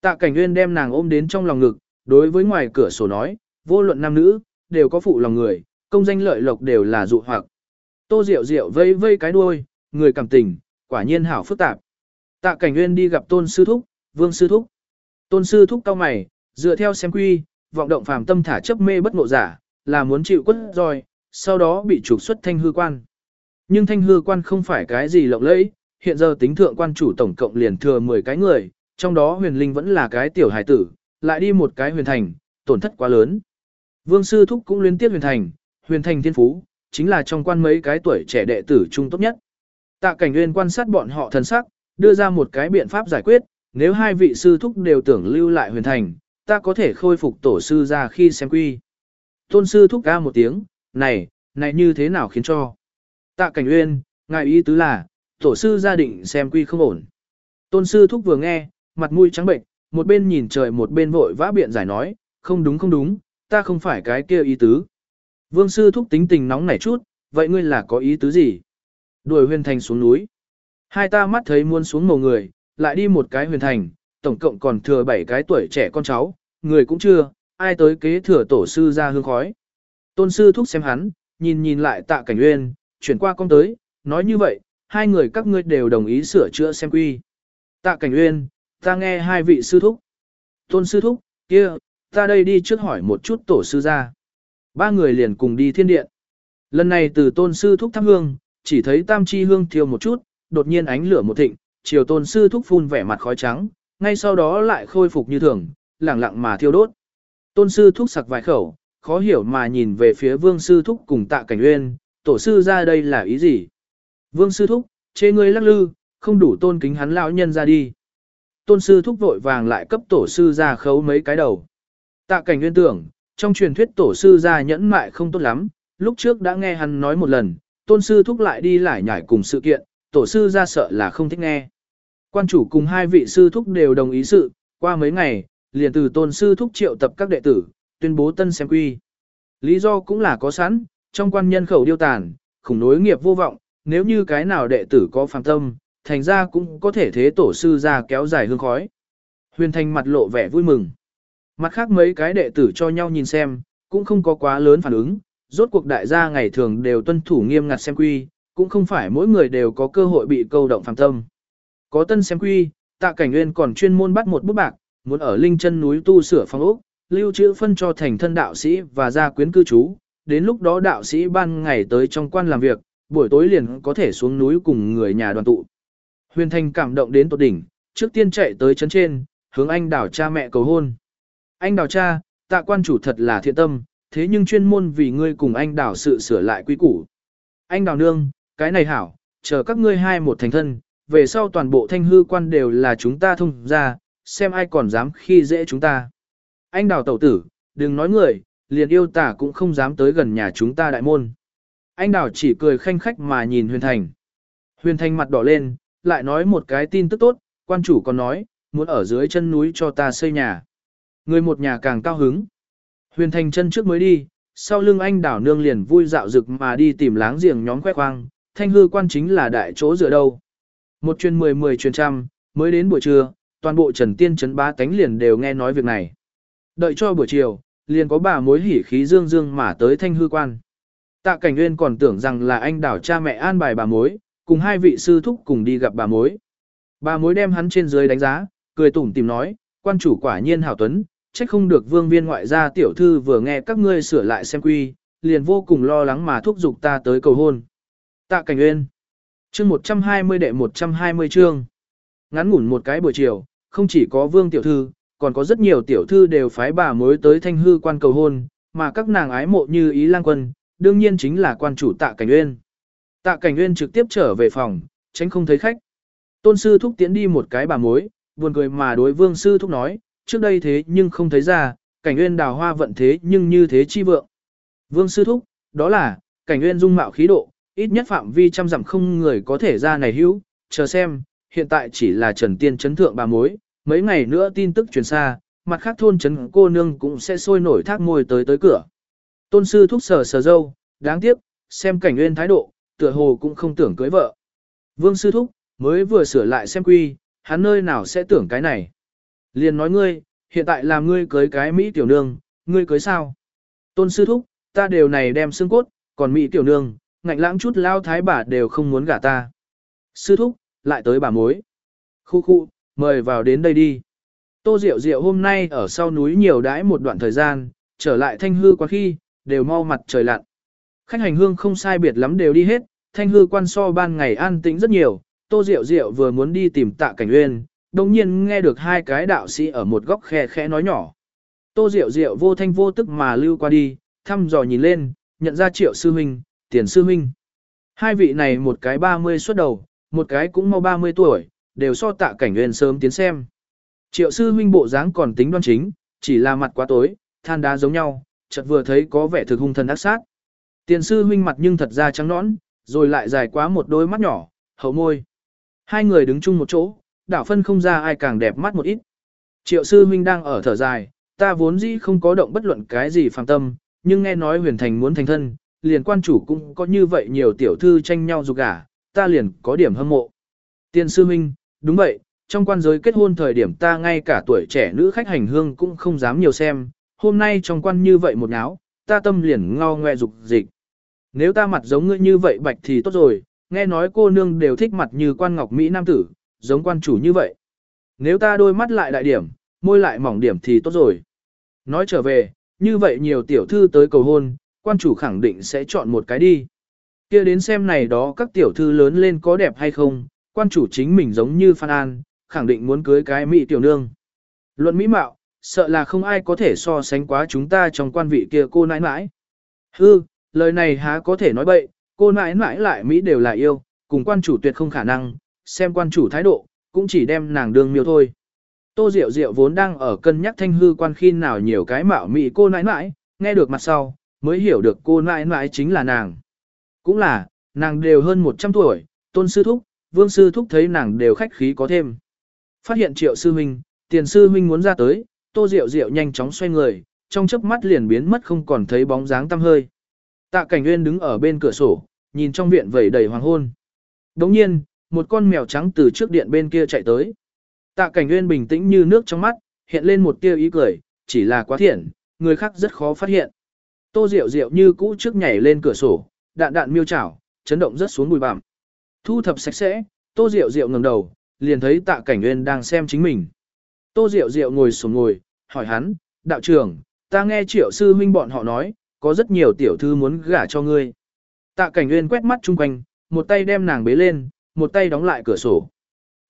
Tạ Cảnh Nguyên đem nàng ôm đến trong lòng ngực, đối với ngoài cửa sổ nói, vô luận nam nữ, đều có phụ lòng người, công danh lợi lộc đều là dụ hoặc. Tô Diệu Diệu vây vây cái đuôi, người cảm tình, quả nhiên hảo phức tạp. Tạ Cảnh Nguyên đi gặp Tôn Sư Thúc, Vương Sư Thúc. Tôn Sư Thúc cao mày, dựa theo xem quy, vọng động phàm tâm thả chấp mê bất ngộ giả, là muốn chịu quất roi, sau đó bị trục xuất thanh hư quan. Nhưng thanh hư quan không phải cái gì lộng lẫy, hiện giờ tính thượng quan chủ tổng cộng liền thừa 10 cái người, trong đó huyền linh vẫn là cái tiểu hài tử, lại đi một cái huyền thành, tổn thất quá lớn. Vương sư thúc cũng liên tiếp huyền thành, huyền thành thiên phú, chính là trong quan mấy cái tuổi trẻ đệ tử trung tốt nhất. Tạ cảnh nguyên quan sát bọn họ thần sắc, đưa ra một cái biện pháp giải quyết, nếu hai vị sư thúc đều tưởng lưu lại huyền thành, ta có thể khôi phục tổ sư ra khi xem quy. Tôn sư thúc ca một tiếng, này, này như thế nào khiến cho. Tạ cảnh uyên, ngài ý tứ là, tổ sư gia định xem quy không ổn. Tôn sư thúc vừa nghe, mặt mũi trắng bệnh, một bên nhìn trời một bên vội vã biện giải nói, không đúng không đúng, ta không phải cái kia ý tứ. Vương sư thúc tính tình nóng nảy chút, vậy ngươi là có ý tứ gì? Đuổi huyền thành xuống núi. Hai ta mắt thấy muôn xuống mồ người, lại đi một cái huyền thành, tổng cộng còn thừa bảy cái tuổi trẻ con cháu, người cũng chưa, ai tới kế thừa tổ sư ra hương khói. Tôn sư thúc xem hắn, nhìn nhìn lại tạ cảnh uyên, chuyển qua con tới, nói như vậy, hai người các ngươi đều đồng ý sửa chữa xem quy. Tạ cảnh uyên, ta nghe hai vị sư thúc. Tôn sư thúc, kia, ta đây đi trước hỏi một chút tổ sư ra. Ba người liền cùng đi thiên điện. Lần này từ tôn sư thúc thắp hương, chỉ thấy tam chi hương thiêu một chút, đột nhiên ánh lửa một thịnh, chiều tôn sư thúc phun vẻ mặt khói trắng, ngay sau đó lại khôi phục như thường, lẳng lặng mà thiêu đốt. Tôn sư thúc sặc vài khẩu, khó hiểu mà nhìn về phía vương sư thúc cùng tạ cảnh uyên, tổ sư ra đây là ý gì? Vương sư thúc, chê ngươi lắc lư, không đủ tôn kính hắn lão nhân ra đi. Tôn sư thúc vội vàng lại cấp tổ sư ra khấu mấy cái đầu. Tạ cảnh nguyên tưởng, trong truyền thuyết tổ sư ra nhẫn mại không tốt lắm, lúc trước đã nghe hắn nói một lần, tôn sư thúc lại đi lại nhảy cùng sự kiện, tổ sư ra sợ là không thích nghe. Quan chủ cùng hai vị sư thúc đều đồng ý sự, qua mấy ngày, liền từ tôn sư thúc triệu tập các đệ tử, tuyên bố tân xem quy. Lý do cũng là có sẵn, trong quan nhân khẩu điêu tàn, khủng nối nghiệp vô vọng, nếu như cái nào đệ tử có phàm tâm, thành ra cũng có thể thế tổ sư ra kéo dài hương khói. Huyền Thành mặt lộ vẻ vui mừng. Mặt khác mấy cái đệ tử cho nhau nhìn xem, cũng không có quá lớn phản ứng, rốt cuộc đại gia ngày thường đều tuân thủ nghiêm ngặt xem quy, cũng không phải mỗi người đều có cơ hội bị câu động phàm tâm. Có tân xem quy, tạ cảnh nguyên còn chuyên môn bắt một bút bạc, muốn ở linh chân núi tu sửa phong ốc, lưu trữ phân cho thành thân đạo sĩ và gia quyến cư trú, đến lúc đó đạo sĩ ban ngày tới trong quan làm việc, buổi tối liền có thể xuống núi cùng người nhà đoàn tụ. Huyền Thành cảm động đến tột đỉnh, trước tiên chạy tới chấn trên, hướng anh đảo cha mẹ cầu hôn. Anh đảo cha, tạ quan chủ thật là thiện tâm, thế nhưng chuyên môn vì ngươi cùng anh đảo sự sửa lại quy củ. Anh đảo nương, cái này hảo, chờ các ngươi hai một thành thân, về sau toàn bộ thanh hư quan đều là chúng ta thông ra, xem ai còn dám khi dễ chúng ta. Anh đảo tẩu tử, đừng nói người, liền yêu tả cũng không dám tới gần nhà chúng ta đại môn. Anh đảo chỉ cười khanh khách mà nhìn Huyền Thành. Huyền Thành mặt đỏ lên, lại nói một cái tin tức tốt, quan chủ còn nói, muốn ở dưới chân núi cho ta xây nhà. Người một nhà càng cao hứng. Huyền Thành chân trước mới đi, sau lưng anh đảo nương liền vui dạo rực mà đi tìm láng giềng nhóm khoe khoang, thanh hư quan chính là đại chỗ dựa đâu. Một chuyên mười mười chuyên trăm, mới đến buổi trưa, toàn bộ trần tiên trấn bá tánh liền đều nghe nói việc này. Đợi cho buổi chiều, liền có bà mối hỉ khí dương dương mà tới thanh hư quan. Tạ cảnh nguyên còn tưởng rằng là anh đảo cha mẹ an bài bà mối, cùng hai vị sư thúc cùng đi gặp bà mối. Bà mối đem hắn trên dưới đánh giá, cười tủm tìm nói, quan chủ quả nhiên hảo tuấn, trách không được vương viên ngoại gia tiểu thư vừa nghe các ngươi sửa lại xem quy, liền vô cùng lo lắng mà thúc giục ta tới cầu hôn. Tạ Cảnh Uyên. Chương 120 đệ 120 chương. Ngắn ngủn một cái buổi chiều, không chỉ có Vương tiểu thư, còn có rất nhiều tiểu thư đều phái bà mối tới Thanh hư quan cầu hôn, mà các nàng ái mộ như Ý Lang Quân, đương nhiên chính là quan chủ Tạ Cảnh Uyên. Tạ Cảnh Uyên trực tiếp trở về phòng, tránh không thấy khách. Tôn sư thúc tiến đi một cái bà mối, buồn cười mà đối Vương sư thúc nói, trước đây thế nhưng không thấy ra, Cảnh Uyên đào hoa vận thế nhưng như thế chi vượng. Vương sư thúc, đó là, Cảnh Uyên dung mạo khí độ, ít nhất phạm vi trăm dặm không người có thể ra này hữu, chờ xem, hiện tại chỉ là Trần Tiên chấn thượng bà mối, mấy ngày nữa tin tức truyền xa, mặt khác thôn chấn cô nương cũng sẽ sôi nổi thác môi tới tới cửa. Tôn sư thúc sờ sờ dâu, đáng tiếc, xem cảnh nguyên thái độ, tựa hồ cũng không tưởng cưới vợ. Vương sư thúc, mới vừa sửa lại xem quy, hắn nơi nào sẽ tưởng cái này. Liền nói ngươi, hiện tại làm ngươi cưới cái Mỹ tiểu nương, ngươi cưới sao? Tôn sư thúc, ta đều này đem xương cốt, còn Mỹ tiểu nương, ngạnh lãng chút lao thái bà đều không muốn gả ta. Sư thúc, lại tới bà mối. Khu khu, mời vào đến đây đi. Tô Diệu Diệu hôm nay ở sau núi nhiều đãi một đoạn thời gian, trở lại thanh hư quá khi, đều mau mặt trời lặn. Khách hành hương không sai biệt lắm đều đi hết, thanh hư quan so ban ngày an tĩnh rất nhiều, Tô Diệu Diệu vừa muốn đi tìm tạ cảnh uyên, đồng nhiên nghe được hai cái đạo sĩ ở một góc khe khẽ nói nhỏ. Tô Diệu Diệu vô thanh vô tức mà lưu qua đi, thăm dò nhìn lên, nhận ra triệu sư huynh, tiền sư huynh. Hai vị này một cái 30 xuất đầu, một cái cũng mau 30 tuổi, đều so tạ cảnh nguyên sớm tiến xem. Triệu sư huynh bộ dáng còn tính đoan chính, chỉ là mặt quá tối, than đá giống nhau, chợt vừa thấy có vẻ thực hung thần ác sát. Tiền sư huynh mặt nhưng thật ra trắng nõn, rồi lại dài quá một đôi mắt nhỏ, hậu môi. Hai người đứng chung một chỗ, đảo phân không ra ai càng đẹp mắt một ít. Triệu sư huynh đang ở thở dài, ta vốn dĩ không có động bất luận cái gì phàm tâm, nhưng nghe nói huyền thành muốn thành thân, liền quan chủ cũng có như vậy nhiều tiểu thư tranh nhau dục gả, ta liền có điểm hâm mộ. tiên sư huynh, đúng vậy, trong quan giới kết hôn thời điểm ta ngay cả tuổi trẻ nữ khách hành hương cũng không dám nhiều xem, hôm nay trong quan như vậy một áo, ta tâm liền ngao ngoe dục dịch. Nếu ta mặt giống ngươi như vậy bạch thì tốt rồi, nghe nói cô nương đều thích mặt như quan ngọc Mỹ Nam tử, giống quan chủ như vậy. Nếu ta đôi mắt lại đại điểm, môi lại mỏng điểm thì tốt rồi. Nói trở về, như vậy nhiều tiểu thư tới cầu hôn, quan chủ khẳng định sẽ chọn một cái đi. kia đến xem này đó các tiểu thư lớn lên có đẹp hay không, quan chủ chính mình giống như Phan An, khẳng định muốn cưới cái mỹ tiểu nương. Luận mỹ mạo, sợ là không ai có thể so sánh quá chúng ta trong quan vị kia cô nãi nãi. Hư, lời này há có thể nói bậy, cô nãi nãi lại mỹ đều là yêu, cùng quan chủ tuyệt không khả năng, xem quan chủ thái độ, cũng chỉ đem nàng đương miêu thôi. Tô Diệu Diệu vốn đang ở cân nhắc thanh hư quan khi nào nhiều cái mạo mỹ cô nãi nãi, nghe được mặt sau, mới hiểu được cô nãi nãi chính là nàng. Cũng là, nàng đều hơn 100 tuổi, tôn sư thúc, vương sư thúc thấy nàng đều khách khí có thêm. Phát hiện triệu sư huynh, tiền sư huynh muốn ra tới, tô diệu diệu nhanh chóng xoay người, trong chớp mắt liền biến mất không còn thấy bóng dáng tăm hơi. Tạ cảnh nguyên đứng ở bên cửa sổ, nhìn trong viện vẩy đầy hoàng hôn. Đồng nhiên, một con mèo trắng từ trước điện bên kia chạy tới. Tạ cảnh nguyên bình tĩnh như nước trong mắt, hiện lên một tia ý cười, chỉ là quá thiện, người khác rất khó phát hiện. Tô Diệu Diệu như cũ trước nhảy lên cửa sổ, đạn đạn miêu chảo, chấn động rất xuống bùi bặm. Thu thập sạch sẽ, Tô Diệu Diệu ngẩng đầu, liền thấy Tạ Cảnh Nguyên đang xem chính mình. Tô Diệu Diệu ngồi xuống ngồi, hỏi hắn, đạo trưởng, ta nghe triệu sư huynh bọn họ nói, có rất nhiều tiểu thư muốn gả cho ngươi. Tạ Cảnh Nguyên quét mắt chung quanh, một tay đem nàng bế lên, một tay đóng lại cửa sổ.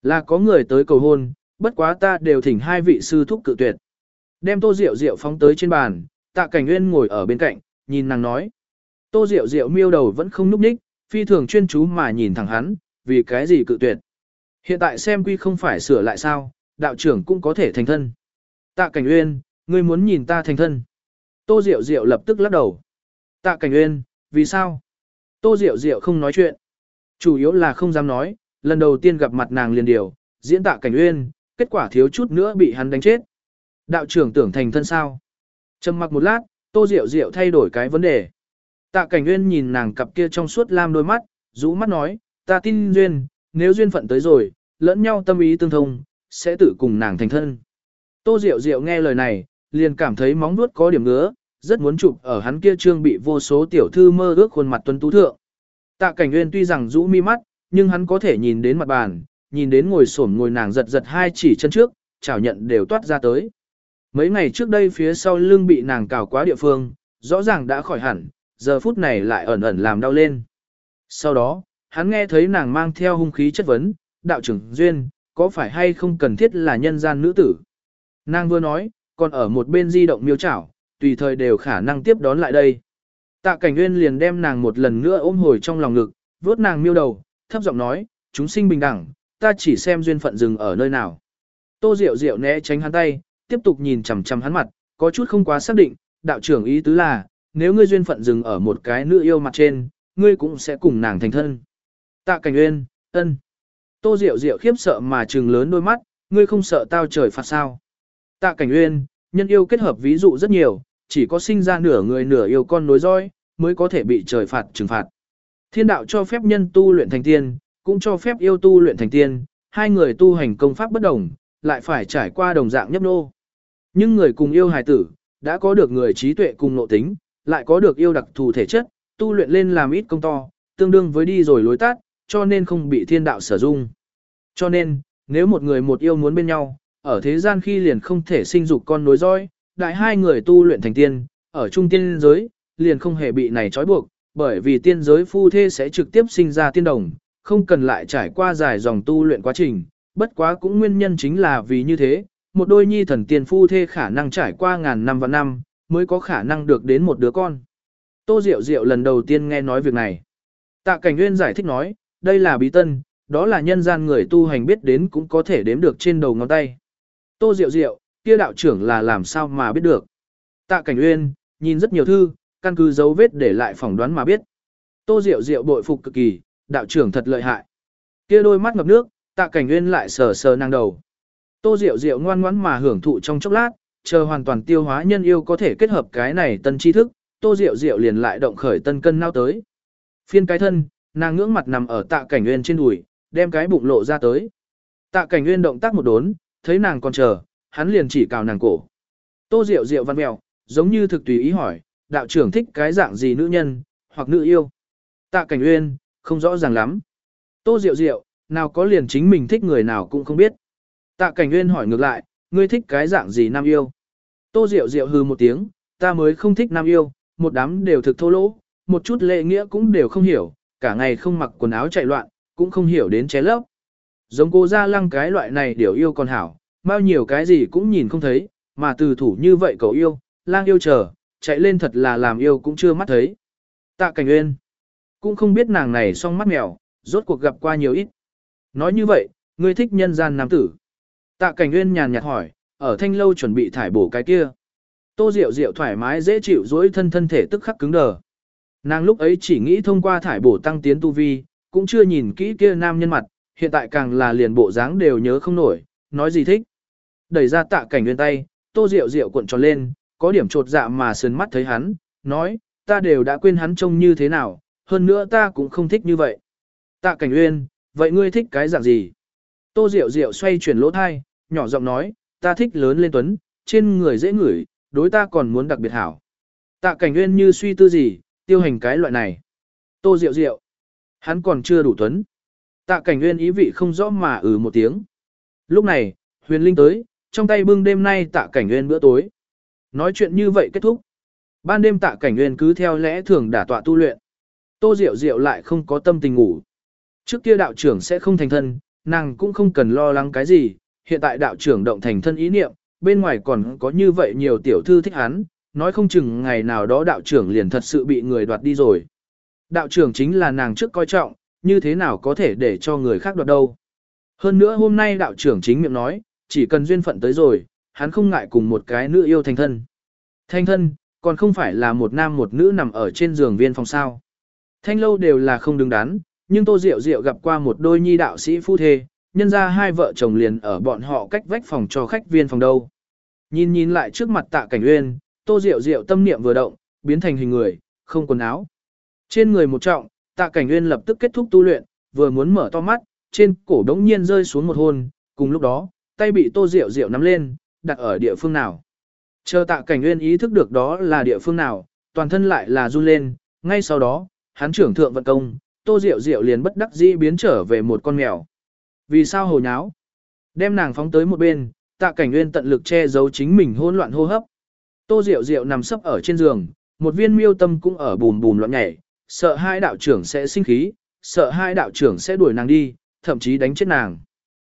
Là có người tới cầu hôn, bất quá ta đều thỉnh hai vị sư thúc cự tuyệt. Đem Tô Diệu Diệu phóng tới trên bàn, Tạ Cảnh Nguyên ngồi ở bên cạnh, nhìn nàng nói. Tô Diệu Diệu miêu đầu vẫn không núp ních, phi thường chuyên chú mà nhìn thẳng hắn, vì cái gì cự tuyệt. Hiện tại xem quy không phải sửa lại sao, đạo trưởng cũng có thể thành thân. Tạ Cảnh Uyên, ngươi muốn nhìn ta thành thân. Tô Diệu Diệu lập tức lắc đầu. Tạ Cảnh Uyên, vì sao? Tô Diệu Diệu không nói chuyện. Chủ yếu là không dám nói, lần đầu tiên gặp mặt nàng liền điều, diễn Tạ Cảnh Uyên, kết quả thiếu chút nữa bị hắn đánh chết. Đạo trưởng tưởng thành thân sao? Trầm mặc một lát, Tô Diệu Diệu thay đổi cái vấn đề. Tạ Cảnh Nguyên nhìn nàng cặp kia trong suốt lam đôi mắt, rũ mắt nói, ta tin duyên, nếu duyên phận tới rồi, lẫn nhau tâm ý tương thông, sẽ tự cùng nàng thành thân. Tô Diệu Diệu nghe lời này, liền cảm thấy móng vuốt có điểm ngứa, rất muốn chụp ở hắn kia trương bị vô số tiểu thư mơ ước khuôn mặt tuấn tú thượng. Tạ Cảnh Nguyên tuy rằng rũ mi mắt, nhưng hắn có thể nhìn đến mặt bàn, nhìn đến ngồi xổm ngồi nàng giật giật hai chỉ chân trước, chảo nhận đều toát ra tới. Mấy ngày trước đây phía sau lưng bị nàng cào quá địa phương, rõ ràng đã khỏi hẳn, giờ phút này lại ẩn ẩn làm đau lên. Sau đó, hắn nghe thấy nàng mang theo hung khí chất vấn, đạo trưởng Duyên, có phải hay không cần thiết là nhân gian nữ tử? Nàng vừa nói, còn ở một bên di động miêu chảo, tùy thời đều khả năng tiếp đón lại đây. Tạ cảnh nguyên liền đem nàng một lần nữa ôm hồi trong lòng ngực, vuốt nàng miêu đầu, thấp giọng nói, chúng sinh bình đẳng, ta chỉ xem duyên phận dừng ở nơi nào. Tô Diệu Diệu né tránh hắn tay, tiếp tục nhìn chằm chằm hắn mặt, có chút không quá xác định, đạo trưởng ý tứ là, nếu ngươi duyên phận dừng ở một cái nữ yêu mặt trên, ngươi cũng sẽ cùng nàng thành thân. Tạ Cảnh Uyên, ân. Tô Diệu Diệu khiếp sợ mà trừng lớn đôi mắt, ngươi không sợ tao trời phạt sao? Tạ Cảnh Uyên, nhân yêu kết hợp ví dụ rất nhiều, chỉ có sinh ra nửa người nửa yêu con nối roi, mới có thể bị trời phạt trừng phạt. Thiên đạo cho phép nhân tu luyện thành tiên, cũng cho phép yêu tu luyện thành tiên, hai người tu hành công pháp bất đồng, lại phải trải qua đồng dạng nhấp nô. Nhưng người cùng yêu hài tử, đã có được người trí tuệ cùng nội tính, lại có được yêu đặc thù thể chất, tu luyện lên làm ít công to, tương đương với đi rồi lối tắt, cho nên không bị thiên đạo sử dụng. Cho nên, nếu một người một yêu muốn bên nhau, ở thế gian khi liền không thể sinh dục con nối dõi, đại hai người tu luyện thành tiên, ở trung tiên giới, liền không hề bị này trói buộc, bởi vì tiên giới phu thê sẽ trực tiếp sinh ra tiên đồng, không cần lại trải qua dài dòng tu luyện quá trình, bất quá cũng nguyên nhân chính là vì như thế, một đôi nhi thần tiên phu thê khả năng trải qua ngàn năm và năm, mới có khả năng được đến một đứa con. Tô Diệu Diệu lần đầu tiên nghe nói việc này. Tạ Cảnh Nguyên giải thích nói, đây là bí tân, đó là nhân gian người tu hành biết đến cũng có thể đếm được trên đầu ngón tay. Tô Diệu Diệu, kia đạo trưởng là làm sao mà biết được. Tạ Cảnh Nguyên, nhìn rất nhiều thư, căn cứ dấu vết để lại phỏng đoán mà biết. Tô Diệu Diệu bội phục cực kỳ, đạo trưởng thật lợi hại. Kia đôi mắt ngập nước, Tạ Cảnh Nguyên lại sờ sờ năng đầu. Tô Diệu Diệu ngoan ngoãn mà hưởng thụ trong chốc lát, chờ hoàn toàn tiêu hóa nhân yêu có thể kết hợp cái này tân tri thức, Tô Diệu Diệu liền lại động khởi tân cân nao tới. Phiên cái thân, nàng ngưỡng mặt nằm ở Tạ Cảnh Nguyên trên đùi, đem cái bụng lộ ra tới. Tạ Cảnh Nguyên động tác một đốn, thấy nàng còn chờ, hắn liền chỉ cào nàng cổ. Tô Diệu Diệu văn mèo, giống như thực tùy ý hỏi, đạo trưởng thích cái dạng gì nữ nhân, hoặc nữ yêu. Tạ Cảnh Nguyên, không rõ ràng lắm. Tô Diệu Diệu, nào có liền chính mình thích người nào cũng không biết. Tạ Cảnh Nguyên hỏi ngược lại, ngươi thích cái dạng gì nam yêu? Tô Diệu Diệu hừ một tiếng, ta mới không thích nam yêu, một đám đều thực thô lỗ, một chút lệ nghĩa cũng đều không hiểu, cả ngày không mặc quần áo chạy loạn, cũng không hiểu đến ché lấp. Giống cô ra lăng cái loại này đều yêu còn hảo, bao nhiêu cái gì cũng nhìn không thấy, mà từ thủ như vậy cậu yêu, lang yêu chờ, chạy lên thật là làm yêu cũng chưa mắt thấy. Tạ Cảnh Nguyên, cũng không biết nàng này song mắt mèo, rốt cuộc gặp qua nhiều ít. Nói như vậy, ngươi thích nhân gian nam tử. Tạ Cảnh Nguyên nhàn nhạt hỏi, ở thanh lâu chuẩn bị thải bổ cái kia. Tô Diệu Diệu thoải mái dễ chịu duỗi thân thân thể tức khắc cứng đờ. Nàng lúc ấy chỉ nghĩ thông qua thải bổ tăng tiến tu vi, cũng chưa nhìn kỹ kia nam nhân mặt, hiện tại càng là liền bộ dáng đều nhớ không nổi, nói gì thích. Đẩy ra tạ cảnh nguyên tay, tô Diệu Diệu cuộn tròn lên, có điểm trột dạ mà sườn mắt thấy hắn, nói, ta đều đã quên hắn trông như thế nào, hơn nữa ta cũng không thích như vậy. Tạ cảnh nguyên, vậy ngươi thích cái dạng gì? Tô Diệu Diệu xoay chuyển lỗ thai, nhỏ giọng nói, ta thích lớn lên tuấn, trên người dễ ngửi, đối ta còn muốn đặc biệt hảo. Tạ cảnh nguyên như suy tư gì, tiêu hành cái loại này. Tô rượu rượu, hắn còn chưa đủ tuấn. Tạ cảnh nguyên ý vị không rõ mà ừ một tiếng. Lúc này, huyền linh tới, trong tay bưng đêm nay tạ cảnh nguyên bữa tối. Nói chuyện như vậy kết thúc. Ban đêm tạ cảnh nguyên cứ theo lẽ thường đả tọa tu luyện. Tô Diệu Diệu lại không có tâm tình ngủ. Trước kia đạo trưởng sẽ không thành thân, nàng cũng không cần lo lắng cái gì, hiện tại đạo trưởng động thành thân ý niệm, bên ngoài còn có như vậy nhiều tiểu thư thích hắn, nói không chừng ngày nào đó đạo trưởng liền thật sự bị người đoạt đi rồi. Đạo trưởng chính là nàng trước coi trọng, như thế nào có thể để cho người khác đoạt đâu. Hơn nữa hôm nay đạo trưởng chính miệng nói, chỉ cần duyên phận tới rồi, hắn không ngại cùng một cái nữ yêu thành thân. Thanh thân, còn không phải là một nam một nữ nằm ở trên giường viên phòng sao. Thanh lâu đều là không đứng đắn, nhưng Tô Diệu Diệu gặp qua một đôi nhi đạo sĩ phu thê, nhân ra hai vợ chồng liền ở bọn họ cách vách phòng cho khách viên phòng đâu. Nhìn nhìn lại trước mặt tạ cảnh uyên, Tô Diệu Diệu tâm niệm vừa động, biến thành hình người, không quần áo. Trên người một trọng, tạ cảnh uyên lập tức kết thúc tu luyện, vừa muốn mở to mắt, trên cổ đống nhiên rơi xuống một hôn, cùng lúc đó, tay bị tô rượu rượu nắm lên, đặt ở địa phương nào. Chờ tạ cảnh Uyên ý thức được đó là địa phương nào, toàn thân lại là run lên, ngay sau đó, hắn trưởng thượng vận công, tô rượu rượu liền bất đắc dĩ biến trở về một con mèo. Vì sao hồ nháo? Đem nàng phóng tới một bên, tạ cảnh nguyên tận lực che giấu chính mình hỗn loạn hô hấp. Tô Diệu Diệu nằm sấp ở trên giường, một viên miêu tâm cũng ở bùm bùm loạn nhảy, sợ hai đạo trưởng sẽ sinh khí, sợ hai đạo trưởng sẽ đuổi nàng đi, thậm chí đánh chết nàng.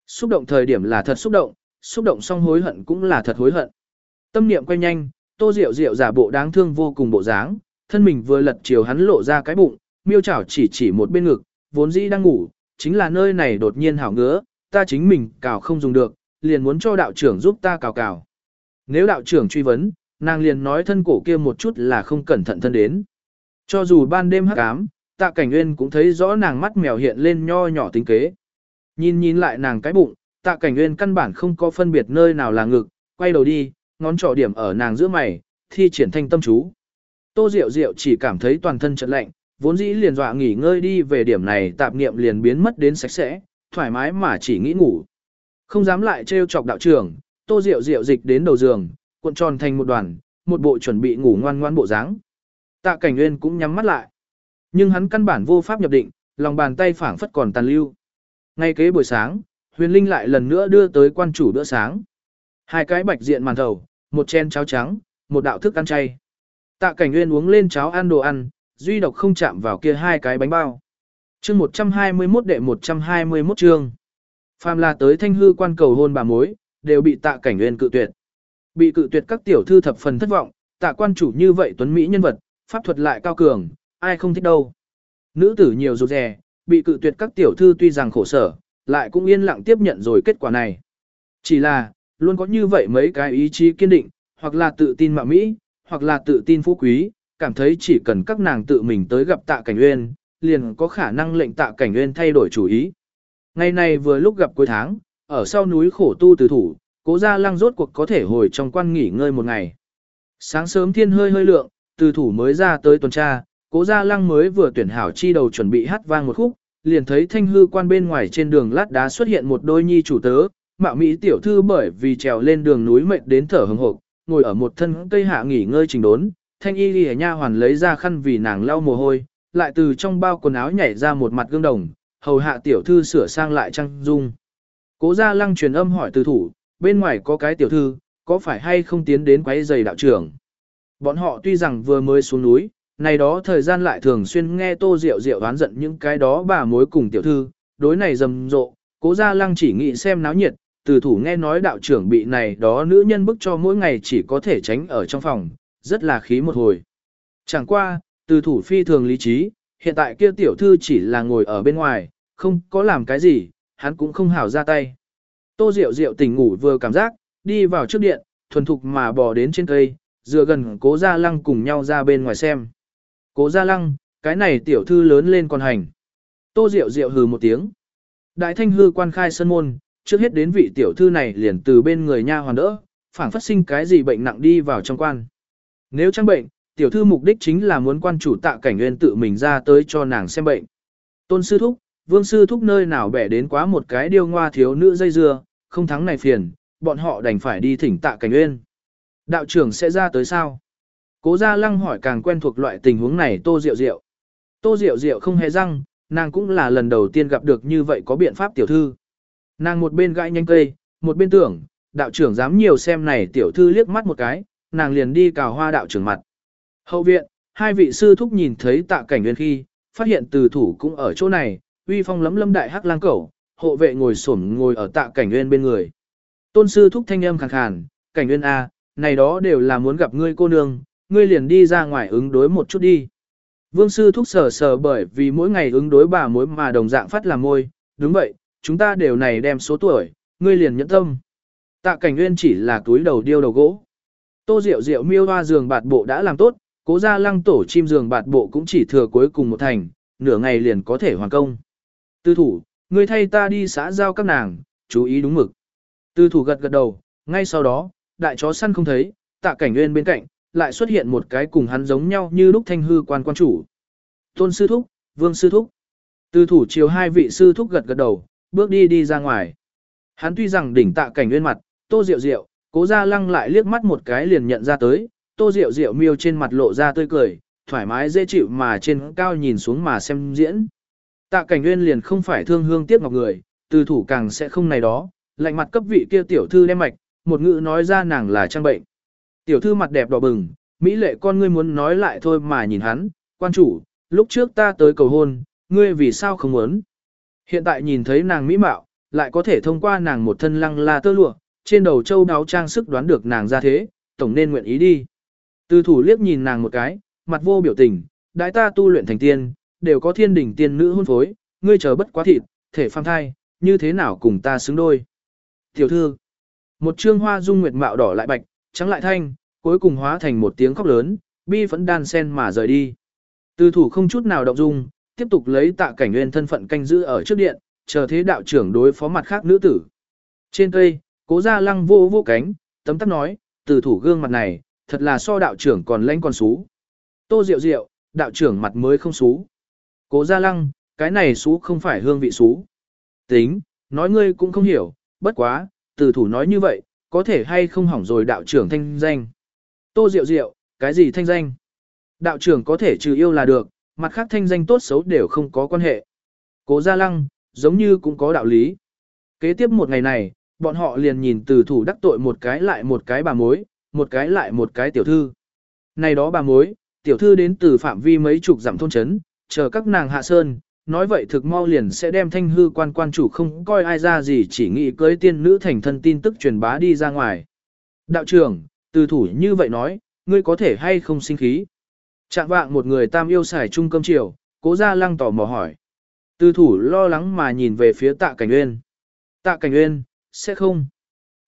Xúc động thời điểm là thật xúc động, xúc động xong hối hận cũng là thật hối hận. Tâm niệm quay nhanh, Tô Diệu Diệu giả bộ đáng thương vô cùng bộ dáng, thân mình vừa lật chiều hắn lộ ra cái bụng, miêu chảo chỉ chỉ một bên ngực, vốn dĩ đang ngủ, chính là nơi này đột nhiên hảo ngứa, ta chính mình cào không dùng được, liền muốn cho đạo trưởng giúp ta cào cào. Nếu đạo trưởng truy vấn, nàng liền nói thân cổ kia một chút là không cẩn thận thân đến. Cho dù ban đêm hắc ám, tạ cảnh nguyên cũng thấy rõ nàng mắt mèo hiện lên nho nhỏ tính kế. Nhìn nhìn lại nàng cái bụng, tạ cảnh nguyên căn bản không có phân biệt nơi nào là ngực, quay đầu đi, ngón trỏ điểm ở nàng giữa mày, thi triển thanh tâm chú. Tô Diệu Diệu chỉ cảm thấy toàn thân chợt lạnh, vốn dĩ liền dọa nghỉ ngơi đi về điểm này tạp niệm liền biến mất đến sạch sẽ, thoải mái mà chỉ nghĩ ngủ. Không dám lại trêu chọc đạo trưởng, Tô Diệu Diệu dịch đến đầu giường, cuộn tròn thành một đoàn, một bộ chuẩn bị ngủ ngoan ngoan bộ dáng. Tạ Cảnh Nguyên cũng nhắm mắt lại. Nhưng hắn căn bản vô pháp nhập định, lòng bàn tay phảng phất còn tàn lưu. Ngay kế buổi sáng, Huyền Linh lại lần nữa đưa tới quan chủ bữa sáng. Hai cái bạch diện màn thầu, một chén cháo trắng, một đạo thức ăn chay. Tạ Cảnh Nguyên uống lên cháo ăn đồ ăn, duy độc không chạm vào kia hai cái bánh bao. Chương 121 đệ 121 chương. Phàm là tới thanh hư quan cầu hôn bà mối, đều bị Tạ Cảnh Nguyên cự tuyệt. Bị cự tuyệt các tiểu thư thập phần thất vọng, Tạ quan chủ như vậy tuấn mỹ nhân vật, pháp thuật lại cao cường, ai không thích đâu. Nữ tử nhiều rụt rè, bị cự tuyệt các tiểu thư tuy rằng khổ sở, lại cũng yên lặng tiếp nhận rồi kết quả này. Chỉ là, luôn có như vậy mấy cái ý chí kiên định, hoặc là tự tin mạo mỹ, hoặc là tự tin phú quý, cảm thấy chỉ cần các nàng tự mình tới gặp tạ cảnh uyên, liền có khả năng lệnh tạ cảnh uyên thay đổi chủ ý. Ngày này vừa lúc gặp cuối tháng, ở sau núi khổ tu từ thủ, cố gia lăng rốt cuộc có thể hồi trong quan nghỉ ngơi một ngày. Sáng sớm thiên hơi hơi lượng, từ thủ mới ra tới tuần tra, cố gia lăng mới vừa tuyển hảo chi đầu chuẩn bị hát vang một khúc, liền thấy thanh hư quan bên ngoài trên đường lát đá xuất hiện một đôi nhi chủ tớ, mạo mỹ tiểu thư bởi vì trèo lên đường núi mệt đến thở hừng hộp, ngồi ở một thân cây hạ nghỉ ngơi trình đốn, thanh y lìa nha hoàn lấy ra khăn vì nàng lau mồ hôi, lại từ trong bao quần áo nhảy ra một mặt gương đồng, hầu hạ tiểu thư sửa sang lại trang dung. Cố gia lăng truyền âm hỏi từ thủ, bên ngoài có cái tiểu thư, có phải hay không tiến đến quấy giày đạo trưởng. Bọn họ tuy rằng vừa mới xuống núi, này đó thời gian lại thường xuyên nghe tô rượu rượu đoán giận những cái đó bà mối cùng tiểu thư, đối này rầm rộ, cố gia lăng chỉ nghĩ xem náo nhiệt, từ thủ nghe nói đạo trưởng bị này đó nữ nhân bức cho mỗi ngày chỉ có thể tránh ở trong phòng, rất là khí một hồi. Chẳng qua, từ thủ phi thường lý trí, hiện tại kia tiểu thư chỉ là ngồi ở bên ngoài, không có làm cái gì, hắn cũng không hảo ra tay. Tô Diệu Diệu tỉnh ngủ vừa cảm giác, đi vào trước điện, thuần thục mà bò đến trên cây, dựa gần cố gia lăng cùng nhau ra bên ngoài xem. Cố gia lăng, cái này tiểu thư lớn lên còn hành. Tô Diệu Diệu hừ một tiếng. Đại thanh hư quan khai sân môn, trước hết đến vị tiểu thư này liền từ bên người nha hoàn đỡ, phảng phát sinh cái gì bệnh nặng đi vào trong quan. Nếu trang bệnh, tiểu thư mục đích chính là muốn quan chủ tạ cảnh nguyên tự mình ra tới cho nàng xem bệnh. Tôn sư thúc, vương sư thúc nơi nào bẻ đến quá một cái điêu ngoa thiếu nữ dây dưa, không thắng này phiền, bọn họ đành phải đi thỉnh tạ cảnh nguyên. Đạo trưởng sẽ ra tới sao? Cố gia lăng hỏi càng quen thuộc loại tình huống này tô rượu rượu. Tô rượu rượu không hề răng, nàng cũng là lần đầu tiên gặp được như vậy có biện pháp tiểu thư. Nàng một bên gãi nhanh cây, một bên tưởng, đạo trưởng dám nhiều xem này tiểu thư liếc mắt một cái, nàng liền đi cào hoa đạo trưởng mặt. Hậu viện, hai vị sư thúc nhìn thấy tạ cảnh nguyên khi, phát hiện từ thủ cũng ở chỗ này, uy phong lấm lâm đại hắc lang cẩu, hộ vệ ngồi xổm ngồi ở tạ cảnh nguyên bên người. Tôn sư thúc thanh âm khàn khàn, cảnh nguyên A, này đó đều là muốn gặp ngươi cô nương, ngươi liền đi ra ngoài ứng đối một chút đi. Vương sư thúc sờ sờ bởi vì mỗi ngày ứng đối bà mối mà đồng dạng phát làm môi, đúng vậy, chúng ta đều này đem số tuổi, ngươi liền nhẫn tâm. Tạ cảnh nguyên chỉ là túi đầu điêu đầu gỗ. Tô Diệu Diệu miêu hoa giường bạt bộ đã làm tốt, cố ra lăng tổ chim giường bạt bộ cũng chỉ thừa cuối cùng một thành, nửa ngày liền có thể hoàn công. Tư thủ, ngươi thay ta đi xã giao các nàng, chú ý đúng mực. Tư thủ gật gật đầu, ngay sau đó, đại chó săn không thấy, tạ cảnh nguyên bên cạnh, lại xuất hiện một cái cùng hắn giống nhau như lúc thanh hư quan quan chủ. Tôn sư thúc, vương sư thúc. Tư thủ chiều hai vị sư thúc gật gật đầu, bước đi đi ra ngoài. Hắn tuy rằng đỉnh tạ cảnh nguyên mặt, tô rượu rượu, cố gia lăng lại liếc mắt một cái liền nhận ra tới, tô diệu diệu miêu trên mặt lộ ra tươi cười, thoải mái dễ chịu mà trên cao nhìn xuống mà xem diễn. Tạ cảnh nguyên liền không phải thương hương tiếc ngọc người, từ thủ càng sẽ không này đó, lạnh mặt cấp vị kia tiểu thư đem mạch, một ngữ nói ra nàng là trang bệnh. Tiểu thư mặt đẹp đỏ bừng, mỹ lệ con ngươi muốn nói lại thôi mà nhìn hắn, quan chủ, lúc trước ta tới cầu hôn, ngươi vì sao không muốn. Hiện tại nhìn thấy nàng mỹ mạo, lại có thể thông qua nàng một thân lăng la tơ lụa, trên đầu châu đáo trang sức đoán được nàng ra thế, tổng nên nguyện ý đi. Từ thủ liếc nhìn nàng một cái, mặt vô biểu tình, đại ta tu luyện thành tiên, đều có thiên đỉnh tiên nữ hôn phối, ngươi chờ bất quá thịt, thể phang thai, như thế nào cùng ta xứng đôi. Tiểu thư, một trương hoa dung nguyệt mạo đỏ lại bạch, trắng lại thanh, cuối cùng hóa thành một tiếng khóc lớn, bi vẫn đan sen mà rời đi. Từ thủ không chút nào động dung, tiếp tục lấy tạ cảnh nguyên thân phận canh giữ ở trước điện, chờ thế đạo trưởng đối phó mặt khác nữ tử. Trên cây, cố gia lăng vô vô cánh, tấm tắc nói, từ thủ gương mặt này, thật là so đạo trưởng còn lãnh còn xú. Tô Diệu Diệu, đạo trưởng mặt mới không xú. Cố gia lăng, cái này xú không phải hương vị xú. Tính, nói ngươi cũng không hiểu, bất quá, từ thủ nói như vậy, có thể hay không hỏng rồi đạo trưởng thanh danh. Tô Diệu Diệu, cái gì thanh danh? Đạo trưởng có thể trừ yêu là được, mặt khác thanh danh tốt xấu đều không có quan hệ. Cố Gia Lăng, giống như cũng có đạo lý. Kế tiếp một ngày này, bọn họ liền nhìn từ thủ đắc tội một cái lại một cái bà mối, một cái lại một cái tiểu thư. Này đó bà mối, tiểu thư đến từ phạm vi mấy chục dặm thôn chấn, chờ các nàng hạ sơn, nói vậy thực mau liền sẽ đem thanh hư quan quan chủ không coi ai ra gì chỉ nghĩ cưới tiên nữ thành thân tin tức truyền bá đi ra ngoài. Đạo trưởng, từ thủ như vậy nói, ngươi có thể hay không sinh khí. Trạng vạng một người tam yêu xài chung cơm chiều, cố ra lăng tỏ mò hỏi. Từ thủ lo lắng mà nhìn về phía tạ cảnh uyên. Tạ cảnh uyên, sẽ không.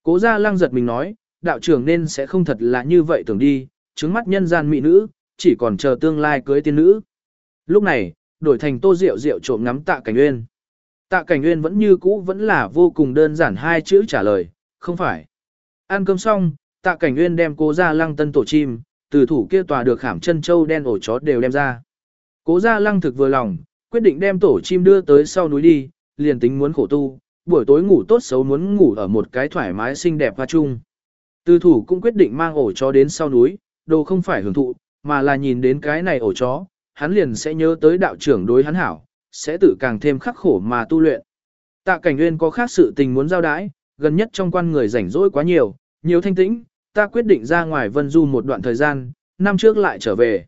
Cố Gia lăng giật mình nói, đạo trưởng nên sẽ không thật là như vậy tưởng đi, trứng mắt nhân gian mỹ nữ, chỉ còn chờ tương lai cưới tiên nữ. Lúc này, đổi thành tô rượu rượu trộm ngắm tạ cảnh uyên. Tạ cảnh uyên vẫn như cũ vẫn là vô cùng đơn giản hai chữ trả lời, không phải. Ăn cơm xong, tạ cảnh uyên đem cố Gia lăng tân tổ chim, từ thủ kia tòa được khảm chân châu đen ổ chó đều đem ra. Cố Gia lăng thực vừa lòng, quyết định đem tổ chim đưa tới sau núi đi, liền tính muốn khổ tu, buổi tối ngủ tốt xấu muốn ngủ ở một cái thoải mái xinh đẹp hoa chung. Từ thủ cũng quyết định mang ổ chó đến sau núi, đồ không phải hưởng thụ, mà là nhìn đến cái này ổ chó, hắn liền sẽ nhớ tới đạo trưởng đối hắn hảo, sẽ tự càng thêm khắc khổ mà tu luyện. Tạ cảnh nguyên có khác sự tình muốn giao đái, gần nhất trong quan người rảnh rỗi quá nhiều, nhiều thanh tĩnh, ta quyết định ra ngoài vân du một đoạn thời gian, năm trước lại trở về.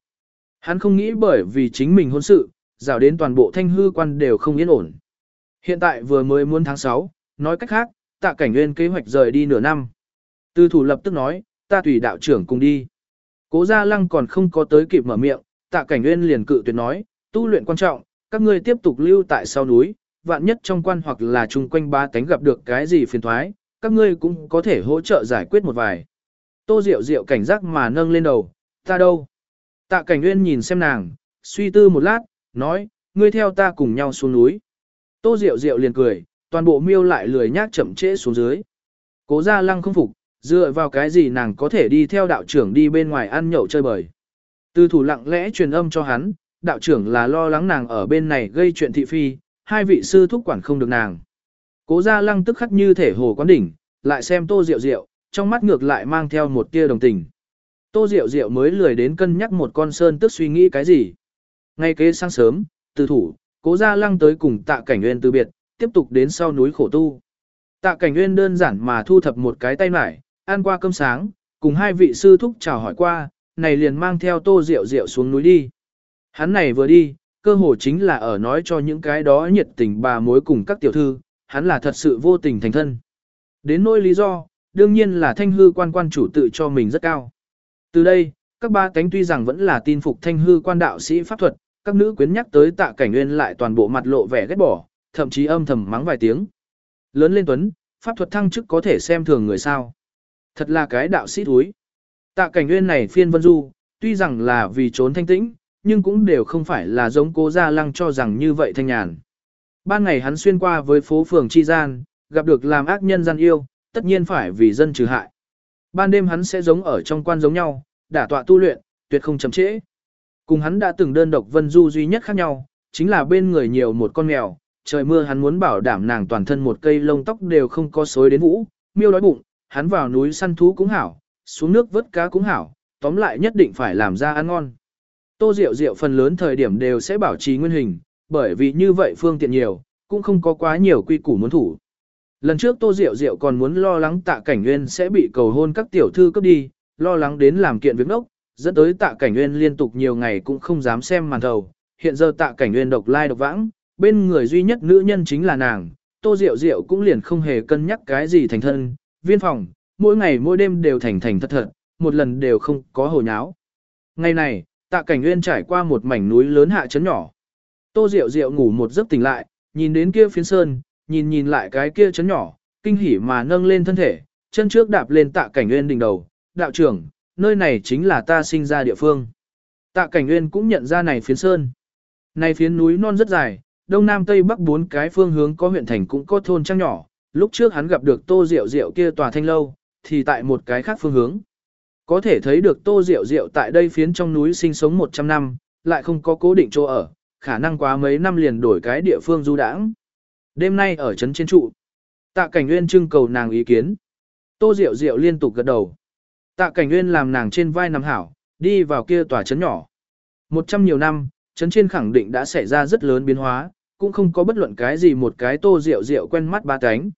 Hắn không nghĩ bởi vì chính mình hôn sự, rào đến toàn bộ thanh hư quan đều không yên ổn. Hiện tại vừa mới muốn tháng 6, nói cách khác, tạ cảnh nguyên kế hoạch rời đi nửa năm. Tư thủ lập tức nói, ta tùy đạo trưởng cùng đi. Cố gia lăng còn không có tới kịp mở miệng, tạ cảnh nguyên liền cự tuyệt nói, tu luyện quan trọng, các ngươi tiếp tục lưu tại sau núi, vạn nhất trong quan hoặc là chung quanh ba tánh gặp được cái gì phiền thoái, các ngươi cũng có thể hỗ trợ giải quyết một vài. Tô Diệu Diệu cảnh giác mà nâng lên đầu, ta đâu? Tạ cảnh nguyên nhìn xem nàng, suy tư một lát, nói, ngươi theo ta cùng nhau xuống núi. Tô Diệu Diệu liền cười, toàn bộ miêu lại lười nhác chậm trễ xuống dưới. Cố gia lăng không phục, dựa vào cái gì nàng có thể đi theo đạo trưởng đi bên ngoài ăn nhậu chơi bời. Từ thủ lặng lẽ truyền âm cho hắn, đạo trưởng là lo lắng nàng ở bên này gây chuyện thị phi, hai vị sư thúc quản không được nàng. Cố gia lăng tức khắc như thể hồ quán đỉnh, lại xem tô Diệu Diệu trong mắt ngược lại mang theo một tia đồng tình. Tô Diệu Diệu mới lười đến cân nhắc một con sơn tức suy nghĩ cái gì. Ngay kế sáng sớm, từ thủ, cố gia lăng tới cùng tạ cảnh nguyên từ biệt, tiếp tục đến sau núi khổ tu. Tạ cảnh nguyên đơn giản mà thu thập một cái tay mải, ăn qua cơm sáng, cùng hai vị sư thúc chào hỏi qua, này liền mang theo tô rượu rượu xuống núi đi. Hắn này vừa đi, cơ hồ chính là ở nói cho những cái đó nhiệt tình bà mối cùng các tiểu thư, hắn là thật sự vô tình thành thân. Đến nỗi lý do, đương nhiên là thanh hư quan quan chủ tự cho mình rất cao. Từ đây, các ba cánh tuy rằng vẫn là tin phục thanh hư quan đạo sĩ pháp thuật, các nữ quyến nhắc tới tạ cảnh nguyên lại toàn bộ mặt lộ vẻ ghét bỏ, thậm chí âm thầm mắng vài tiếng. Lớn lên tuấn, pháp thuật thăng chức có thể xem thường người sao. Thật là cái đạo sĩ thúi. Tạ cảnh nguyên này phiên vân du, tuy rằng là vì trốn thanh tĩnh, nhưng cũng đều không phải là giống cố gia lăng cho rằng như vậy thanh nhàn. Ban ngày hắn xuyên qua với phố phường chi gian, gặp được làm ác nhân gian yêu, tất nhiên phải vì dân trừ hại. Ban đêm hắn sẽ giống ở trong quan giống nhau, đả tọa tu luyện, tuyệt không chậm trễ. Cùng hắn đã từng đơn độc vân du duy nhất khác nhau, chính là bên người nhiều một con mèo, trời mưa hắn muốn bảo đảm nàng toàn thân một cây lông tóc đều không có xối đến vũ, miêu đói bụng, hắn vào núi săn thú cũng hảo, xuống nước vớt cá cũng hảo, tóm lại nhất định phải làm ra ăn ngon. Tô Diệu Diệu phần lớn thời điểm đều sẽ bảo trì nguyên hình, bởi vì như vậy phương tiện nhiều, cũng không có quá nhiều quy củ muốn thủ. Lần trước Tô Diệu Diệu còn muốn lo lắng tạ cảnh nguyên sẽ bị cầu hôn các tiểu thư cướp đi, lo lắng đến làm kiện việc nốc, dẫn tới tạ cảnh nguyên liên tục nhiều ngày cũng không dám xem màn thầu. Hiện giờ tạ cảnh nguyên độc lai độc vãng, bên người duy nhất nữ nhân chính là nàng, Tô Diệu Diệu cũng liền không hề cân nhắc cái gì thành thân, viên phòng, mỗi ngày mỗi đêm đều thành thành thật thật, một lần đều không có hồ nháo. Ngày này, tạ cảnh nguyên trải qua một mảnh núi lớn hạ chấn nhỏ. Tô Diệu Diệu ngủ một giấc tỉnh lại, nhìn đến kia phiến sơn, nhìn nhìn lại cái kia chấn nhỏ, kinh hỉ mà nâng lên thân thể, chân trước đạp lên tạ cảnh nguyên đỉnh đầu, đạo trưởng, nơi này chính là ta sinh ra địa phương. Tạ cảnh nguyên cũng nhận ra này phiến sơn. Này phiến núi non rất dài, đông nam tây bắc bốn cái phương hướng có huyện thành cũng có thôn trang nhỏ, lúc trước hắn gặp được tô rượu rượu kia tòa thanh lâu, thì tại một cái khác phương hướng. Có thể thấy được tô rượu rượu tại đây phiến trong núi sinh sống 100 năm, lại không có cố định chỗ ở, khả năng quá mấy năm liền đổi cái địa phương du đãng. Đêm nay ở trấn trên trụ, tạ cảnh nguyên trưng cầu nàng ý kiến. Tô rượu rượu liên tục gật đầu. Tạ cảnh nguyên làm nàng trên vai nằm hảo, đi vào kia tòa trấn nhỏ. Một trăm nhiều năm, trấn trên khẳng định đã xảy ra rất lớn biến hóa, cũng không có bất luận cái gì một cái tô rượu rượu quen mắt ba cánh.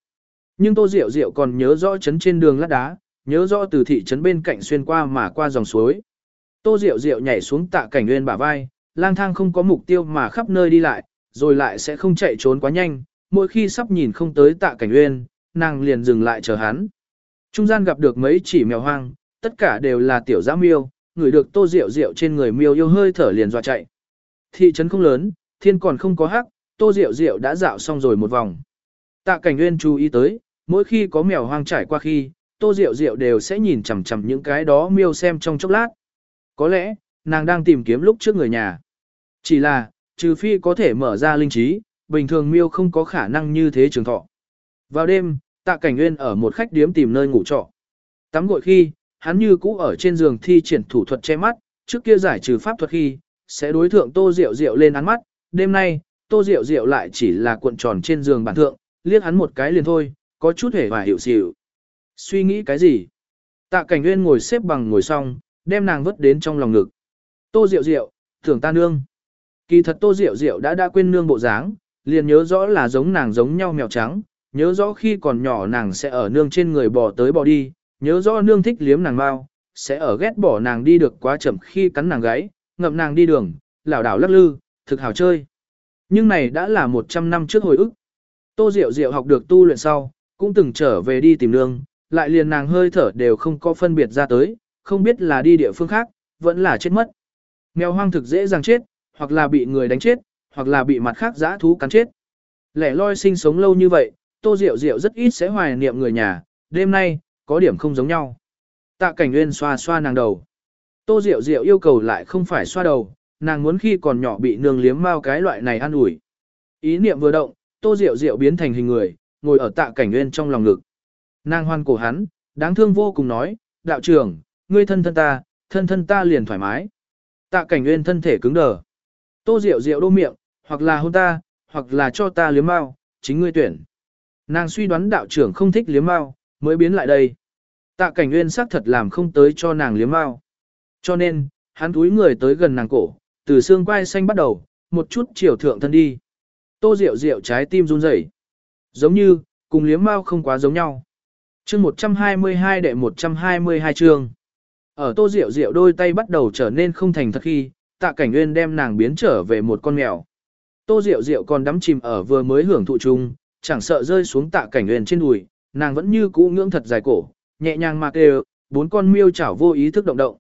Nhưng tô rượu rượu còn nhớ rõ trấn trên đường lát đá, nhớ rõ từ thị trấn bên cạnh xuyên qua mà qua dòng suối. Tô rượu rượu nhảy xuống tạ cảnh nguyên bả vai, lang thang không có mục tiêu mà khắp nơi đi lại, rồi lại sẽ không chạy trốn quá nhanh, mỗi khi sắp nhìn không tới tạ cảnh nguyên, nàng liền dừng lại chờ hắn. Trung gian gặp được mấy chỉ mèo hoang, tất cả đều là tiểu giã miêu, người được tô rượu rượu trên người miêu yêu hơi thở liền dọa chạy. Thị trấn không lớn, thiên còn không có hắc, tô rượu rượu đã dạo xong rồi một vòng. Tạ cảnh nguyên chú ý tới, mỗi khi có mèo hoang trải qua khi, tô rượu rượu đều sẽ nhìn chằm chằm những cái đó miêu xem trong chốc lát. Có lẽ, nàng đang tìm kiếm lúc trước người nhà. Chỉ là, trừ phi có thể mở ra linh trí, bình thường miêu không có khả năng như thế trường thọ. Vào đêm, tạ cảnh nguyên ở một khách điếm tìm nơi ngủ trọ. Tắm gội khi, hắn như cũ ở trên giường thi triển thủ thuật che mắt, trước kia giải trừ pháp thuật khi, sẽ đối thượng tô diệu diệu lên án mắt. Đêm nay, tô diệu diệu lại chỉ là cuộn tròn trên giường bản thượng, liếc hắn một cái liền thôi, có chút hề và hiểu xỉu. Suy nghĩ cái gì? Tạ cảnh nguyên ngồi xếp bằng ngồi xong, đem nàng vứt đến trong lòng ngực. Tô diệu diệu, thưởng ta nương. Kỳ thật tô diệu diệu đã đã quên nương bộ dáng, liền nhớ rõ là giống nàng giống nhau mèo trắng, nhớ rõ khi còn nhỏ nàng sẽ ở nương trên người bò tới bò đi, nhớ rõ nương thích liếm nàng mau, sẽ ở ghét bỏ nàng đi được quá chậm khi cắn nàng gáy, ngậm nàng đi đường, lảo đảo lắc lư, thực hào chơi. Nhưng này đã là 100 năm trước hồi ức. Tô Diệu Diệu học được tu luyện sau, cũng từng trở về đi tìm nương, lại liền nàng hơi thở đều không có phân biệt ra tới, không biết là đi địa phương khác, vẫn là chết mất. Mèo hoang thực dễ dàng chết, hoặc là bị người đánh chết, hoặc là bị mặt khác giã thú cắn chết. Lẻ loi sinh sống lâu như vậy, Tô Diệu Diệu rất ít sẽ hoài niệm người nhà, đêm nay, có điểm không giống nhau. Tạ Cảnh Nguyên xoa xoa nàng đầu. Tô Diệu Diệu yêu cầu lại không phải xoa đầu, nàng muốn khi còn nhỏ bị nương liếm mau cái loại này ăn ủi. Ý niệm vừa động, Tô Diệu Diệu biến thành hình người, ngồi ở Tạ Cảnh Nguyên trong lòng ngực. Nàng hoan cổ hắn, đáng thương vô cùng nói, đạo trưởng, ngươi thân thân ta, thân thân ta liền thoải mái. Tạ Cảnh Nguyên thân thể cứng đờ. Tô Diệu Diệu đô miệng, hoặc là hôn ta, hoặc là cho ta liếm mau, chính ngươi tuyển. Nàng suy đoán đạo trưởng không thích liếm mau, mới biến lại đây. Tạ cảnh nguyên xác thật làm không tới cho nàng liếm mau. Cho nên, hắn túi người tới gần nàng cổ, từ xương quai xanh bắt đầu, một chút chiều thượng thân đi. Tô Diệu Diệu trái tim run rẩy, Giống như, cùng liếm mau không quá giống nhau. chương 122 đệ 122 chương. Ở Tô Diệu Diệu đôi tay bắt đầu trở nên không thành thật khi, tạ cảnh nguyên đem nàng biến trở về một con mèo. Tô Diệu Diệu còn đắm chìm ở vừa mới hưởng thụ chung, chẳng sợ rơi xuống tạ cảnh nguyên trên đùi, nàng vẫn như cũ ngưỡng thật dài cổ, nhẹ nhàng mà kêu, bốn con miêu chảo vô ý thức động động.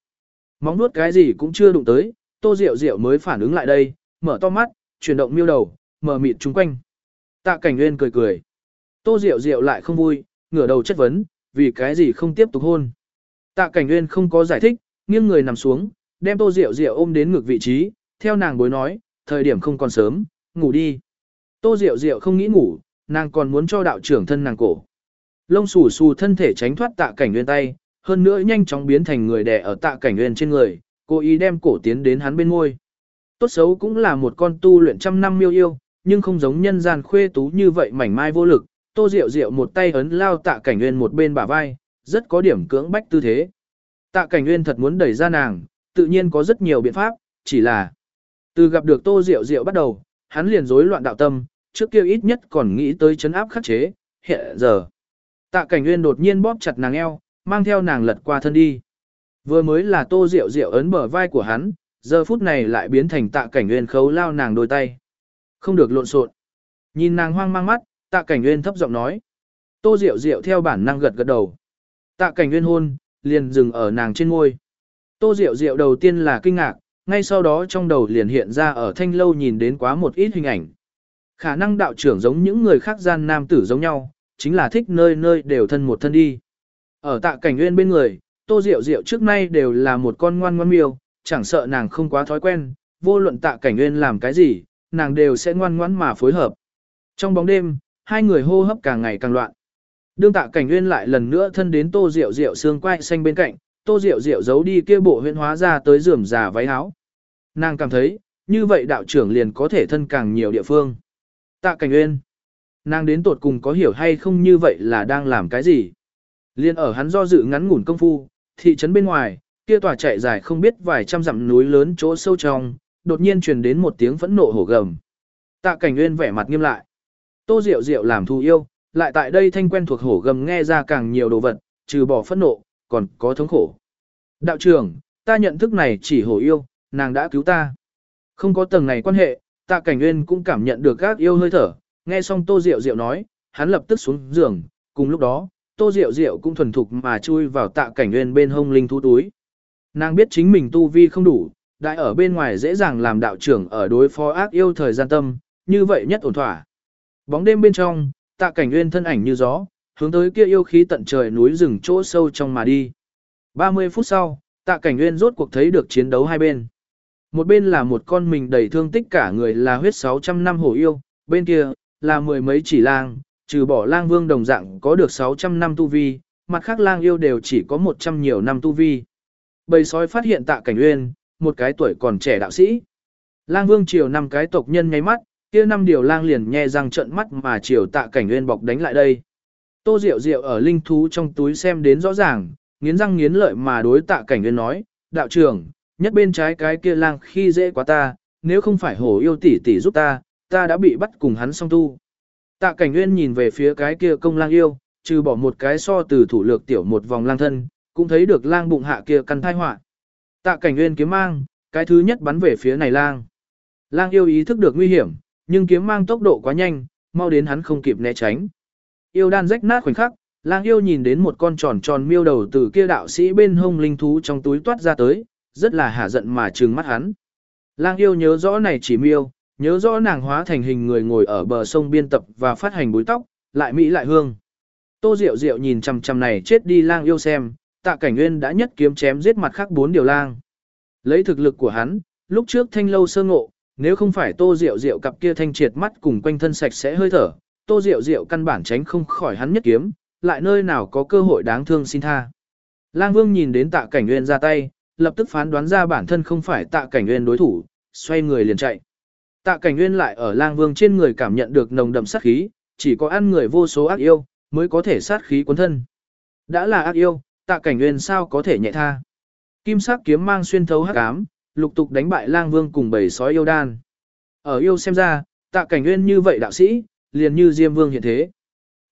Móng nuốt cái gì cũng chưa đụng tới, Tô Diệu Diệu mới phản ứng lại đây, mở to mắt, chuyển động miêu đầu, mở mịt chung quanh. Tạ Cảnh Nguyên cười cười. Tô Diệu Diệu lại không vui, ngửa đầu chất vấn, vì cái gì không tiếp tục hôn. Tạ Cảnh Nguyên không có giải thích, nghiêng người nằm xuống, đem Tô Diệu Diệu ôm đến ngược vị trí, theo nàng bối nói, thời điểm không còn sớm, ngủ đi. Tô Diệu Diệu không nghĩ ngủ, nàng còn muốn cho đạo trưởng thân nàng cổ. Lông xù xù thân thể tránh thoát tạ cảnh nguyên tay, hơn nữa nhanh chóng biến thành người đè ở tạ cảnh nguyên trên người, cố ý đem cổ tiến đến hắn bên ngôi. Tốt xấu cũng là một con tu luyện trăm năm miêu yêu, nhưng không giống nhân gian khuê tú như vậy mảnh mai vô lực, tô rượu rượu một tay ấn lao tạ cảnh nguyên một bên bả vai, rất có điểm cưỡng bách tư thế. Tạ cảnh nguyên thật muốn đẩy ra nàng, tự nhiên có rất nhiều biện pháp, chỉ là từ gặp được tô rượu rượu bắt đầu, hắn liền rối loạn đạo tâm, trước kia ít nhất còn nghĩ tới chấn áp khắc chế, hiện giờ. Tạ cảnh nguyên đột nhiên bóp chặt nàng eo, mang theo nàng lật qua thân đi. Vừa mới là tô rượu rượu ấn bờ vai của hắn, giờ phút này lại biến thành tạ cảnh nguyên khấu lao nàng đôi tay. Không được lộn xộn. Nhìn nàng hoang mang mắt, tạ cảnh nguyên thấp giọng nói. Tô rượu rượu theo bản năng gật gật đầu. Tạ cảnh nguyên hôn, liền dừng ở nàng trên ngôi. Tô rượu rượu đầu tiên là kinh ngạc, ngay sau đó trong đầu liền hiện ra ở thanh lâu nhìn đến quá một ít hình ảnh. Khả năng đạo trưởng giống những người khác gian nam tử giống nhau, chính là thích nơi nơi đều thân một thân đi. Ở tạ cảnh nguyên bên người, tô rượu rượu trước nay đều là một con ngoan ngoan miêu, chẳng sợ nàng không quá thói quen, vô luận tạ cảnh nguyên làm cái gì, nàng đều sẽ ngoan ngoãn mà phối hợp. Trong bóng đêm, hai người hô hấp càng ngày càng loạn. Đương tạ cảnh nguyên lại lần nữa thân đến tô rượu rượu xương quai xanh bên cạnh, tô rượu rượu giấu đi kia bộ huyễn hóa ra tới rườm già váy áo. Nàng cảm thấy, như vậy đạo trưởng liền có thể thân càng nhiều địa phương. Tạ cảnh nguyên. Nàng đến tột cùng có hiểu hay không như vậy là đang làm cái gì? Liên ở hắn do dự ngắn ngủn công phu, thị trấn bên ngoài, kia tòa chạy dài không biết vài trăm dặm núi lớn chỗ sâu trong, đột nhiên truyền đến một tiếng phẫn nộ hổ gầm. Tạ cảnh nguyên vẻ mặt nghiêm lại. Tô Diệu Diệu làm thù yêu, lại tại đây thanh quen thuộc hổ gầm nghe ra càng nhiều đồ vật, trừ bỏ phẫn nộ, còn có thống khổ. Đạo trưởng, ta nhận thức này chỉ hổ yêu, nàng đã cứu ta. Không có tầng này quan hệ, tạ cảnh nguyên cũng cảm nhận được các yêu hơi thở, nghe xong Tô Diệu Diệu nói, hắn lập tức xuống giường, cùng lúc đó, Tô Diệu Diệu cũng thuần thục mà chui vào tạ cảnh nguyên bên hông linh thú túi. Nàng biết chính mình tu vi không đủ, đại ở bên ngoài dễ dàng làm đạo trưởng ở đối phó ác yêu thời gian tâm, như vậy nhất ổn thỏa. Bóng đêm bên trong, tạ cảnh nguyên thân ảnh như gió, hướng tới kia yêu khí tận trời núi rừng chỗ sâu trong mà đi. 30 phút sau, tạ cảnh nguyên rốt cuộc thấy được chiến đấu hai bên. Một bên là một con mình đầy thương tích cả người là huyết 600 năm hổ yêu, bên kia là mười mấy chỉ lang, trừ bỏ lang vương đồng dạng có được 600 năm tu vi, mặt khác lang yêu đều chỉ có 100 nhiều năm tu vi. Bầy sói phát hiện tạ cảnh uyên, một cái tuổi còn trẻ đạo sĩ. Lang vương chiều năm cái tộc nhân nháy mắt, kia năm điều lang liền nhe răng trợn mắt mà chiều tạ cảnh uyên bọc đánh lại đây. Tô Diệu Diệu ở linh thú trong túi xem đến rõ ràng, nghiến răng nghiến lợi mà đối tạ cảnh uyên nói, đạo trưởng, nhất bên trái cái kia lang khi dễ quá ta, nếu không phải hổ yêu tỷ tỷ giúp ta, ta đã bị bắt cùng hắn song tu. Tạ cảnh nguyên nhìn về phía cái kia công lang yêu, trừ bỏ một cái so từ thủ lược tiểu một vòng lang thân, cũng thấy được lang bụng hạ kia căn thai họa. Tạ cảnh nguyên kiếm mang, cái thứ nhất bắn về phía này lang. Lang yêu ý thức được nguy hiểm, nhưng kiếm mang tốc độ quá nhanh, mau đến hắn không kịp né tránh. Yêu đan rách nát khoảnh khắc, lang yêu nhìn đến một con tròn tròn miêu đầu từ kia đạo sĩ bên hông linh thú trong túi toát ra tới, rất là hả giận mà trừng mắt hắn. Lang yêu nhớ rõ này chỉ miêu, nhớ rõ nàng hóa thành hình người ngồi ở bờ sông biên tập và phát hành búi tóc, lại mỹ lại hương. Tô Diệu Diệu nhìn chằm chằm này chết đi lang yêu xem, tạ cảnh nguyên đã nhất kiếm chém giết mặt khác bốn điều lang. Lấy thực lực của hắn, lúc trước thanh lâu sơ ngộ, nếu không phải Tô Diệu Diệu cặp kia thanh triệt mắt cùng quanh thân sạch sẽ hơi thở, Tô Diệu Diệu căn bản tránh không khỏi hắn nhất kiếm, lại nơi nào có cơ hội đáng thương xin tha. Lang Vương nhìn đến tạ cảnh nguyên ra tay, lập tức phán đoán ra bản thân không phải tạ cảnh nguyên đối thủ, xoay người liền chạy. Tạ cảnh nguyên lại ở lang vương trên người cảm nhận được nồng đậm sát khí, chỉ có ăn người vô số ác yêu, mới có thể sát khí cuốn thân. Đã là ác yêu, tạ cảnh nguyên sao có thể nhẹ tha. Kim sắc kiếm mang xuyên thấu hắc ám, lục tục đánh bại lang vương cùng bầy sói yêu đan. Ở yêu xem ra, tạ cảnh nguyên như vậy đạo sĩ, liền như diêm vương hiện thế.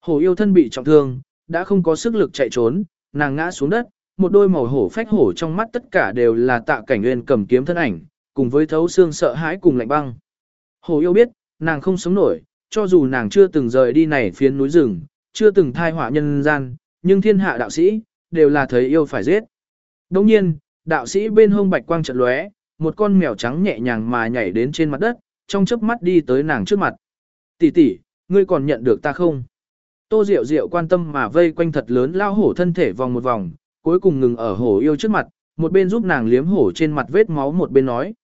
Hổ yêu thân bị trọng thương, đã không có sức lực chạy trốn, nàng ngã xuống đất, một đôi màu hổ phách hổ trong mắt tất cả đều là tạ cảnh nguyên cầm kiếm thân ảnh, cùng với thấu xương sợ hãi cùng lạnh băng. Hồ yêu biết, nàng không sống nổi, cho dù nàng chưa từng rời đi này phiến núi rừng, chưa từng thai họa nhân gian, nhưng thiên hạ đạo sĩ, đều là thấy yêu phải giết. Đồng nhiên, đạo sĩ bên hông bạch quang trận lóe, một con mèo trắng nhẹ nhàng mà nhảy đến trên mặt đất, trong chớp mắt đi tới nàng trước mặt. Tỷ tỷ, ngươi còn nhận được ta không? Tô Diệu Diệu quan tâm mà vây quanh thật lớn lao hổ thân thể vòng một vòng, cuối cùng ngừng ở hổ yêu trước mặt, một bên giúp nàng liếm hổ trên mặt vết máu một bên nói.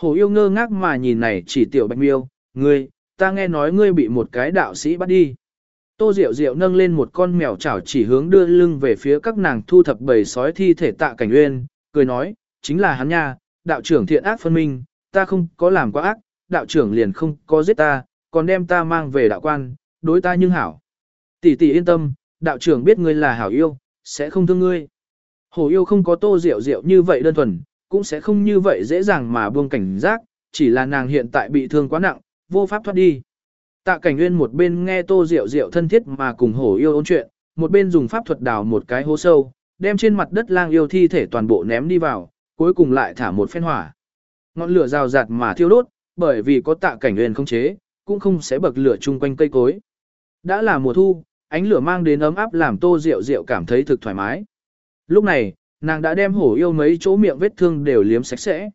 Hổ yêu ngơ ngác mà nhìn này chỉ tiểu bạch miêu, ngươi, ta nghe nói ngươi bị một cái đạo sĩ bắt đi. Tô Diệu Diệu nâng lên một con mèo chảo chỉ hướng đưa lưng về phía các nàng thu thập bầy sói thi thể tạ cảnh uyên, cười nói, chính là hắn nha, đạo trưởng thiện ác phân minh, ta không có làm quá ác, đạo trưởng liền không có giết ta, còn đem ta mang về đạo quan, đối ta nhưng hảo. Tỷ tỷ yên tâm, đạo trưởng biết ngươi là hảo yêu, sẽ không thương ngươi. Hổ yêu không có tô Diệu Diệu như vậy đơn thuần, cũng sẽ không như vậy dễ dàng mà buông cảnh giác, chỉ là nàng hiện tại bị thương quá nặng, vô pháp thoát đi. Tạ cảnh nguyên một bên nghe tô rượu rượu thân thiết mà cùng hổ yêu ôn chuyện, một bên dùng pháp thuật đào một cái hố sâu, đem trên mặt đất lang yêu thi thể toàn bộ ném đi vào, cuối cùng lại thả một phen hỏa. Ngọn lửa rào rạt mà thiêu đốt, bởi vì có tạ cảnh nguyên không chế, cũng không sẽ bậc lửa chung quanh cây cối. Đã là mùa thu, ánh lửa mang đến ấm áp làm tô rượu rượu cảm thấy thực thoải mái. Lúc này, nàng đã đem hổ yêu mấy chỗ miệng vết thương đều liếm sạch sẽ.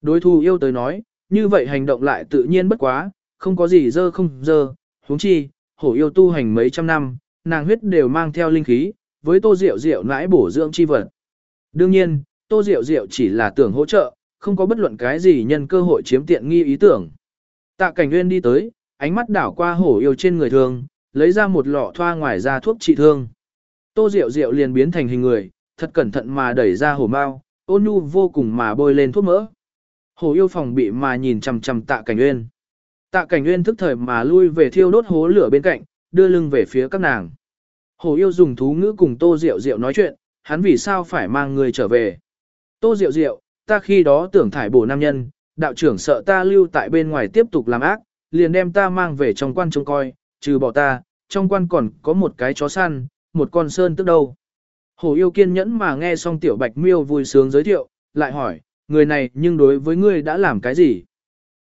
Đối thù yêu tới nói, như vậy hành động lại tự nhiên bất quá, không có gì dơ không dơ, huống chi, hổ yêu tu hành mấy trăm năm, nàng huyết đều mang theo linh khí, với tô rượu rượu nãi bổ dưỡng chi vật. Đương nhiên, tô rượu rượu chỉ là tưởng hỗ trợ, không có bất luận cái gì nhân cơ hội chiếm tiện nghi ý tưởng. Tạ cảnh nguyên đi tới, ánh mắt đảo qua hổ yêu trên người thương, lấy ra một lọ thoa ngoài ra thuốc trị thương. Tô rượu rượu liền biến thành hình người, thật cẩn thận mà đẩy ra hổ mao, ôn nhu vô cùng mà bôi lên thuốc mỡ. Hổ yêu phòng bị mà nhìn chằm chằm tạ cảnh uyên, Tạ cảnh uyên thức thời mà lui về thiêu đốt hố lửa bên cạnh, đưa lưng về phía các nàng. Hổ yêu dùng thú ngữ cùng tô rượu rượu nói chuyện, hắn vì sao phải mang người trở về. Tô rượu rượu, ta khi đó tưởng thải bổ nam nhân, đạo trưởng sợ ta lưu tại bên ngoài tiếp tục làm ác, liền đem ta mang về trong quan trông coi, trừ bỏ ta, trong quan còn có một cái chó săn, một con sơn tức đâu. Hổ yêu kiên nhẫn mà nghe xong tiểu bạch miêu vui sướng giới thiệu, lại hỏi, người này nhưng đối với ngươi đã làm cái gì?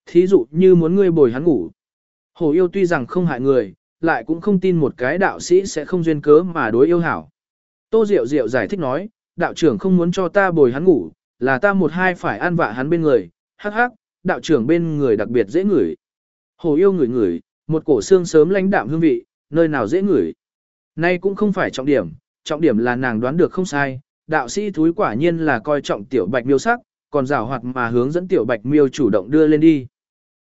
Thí dụ như muốn ngươi bồi hắn ngủ. Hổ yêu tuy rằng không hại người, lại cũng không tin một cái đạo sĩ sẽ không duyên cớ mà đối yêu hảo. Tô Diệu Diệu giải thích nói, đạo trưởng không muốn cho ta bồi hắn ngủ, là ta một hai phải an vạ hắn bên người, hắc hắc, đạo trưởng bên người đặc biệt dễ ngửi. Hồ yêu ngửi ngửi, một cổ xương sớm lãnh đạm hương vị, nơi nào dễ ngửi. Nay cũng không phải trọng điểm, trọng điểm là nàng đoán được không sai, đạo sĩ thúi quả nhiên là coi trọng tiểu bạch miêu sắc, còn rào hoạt mà hướng dẫn tiểu bạch miêu chủ động đưa lên đi.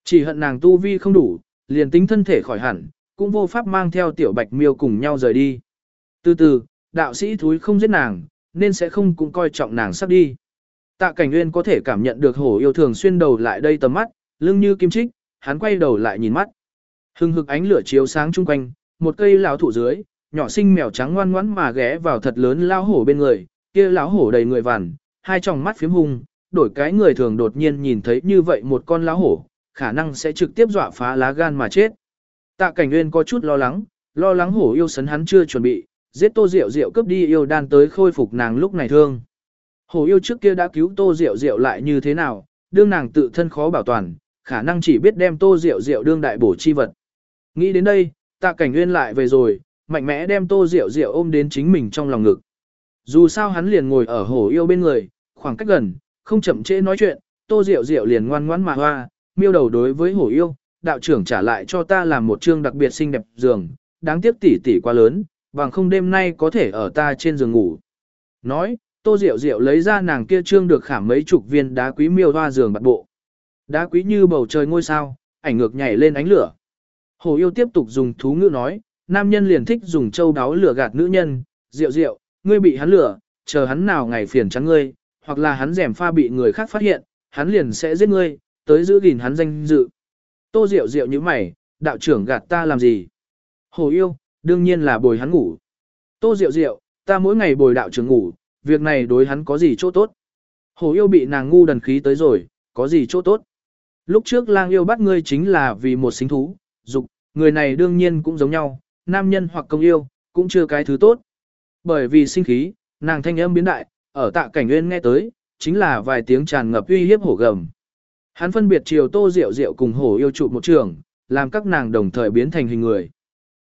Chỉ hận nàng tu vi không đủ, liền tính thân thể khỏi hẳn, cũng vô pháp mang theo tiểu bạch miêu cùng nhau rời đi. Từ từ, đạo sĩ thúi không giết nàng, nên sẽ không cũng coi trọng nàng sắp đi. Tạ cảnh nguyên có thể cảm nhận được hổ yêu thường xuyên đầu lại đây tầm mắt, lưng như kim trích, hắn quay đầu lại nhìn mắt. Hưng hực ánh lửa chiếu sáng chung quanh, một cây lão thụ dưới, nhỏ sinh mèo trắng ngoan ngoãn mà ghé vào thật lớn lão hổ bên người, kia lão hổ đầy người vằn, hai tròng mắt phiếm hung, đổi cái người thường đột nhiên nhìn thấy như vậy một con lão hổ, khả năng sẽ trực tiếp dọa phá lá gan mà chết. Tạ Cảnh Nguyên có chút lo lắng, lo lắng hổ yêu sấn hắn chưa chuẩn bị, giết Tô Diệu Diệu cướp đi yêu đan tới khôi phục nàng lúc này thương. Hổ yêu trước kia đã cứu Tô Diệu Diệu lại như thế nào, đương nàng tự thân khó bảo toàn, khả năng chỉ biết đem Tô Diệu Diệu đương đại bổ chi vật. Nghĩ đến đây, Tạ Cảnh Nguyên lại về rồi, mạnh mẽ đem Tô Diệu Diệu ôm đến chính mình trong lòng ngực. Dù sao hắn liền ngồi ở hổ yêu bên người, khoảng cách gần, không chậm trễ nói chuyện, Tô Diệu Diệu liền ngoan ngoãn mà hoa, miêu đầu đối với hổ yêu, đạo trưởng trả lại cho ta làm một chương đặc biệt xinh đẹp giường, đáng tiếc tỷ tỷ quá lớn, bằng không đêm nay có thể ở ta trên giường ngủ. Nói, Tô Diệu Diệu lấy ra nàng kia trương được khảm mấy chục viên đá quý miêu hoa giường bạt bộ. Đá quý như bầu trời ngôi sao, ảnh ngược nhảy lên ánh lửa. Hồ yêu tiếp tục dùng thú ngữ nói, nam nhân liền thích dùng châu đáo lửa gạt nữ nhân, Diệu Diệu, ngươi bị hắn lửa, chờ hắn nào ngày phiền trắng ngươi, hoặc là hắn rèm pha bị người khác phát hiện, hắn liền sẽ giết ngươi, tới giữ gìn hắn danh dự. Tô Diệu Diệu như mày, đạo trưởng gạt ta làm gì? Hồ yêu, đương nhiên là bồi hắn ngủ. Tô Diệu Diệu, ta mỗi ngày bồi đạo trưởng ngủ, việc này đối hắn có gì chỗ tốt? Hồ yêu bị nàng ngu đần khí tới rồi, có gì chỗ tốt? Lúc trước lang yêu bắt ngươi chính là vì một sinh thú, dục, người này đương nhiên cũng giống nhau, nam nhân hoặc công yêu, cũng chưa cái thứ tốt. Bởi vì sinh khí, nàng thanh âm biến đại, ở tạ cảnh nguyên nghe tới, chính là vài tiếng tràn ngập uy hiếp hổ gầm. Hắn phân biệt chiều tô rượu rượu cùng hổ yêu trụ một trường, làm các nàng đồng thời biến thành hình người.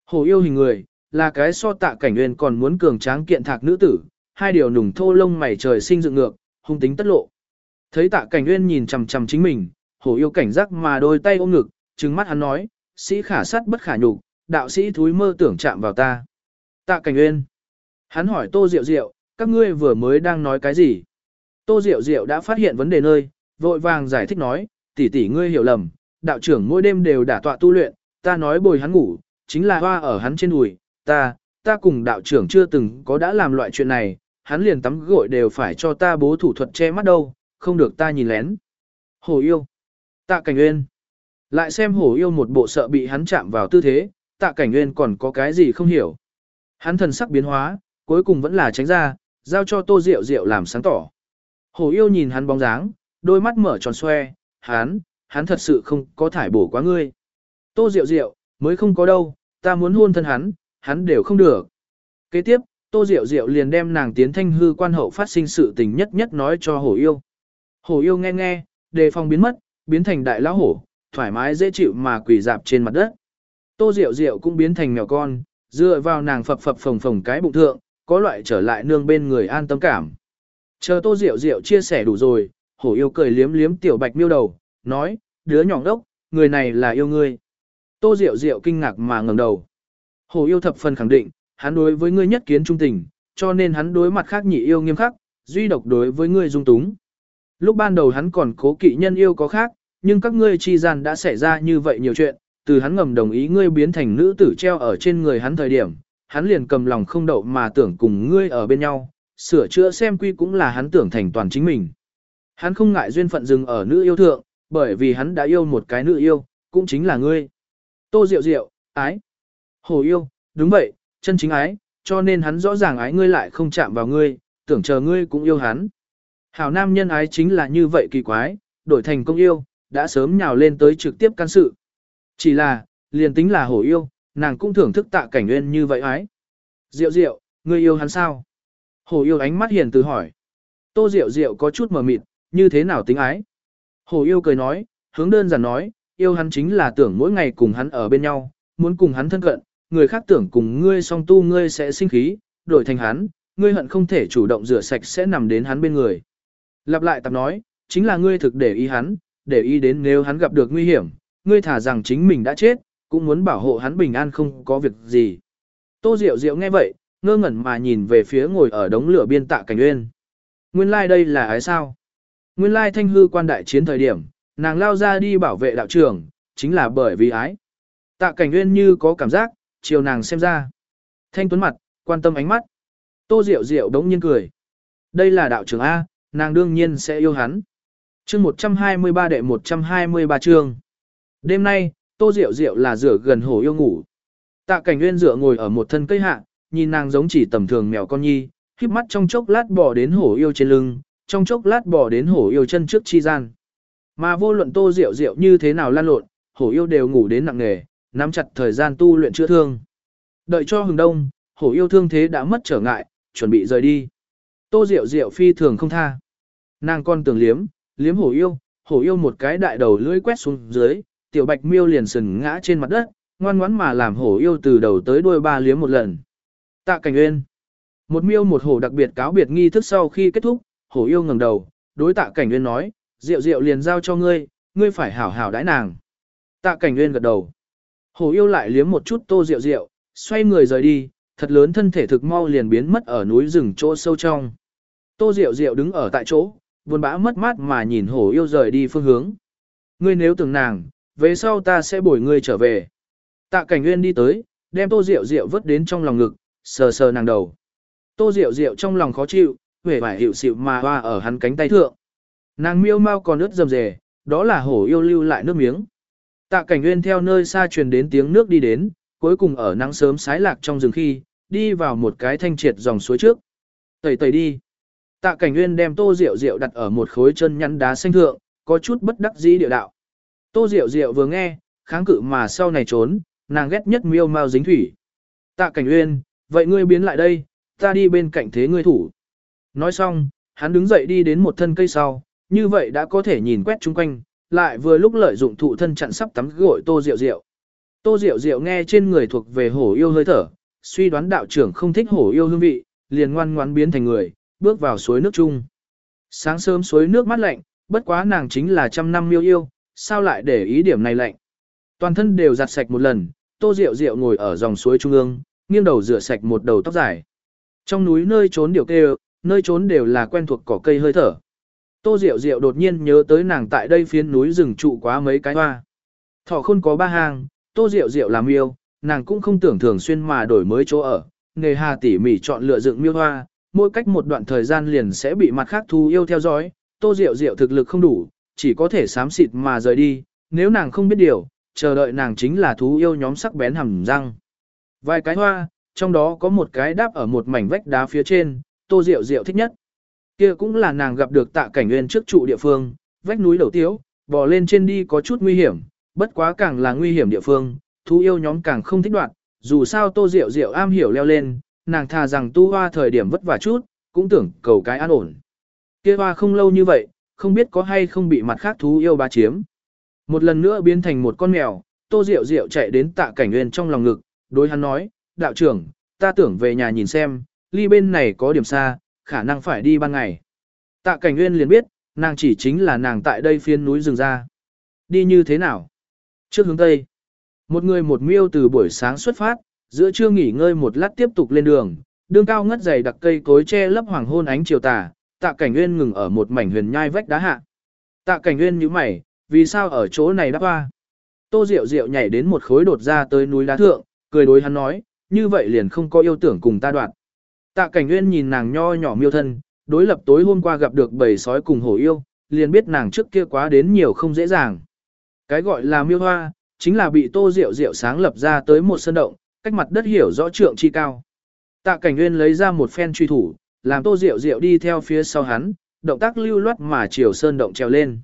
Hổ yêu hình người, là cái so tạ cảnh nguyên còn muốn cường tráng kiện thạc nữ tử, hai điều nùng thô lông mày trời sinh dựng ngược, hung tính tất lộ. Thấy tạ cảnh nguyên nhìn chằm chằm chính mình, hổ yêu cảnh giác mà đôi tay ôm ngực, trừng mắt hắn nói, sĩ khả sát bất khả nhục, đạo sĩ thúi mơ tưởng chạm vào ta. Tạ cảnh Uyên. Hắn hỏi tô diệu diệu, các ngươi vừa mới đang nói cái gì? Tô diệu diệu đã phát hiện vấn đề nơi, vội vàng giải thích nói, tỷ tỷ ngươi hiểu lầm, đạo trưởng mỗi đêm đều đả tọa tu luyện, ta nói bồi hắn ngủ, chính là hoa ở hắn trên đùi, ta, ta cùng đạo trưởng chưa từng có đã làm loại chuyện này, hắn liền tắm gội đều phải cho ta bố thủ thuật che mắt đâu, không được ta nhìn lén. Hổ yêu. Tạ cảnh Uyên. Lại xem hổ yêu một bộ sợ bị hắn chạm vào tư thế, tạ cảnh nguyên còn có cái gì không hiểu. Hắn thần sắc biến hóa, cuối cùng vẫn là tránh ra, giao cho tô rượu rượu làm sáng tỏ. Hổ yêu nhìn hắn bóng dáng, đôi mắt mở tròn xoe, hắn, hắn thật sự không có thải bổ quá ngươi. Tô rượu rượu, Mới không có đâu, ta muốn hôn thân hắn, hắn đều không được. Kế tiếp, Tô Diệu Diệu liền đem nàng tiến thanh hư quan hậu phát sinh sự tình nhất nhất nói cho hổ yêu. Hổ yêu nghe nghe, đề phòng biến mất, biến thành đại lão hổ, thoải mái dễ chịu mà quỳ dạp trên mặt đất. Tô Diệu Diệu cũng biến thành mèo con, dựa vào nàng phập phập phồng phồng cái bụng thượng, có loại trở lại nương bên người an tâm cảm. Chờ Tô Diệu Diệu chia sẻ đủ rồi, hổ yêu cười liếm liếm tiểu bạch miêu đầu, nói, đứa nhỏ đốc, người này là yêu ngươi. Tô Diệu Diệu kinh ngạc mà ngẩng đầu. Hổ yêu thập phần khẳng định, hắn đối với ngươi nhất kiến trung tình, cho nên hắn đối mặt khác nhị yêu nghiêm khắc, duy độc đối với ngươi dung túng. Lúc ban đầu hắn còn cố kỵ nhân yêu có khác, nhưng các ngươi chi gian đã xảy ra như vậy nhiều chuyện, từ hắn ngầm đồng ý ngươi biến thành nữ tử treo ở trên người hắn thời điểm, hắn liền cầm lòng không đậu mà tưởng cùng ngươi ở bên nhau, sửa chữa xem quy cũng là hắn tưởng thành toàn chính mình. Hắn không ngại duyên phận dừng ở nữ yêu thượng, bởi vì hắn đã yêu một cái nữ yêu, cũng chính là ngươi. Tô Diệu Diệu, ái. Hồ yêu, đúng vậy, chân chính ái, cho nên hắn rõ ràng ái ngươi lại không chạm vào ngươi, tưởng chờ ngươi cũng yêu hắn. Hảo nam nhân ái chính là như vậy kỳ quái, đổi thành công yêu, đã sớm nhào lên tới trực tiếp can sự. Chỉ là, liền tính là hổ yêu, nàng cũng thưởng thức tạ cảnh nguyên như vậy ái. Diệu diệu, ngươi yêu hắn sao? Hổ yêu ánh mắt hiền từ hỏi. Tô diệu diệu có chút mờ mịt, như thế nào tính ái? Hổ yêu cười nói, hướng đơn giản nói, yêu hắn chính là tưởng mỗi ngày cùng hắn ở bên nhau, muốn cùng hắn thân cận, người khác tưởng cùng ngươi song tu ngươi sẽ sinh khí, đổi thành hắn, ngươi hận không thể chủ động rửa sạch sẽ nằm đến hắn bên người. Lặp lại tập nói, chính là ngươi thực để ý hắn, để ý đến nếu hắn gặp được nguy hiểm, ngươi thả rằng chính mình đã chết, cũng muốn bảo hộ hắn bình an không có việc gì. Tô Diệu Diệu nghe vậy, ngơ ngẩn mà nhìn về phía ngồi ở đống lửa biên tạ cảnh uyên. Nguyên lai like đây là ái sao? Nguyên lai like thanh hư quan đại chiến thời điểm, nàng lao ra đi bảo vệ đạo trưởng, chính là bởi vì ái. Tạ cảnh uyên như có cảm giác, chiều nàng xem ra. Thanh tuấn mặt, quan tâm ánh mắt. Tô Diệu Diệu đống nhiên cười. Đây là đạo trưởng A, nàng đương nhiên sẽ yêu hắn. chương 123 đệ 123 chương. Đêm nay, Tô Diệu Diệu là rửa gần hồ yêu ngủ. Tạ cảnh nguyên dựa ngồi ở một thân cây hạ, nhìn nàng giống chỉ tầm thường mèo con nhi, khiếp mắt trong chốc lát bò đến hổ yêu trên lưng, trong chốc lát bò đến hổ yêu chân trước chi gian. Mà vô luận Tô Diệu Diệu như thế nào lan lộn, hổ yêu đều ngủ đến nặng nề, nắm chặt thời gian tu luyện chữa thương. Đợi cho hừng đông, hổ yêu thương thế đã mất trở ngại, chuẩn bị rời đi. Tô Diệu Diệu phi thường không tha. Nàng con tưởng liếm, liếm hổ yêu, hổ yêu một cái đại đầu lưỡi quét xuống dưới, tiểu bạch miêu liền sừng ngã trên mặt đất, ngoan ngoãn mà làm hổ yêu từ đầu tới đuôi ba liếm một lần. Tạ cảnh uyên. Một miêu một hổ đặc biệt cáo biệt nghi thức sau khi kết thúc, hổ yêu ngẩng đầu, đối tạ cảnh uyên nói, rượu rượu liền giao cho ngươi, ngươi phải hảo hảo đãi nàng. Tạ cảnh uyên gật đầu. Hổ yêu lại liếm một chút tô rượu rượu, xoay người rời đi, thật lớn thân thể thực mau liền biến mất ở núi rừng chỗ sâu trong. Tô rượu rượu đứng ở tại chỗ, buồn bã mất mát mà nhìn hổ yêu rời đi phương hướng. Ngươi nếu tưởng nàng, về sau ta sẽ bồi ngươi trở về. Tạ cảnh nguyên đi tới, đem tô rượu rượu vứt đến trong lòng ngực, sờ sờ nàng đầu. Tô rượu rượu trong lòng khó chịu, vẻ vải hiệu xịu mà hoa ở hắn cánh tay thượng. Nàng miêu mau còn ướt dầm dề, đó là hổ yêu lưu lại nước miếng. Tạ cảnh nguyên theo nơi xa truyền đến tiếng nước đi đến, cuối cùng ở nắng sớm sái lạc trong rừng khi, đi vào một cái thanh triệt dòng suối trước. Tẩy tẩy đi. Tạ cảnh nguyên đem tô rượu rượu đặt ở một khối chân nhắn đá xanh thượng, có chút bất đắc dĩ địa đạo. Tô Diệu Diệu vừa nghe, kháng cự mà sau này trốn, nàng ghét nhất miêu mau dính thủy. Tạ Cảnh Uyên, vậy ngươi biến lại đây, ta đi bên cạnh thế ngươi thủ. Nói xong, hắn đứng dậy đi đến một thân cây sau, như vậy đã có thể nhìn quét chung quanh, lại vừa lúc lợi dụng thụ thân chặn sắp tắm gội Tô Diệu Diệu. Tô Diệu Diệu nghe trên người thuộc về hổ yêu hơi thở, suy đoán đạo trưởng không thích hổ yêu hương vị, liền ngoan ngoãn biến thành người, bước vào suối nước chung. Sáng sớm suối nước mát lạnh, bất quá nàng chính là trăm năm miêu yêu, sao lại để ý điểm này lạnh. Toàn thân đều giặt sạch một lần, tô rượu rượu ngồi ở dòng suối trung ương, nghiêng đầu rửa sạch một đầu tóc dài. Trong núi nơi trốn điều kêu, nơi trốn đều là quen thuộc cỏ cây hơi thở. Tô Diệu Diệu đột nhiên nhớ tới nàng tại đây phiến núi rừng trụ quá mấy cái hoa. Thỏ khôn có ba hàng, Tô Diệu Diệu làm miêu nàng cũng không tưởng thường xuyên mà đổi mới chỗ ở. Nghề hà tỉ mỉ chọn lựa dựng miêu hoa, mỗi cách một đoạn thời gian liền sẽ bị mặt khác thú yêu theo dõi. Tô Diệu Diệu thực lực không đủ, chỉ có thể xám xịt mà rời đi, nếu nàng không biết điều, chờ đợi nàng chính là thú yêu nhóm sắc bén hầm răng. Vài cái hoa, trong đó có một cái đáp ở một mảnh vách đá phía trên, tô rượu rượu thích nhất. Kia cũng là nàng gặp được tạ cảnh nguyên trước trụ địa phương, vách núi đầu tiếu, bò lên trên đi có chút nguy hiểm, bất quá càng là nguy hiểm địa phương, thú yêu nhóm càng không thích đoạn, dù sao tô rượu rượu am hiểu leo lên, nàng thà rằng tu hoa thời điểm vất vả chút, cũng tưởng cầu cái an ổn. Kia hoa không lâu như vậy, không biết có hay không bị mặt khác thú yêu bá chiếm. Một lần nữa biến thành một con mèo, tô rượu rượu chạy đến tạ cảnh nguyên trong lòng ngực, đối hắn nói, đạo trưởng, ta tưởng về nhà nhìn xem, ly bên này có điểm xa, khả năng phải đi ban ngày. Tạ cảnh nguyên liền biết, nàng chỉ chính là nàng tại đây phiên núi rừng ra. Đi như thế nào? Trước hướng Tây. Một người một miêu từ buổi sáng xuất phát, giữa trưa nghỉ ngơi một lát tiếp tục lên đường, đường cao ngất dày đặc cây cối che lấp hoàng hôn ánh chiều tà, tạ cảnh nguyên ngừng ở một mảnh huyền nhai vách đá hạ. Tạ cảnh nguyên như mày, vì sao ở chỗ này đáp hoa? Tô Diệu Diệu nhảy đến một khối đột ra tới núi đá thượng, cười đối hắn nói, như vậy liền không có yêu tưởng cùng ta đoạn. Tạ cảnh nguyên nhìn nàng nho nhỏ miêu thân, đối lập tối hôm qua gặp được bầy sói cùng hổ yêu, liền biết nàng trước kia quá đến nhiều không dễ dàng. Cái gọi là miêu hoa, chính là bị tô rượu rượu sáng lập ra tới một sân động, cách mặt đất hiểu rõ trượng chi cao. Tạ cảnh nguyên lấy ra một phen truy thủ, làm tô rượu rượu đi theo phía sau hắn, động tác lưu loát mà chiều sơn động treo lên.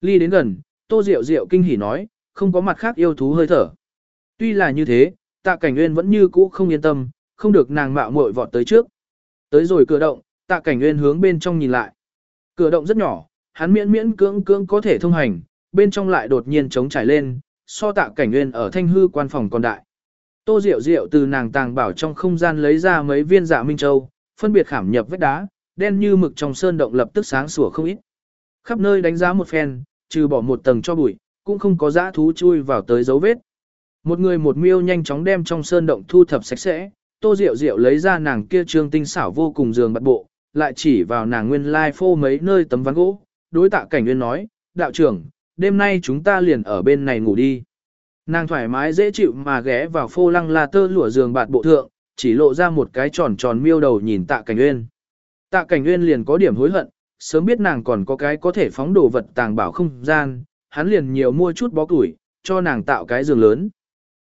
Ly đến gần, tô rượu rượu kinh hỉ nói, không có mặt khác yêu thú hơi thở. Tuy là như thế, tạ cảnh nguyên vẫn như cũ không yên tâm, không được nàng mạo muội vọt tới trước. Tới rồi cửa động, tạ cảnh nguyên hướng bên trong nhìn lại. Cửa động rất nhỏ, hắn miễn miễn cưỡng cưỡng có thể thông hành, bên trong lại đột nhiên trống trải lên, so tạ cảnh nguyên ở thanh hư quan phòng còn đại. Tô Diệu Diệu từ nàng tàng bảo trong không gian lấy ra mấy viên dạ minh châu, phân biệt khảm nhập vết đá, đen như mực trong sơn động lập tức sáng sủa không ít. Khắp nơi đánh giá một phen, trừ bỏ một tầng cho bụi, cũng không có dã thú chui vào tới dấu vết. Một người một miêu nhanh chóng đem trong sơn động thu thập sạch sẽ, Tô Diệu Diệu lấy ra nàng kia trương tinh xảo vô cùng giường bật bộ, lại chỉ vào nàng nguyên lai phô mấy nơi tấm ván gỗ, đối tạ cảnh nguyên nói, đạo trưởng, đêm nay chúng ta liền ở bên này ngủ đi. Nàng thoải mái dễ chịu mà ghé vào phô lăng la tơ lụa giường bạt bộ thượng, chỉ lộ ra một cái tròn tròn miêu đầu nhìn tạ cảnh Uyên, Tạ cảnh Uyên liền có điểm hối hận, sớm biết nàng còn có cái có thể phóng đồ vật tàng bảo không gian, hắn liền nhiều mua chút bó củi, cho nàng tạo cái giường lớn.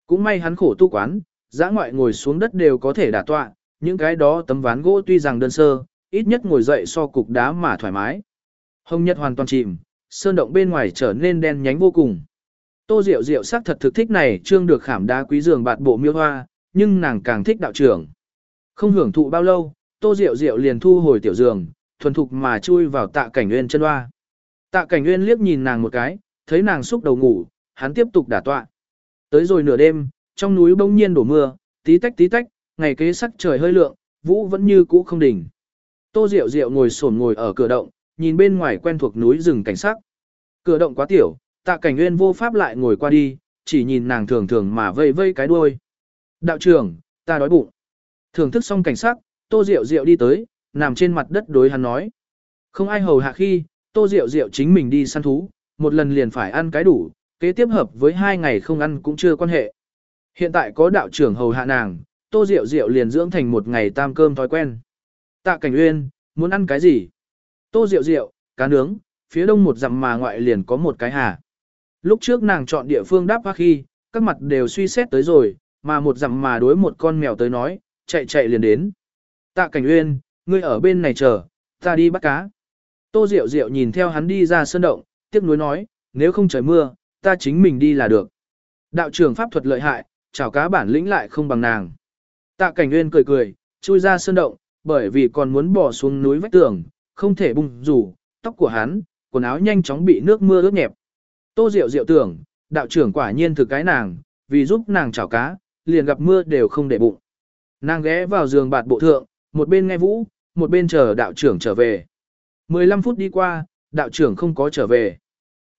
Cũng may hắn khổ tu quán, giã ngoại ngồi xuống đất đều có thể đả tọa, những cái đó tấm ván gỗ tuy rằng đơn sơ, ít nhất ngồi dậy so cục đá mà thoải mái. Hồng Nhật hoàn toàn chìm, sơn động bên ngoài trở nên đen nhánh vô cùng. Tô Diệu Diệu sắc thật thực thích này trương được khảm đá quý giường bạt bộ miêu hoa, nhưng nàng càng thích đạo trưởng. Không hưởng thụ bao lâu, Tô Diệu Diệu liền thu hồi tiểu giường, thuần thục mà chui vào tạ cảnh nguyên chân hoa. Tạ cảnh nguyên liếc nhìn nàng một cái, thấy nàng xúc đầu ngủ, hắn tiếp tục đả tọa. Tới rồi nửa đêm, trong núi bỗng nhiên đổ mưa, tí tách tí tách, ngày kế sắc trời hơi lượng, vũ vẫn như cũ không đỉnh. Tô Diệu Diệu ngồi xổm ngồi ở cửa động, nhìn bên ngoài quen thuộc núi rừng cảnh sắc. Cửa động quá tiểu, tạ cảnh nguyên vô pháp lại ngồi qua đi, chỉ nhìn nàng thường thường mà vây vây cái đuôi. Đạo trưởng, ta đói bụng. Thưởng thức xong cảnh sắc, Tô Diệu Diệu đi tới, nằm trên mặt đất đối hắn nói. Không ai hầu hạ khi, Tô Diệu Diệu chính mình đi săn thú, một lần liền phải ăn cái đủ, kế tiếp hợp với hai ngày không ăn cũng chưa quan hệ. Hiện tại có đạo trưởng hầu hạ nàng, Tô Diệu Diệu liền dưỡng thành một ngày tam cơm thói quen. Tạ Cảnh Uyên, muốn ăn cái gì? Tô Diệu Diệu, cá nướng, phía đông một dặm mà ngoại liền có một cái hà. Lúc trước nàng chọn địa phương đáp hoa khi, các mặt đều suy xét tới rồi, mà một dặm mà đối một con mèo tới nói, chạy chạy liền đến. Tạ Cảnh Uyên, ngươi ở bên này chờ, ta đi bắt cá. Tô Diệu Diệu nhìn theo hắn đi ra sơn động, tiếc nuối nói, nếu không trời mưa, ta chính mình đi là được. Đạo trưởng pháp thuật lợi hại, chào cá bản lĩnh lại không bằng nàng. Tạ Cảnh Uyên cười cười, chui ra sơn động, bởi vì còn muốn bỏ xuống núi vách tường, không thể bung rủ, tóc của hắn, quần áo nhanh chóng bị nước mưa ướt nhẹp. Tô Diệu Diệu tưởng, đạo trưởng quả nhiên thực cái nàng, vì giúp nàng chảo cá, liền gặp mưa đều không để bụng. Nàng ghé vào giường bạt bộ thượng, một bên nghe vũ, một bên chờ đạo trưởng trở về. 15 phút đi qua, đạo trưởng không có trở về.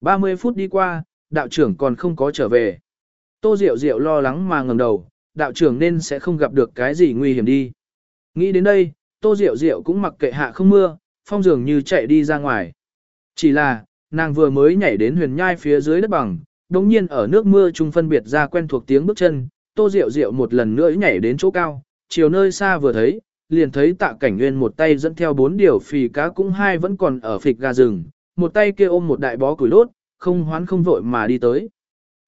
30 phút đi qua, đạo trưởng còn không có trở về. Tô Diệu Diệu lo lắng mà ngẩng đầu, đạo trưởng nên sẽ không gặp được cái gì nguy hiểm đi. Nghĩ đến đây, Tô Diệu Diệu cũng mặc kệ hạ không mưa, phong dường như chạy đi ra ngoài. Chỉ là, nàng vừa mới nhảy đến huyền nhai phía dưới đất bằng, đồng nhiên ở nước mưa chung phân biệt ra quen thuộc tiếng bước chân, Tô Diệu Diệu một lần nữa nhảy đến chỗ cao, chiều nơi xa vừa thấy, liền thấy tạ cảnh nguyên một tay dẫn theo bốn điều phì cá cũng hai vẫn còn ở phịch gà rừng, một tay kia ôm một đại bó củi lốt, không hoán không vội mà đi tới.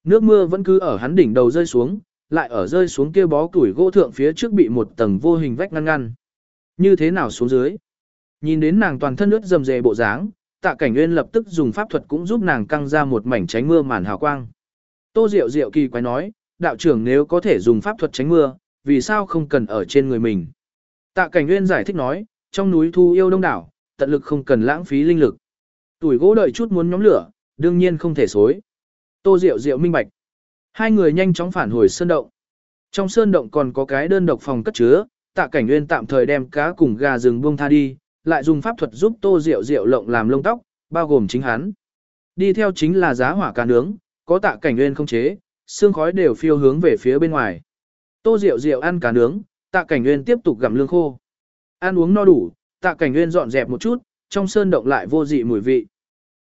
Nước mưa vẫn cứ ở hắn đỉnh đầu rơi xuống, lại ở rơi xuống kia bó củi gỗ thượng phía trước bị một tầng vô hình vách ngăn ngăn. Như thế nào xuống dưới? Nhìn đến nàng toàn thân ướt dầm dề bộ dáng, tạ cảnh nguyên lập tức dùng pháp thuật cũng giúp nàng căng ra một mảnh tránh mưa màn hào quang. Tô Diệu Diệu kỳ quái nói, đạo trưởng nếu có thể dùng pháp thuật tránh mưa, vì sao không cần ở trên người mình. Tạ Cảnh Nguyên giải thích nói, trong núi thu yêu đông đảo, tận lực không cần lãng phí linh lực. Tuổi gỗ đợi chút muốn nhóm lửa, đương nhiên không thể xối. Tô Diệu Diệu minh bạch. Hai người nhanh chóng phản hồi sơn động. Trong sơn động còn có cái đơn độc phòng cất chứa, Tạ Cảnh Nguyên tạm thời đem cá cùng gà rừng buông tha đi, lại dùng pháp thuật giúp Tô Diệu Diệu lộng làm lông tóc, bao gồm chính hắn. Đi theo chính là giá hỏa cá nướng, có Tạ Cảnh Nguyên không chế, xương khói đều phiêu hướng về phía bên ngoài. Tô Diệu Diệu ăn cá nướng, Tạ Cảnh Nguyên tiếp tục gặm lương khô. Ăn uống no đủ, Tạ Cảnh Nguyên dọn dẹp một chút, trong sơn động lại vô dị mùi vị.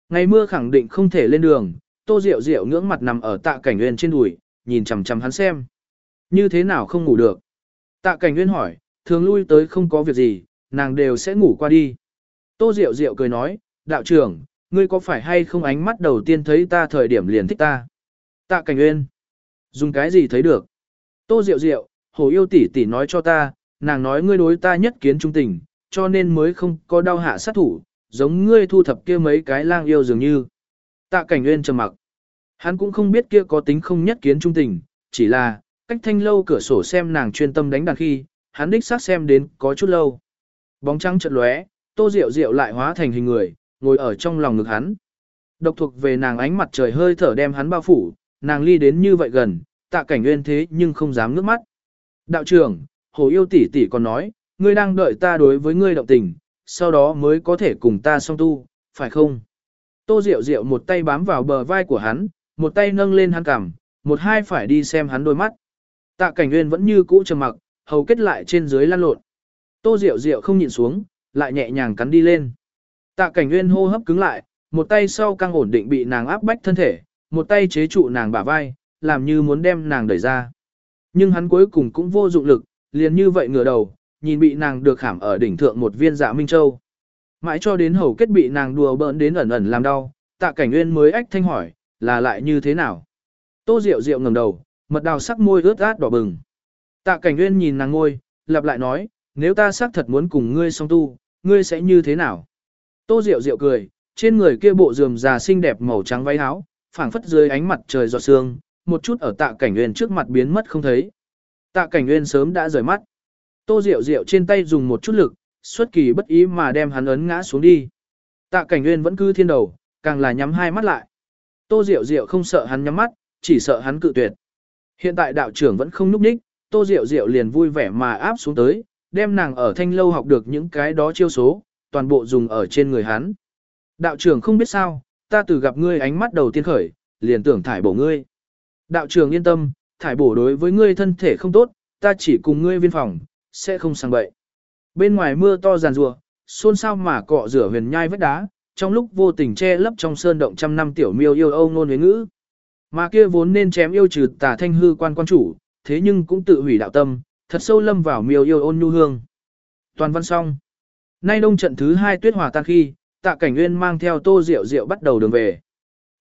Ngày mưa khẳng định không thể lên đường, Tô Diệu Diệu ngưỡng mặt nằm ở Tạ Cảnh Nguyên trên đùi, nhìn chằm chằm hắn xem. Như thế nào không ngủ được? Tạ Cảnh Nguyên hỏi, thường lui tới không có việc gì, nàng đều sẽ ngủ qua đi. Tô Diệu Diệu cười nói, đạo trưởng, ngươi có phải hay không ánh mắt đầu tiên thấy ta thời điểm liền thích ta? Tạ Cảnh Nguyên, dùng cái gì thấy được? Tô Diệu Diệu, hồ yêu tỷ tỷ nói cho ta, nàng nói ngươi đối ta nhất kiến trung tình, cho nên mới không có đau hạ sát thủ, giống ngươi thu thập kia mấy cái lang yêu dường như. Tạ cảnh nguyên trầm mặc. Hắn cũng không biết kia có tính không nhất kiến trung tình, chỉ là, cách thanh lâu cửa sổ xem nàng chuyên tâm đánh đàn khi, hắn đích xác xem đến có chút lâu. Bóng trắng chợt lóe, tô rượu rượu lại hóa thành hình người, ngồi ở trong lòng ngực hắn. Độc thuộc về nàng ánh mặt trời hơi thở đem hắn bao phủ, nàng ly đến như vậy gần, tạ cảnh nguyên thế nhưng không dám nước mắt. Đạo trưởng, hồ yêu tỷ tỷ còn nói, ngươi đang đợi ta đối với ngươi động tình, sau đó mới có thể cùng ta song tu, phải không? Tô Diệu Diệu một tay bám vào bờ vai của hắn, một tay nâng lên hắn cằm, một hai phải đi xem hắn đôi mắt. Tạ Cảnh Nguyên vẫn như cũ trầm mặc, hầu kết lại trên dưới lăn lộn. Tô Diệu Diệu không nhịn xuống, lại nhẹ nhàng cắn đi lên. Tạ Cảnh Nguyên hô hấp cứng lại, một tay sau căng ổn định bị nàng áp bách thân thể, một tay chế trụ nàng bả vai, làm như muốn đem nàng đẩy ra. Nhưng hắn cuối cùng cũng vô dụng lực, liền như vậy ngửa đầu, nhìn bị nàng được khảm ở đỉnh thượng một viên dạ minh châu. Mãi cho đến hầu kết bị nàng đùa bỡn đến ẩn ẩn làm đau, tạ cảnh nguyên mới ách thanh hỏi, là lại như thế nào? Tô Diệu Diệu ngẩng đầu, mật đào sắc môi ướt át đỏ bừng. Tạ cảnh nguyên nhìn nàng ngôi, lặp lại nói, nếu ta xác thật muốn cùng ngươi song tu, ngươi sẽ như thế nào? Tô Diệu Diệu cười, trên người kia bộ rườm già xinh đẹp màu trắng váy áo, phảng phất dưới ánh mặt trời giọt sương, một chút ở tạ cảnh nguyên trước mặt biến mất không thấy. Tạ cảnh nguyên sớm đã rời mắt. Tô Diệu Diệu trên tay dùng một chút lực, xuất kỳ bất ý mà đem hắn ấn ngã xuống đi. Tạ cảnh nguyên vẫn cứ thiên đầu, càng là nhắm hai mắt lại. Tô Diệu Diệu không sợ hắn nhắm mắt, chỉ sợ hắn cự tuyệt. Hiện tại đạo trưởng vẫn không núp đích, Tô Diệu Diệu liền vui vẻ mà áp xuống tới, đem nàng ở thanh lâu học được những cái đó chiêu số, toàn bộ dùng ở trên người hắn. Đạo trưởng không biết sao, ta từ gặp ngươi ánh mắt đầu tiên khởi, liền tưởng thải bổ ngươi. Đạo trưởng yên tâm, thải bổ đối với ngươi thân thể không tốt, ta chỉ cùng ngươi viên phòng, sẽ không sang bậy. Bên ngoài mưa to giàn rùa, xôn xao mà cọ rửa huyền nhai vách đá, trong lúc vô tình che lấp trong sơn động trăm năm tiểu miêu yêu âu ngôn với ngữ. Mà kia vốn nên chém yêu trừ tà thanh hư quan quan chủ, thế nhưng cũng tự hủy đạo tâm, thật sâu lâm vào miêu yêu ôn nhu hương. Toàn văn xong. Nay đông trận thứ hai tuyết hòa tan khi, tạ cảnh nguyên mang theo tô rượu rượu bắt đầu đường về.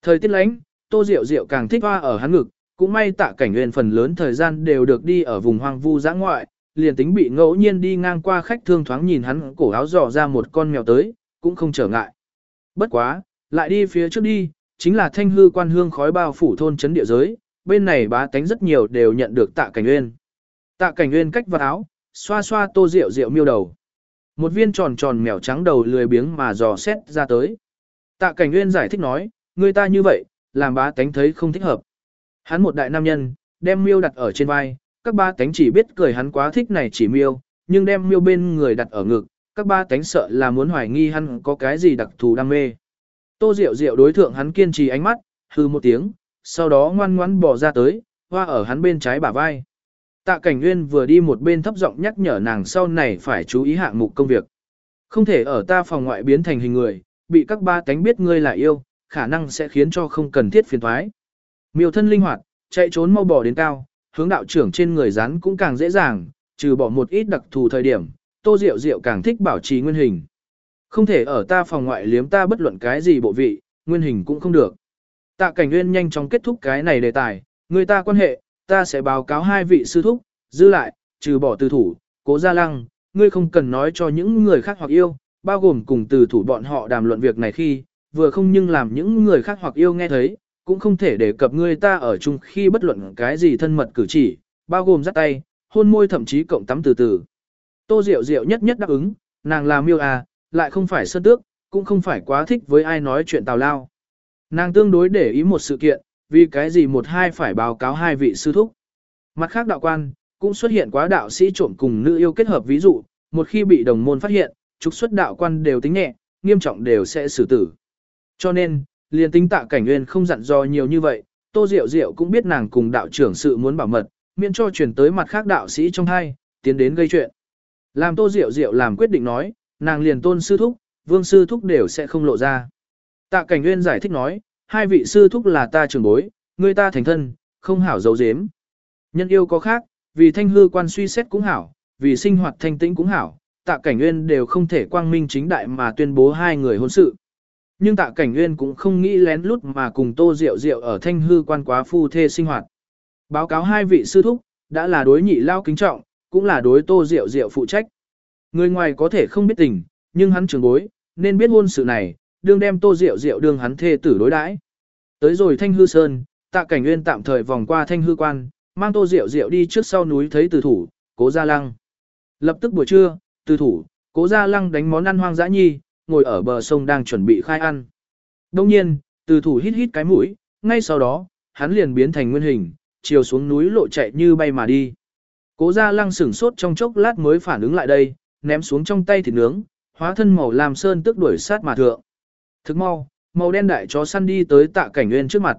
Thời tiết lánh, tô rượu rượu càng thích hoa ở hắn ngực, cũng may tạ cảnh nguyên phần lớn thời gian đều được đi ở vùng hoang vu giã ngoại, liền tính bị ngẫu nhiên đi ngang qua khách thương thoáng nhìn hắn cổ áo dò ra một con mèo tới, cũng không trở ngại. Bất quá, lại đi phía trước đi, chính là thanh hư quan hương khói bao phủ thôn chấn địa giới, bên này bá tánh rất nhiều đều nhận được tạ cảnh nguyên. Tạ cảnh nguyên cách vào áo, xoa xoa tô rượu rượu miêu đầu. Một viên tròn tròn mèo trắng đầu lười biếng mà dò xét ra tới. Tạ cảnh nguyên giải thích nói, người ta như vậy, làm bá tánh thấy không thích hợp. Hắn một đại nam nhân, đem miêu đặt ở trên vai, các ba tánh chỉ biết cười hắn quá thích này chỉ miêu, nhưng đem miêu bên người đặt ở ngực, các ba tánh sợ là muốn hoài nghi hắn có cái gì đặc thù đam mê. Tô Diệu Diệu đối thượng hắn kiên trì ánh mắt, hư một tiếng, sau đó ngoan ngoãn bỏ ra tới, hoa ở hắn bên trái bả vai. Tạ Cảnh Nguyên vừa đi một bên thấp giọng nhắc nhở nàng sau này phải chú ý hạng mục công việc. Không thể ở ta phòng ngoại biến thành hình người, bị các ba tánh biết ngươi là yêu, khả năng sẽ khiến cho không cần thiết phiền thoái. Miêu thân linh hoạt, chạy trốn mau bỏ đến cao, hướng đạo trưởng trên người rắn cũng càng dễ dàng, trừ bỏ một ít đặc thù thời điểm, tô diệu diệu càng thích bảo trì nguyên hình. Không thể ở ta phòng ngoại liếm ta bất luận cái gì bộ vị, nguyên hình cũng không được. Tạ cảnh nguyên nhanh chóng kết thúc cái này đề tài, người ta quan hệ, ta sẽ báo cáo hai vị sư thúc, giữ lại, trừ bỏ từ thủ, cố gia lăng, ngươi không cần nói cho những người khác hoặc yêu, bao gồm cùng từ thủ bọn họ đàm luận việc này khi, vừa không nhưng làm những người khác hoặc yêu nghe thấy, cũng không thể để cập ngươi ta ở chung khi bất luận cái gì thân mật cử chỉ, bao gồm dắt tay, hôn môi thậm chí cộng tắm từ từ. Tô Diệu Diệu nhất nhất đáp ứng, nàng là miêu à, lại không phải sơn tước, cũng không phải quá thích với ai nói chuyện tào lao. Nàng tương đối để ý một sự kiện, vì cái gì một hai phải báo cáo hai vị sư thúc. Mặt khác đạo quan, cũng xuất hiện quá đạo sĩ trộm cùng nữ yêu kết hợp ví dụ, một khi bị đồng môn phát hiện, trục xuất đạo quan đều tính nhẹ, nghiêm trọng đều sẽ xử tử. Cho nên, liền tính tạ cảnh nguyên không dặn dò nhiều như vậy, Tô Diệu Diệu cũng biết nàng cùng đạo trưởng sự muốn bảo mật, miễn cho truyền tới mặt khác đạo sĩ trong hai, tiến đến gây chuyện. Làm Tô Diệu Diệu làm quyết định nói, nàng liền tôn sư thúc, vương sư thúc đều sẽ không lộ ra. Tạ Cảnh Nguyên giải thích nói, hai vị sư thúc là ta trưởng bối, người ta thành thân, không hảo giấu giếm. Nhân yêu có khác, vì thanh hư quan suy xét cũng hảo, vì sinh hoạt thanh tĩnh cũng hảo, Tạ Cảnh Nguyên đều không thể quang minh chính đại mà tuyên bố hai người hôn sự. Nhưng Tạ Cảnh Nguyên cũng không nghĩ lén lút mà cùng Tô Diệu Diệu ở thanh hư quan quá phu thê sinh hoạt. Báo cáo hai vị sư thúc, đã là đối nhị lao kính trọng, cũng là đối Tô Diệu Diệu phụ trách. Người ngoài có thể không biết tình, nhưng hắn trưởng bối, nên biết hôn sự này, đương đem tô rượu rượu đương hắn thê tử đối đãi. Tới rồi thanh hư sơn, tạ cảnh nguyên tạm thời vòng qua thanh hư quan, mang tô rượu rượu đi trước sau núi thấy từ thủ, cố gia lăng. Lập tức buổi trưa, từ thủ, cố gia lăng đánh món ăn hoang dã nhi, ngồi ở bờ sông đang chuẩn bị khai ăn. Đông nhiên, từ thủ hít hít cái mũi, ngay sau đó, hắn liền biến thành nguyên hình, chiều xuống núi lộ chạy như bay mà đi. Cố gia lăng sửng sốt trong chốc lát mới phản ứng lại đây, ném xuống trong tay thịt nướng, hóa thân màu làm sơn tức đuổi sát mà thượng. Thức mau, màu đen đại chó săn đi tới tạ cảnh nguyên trước mặt.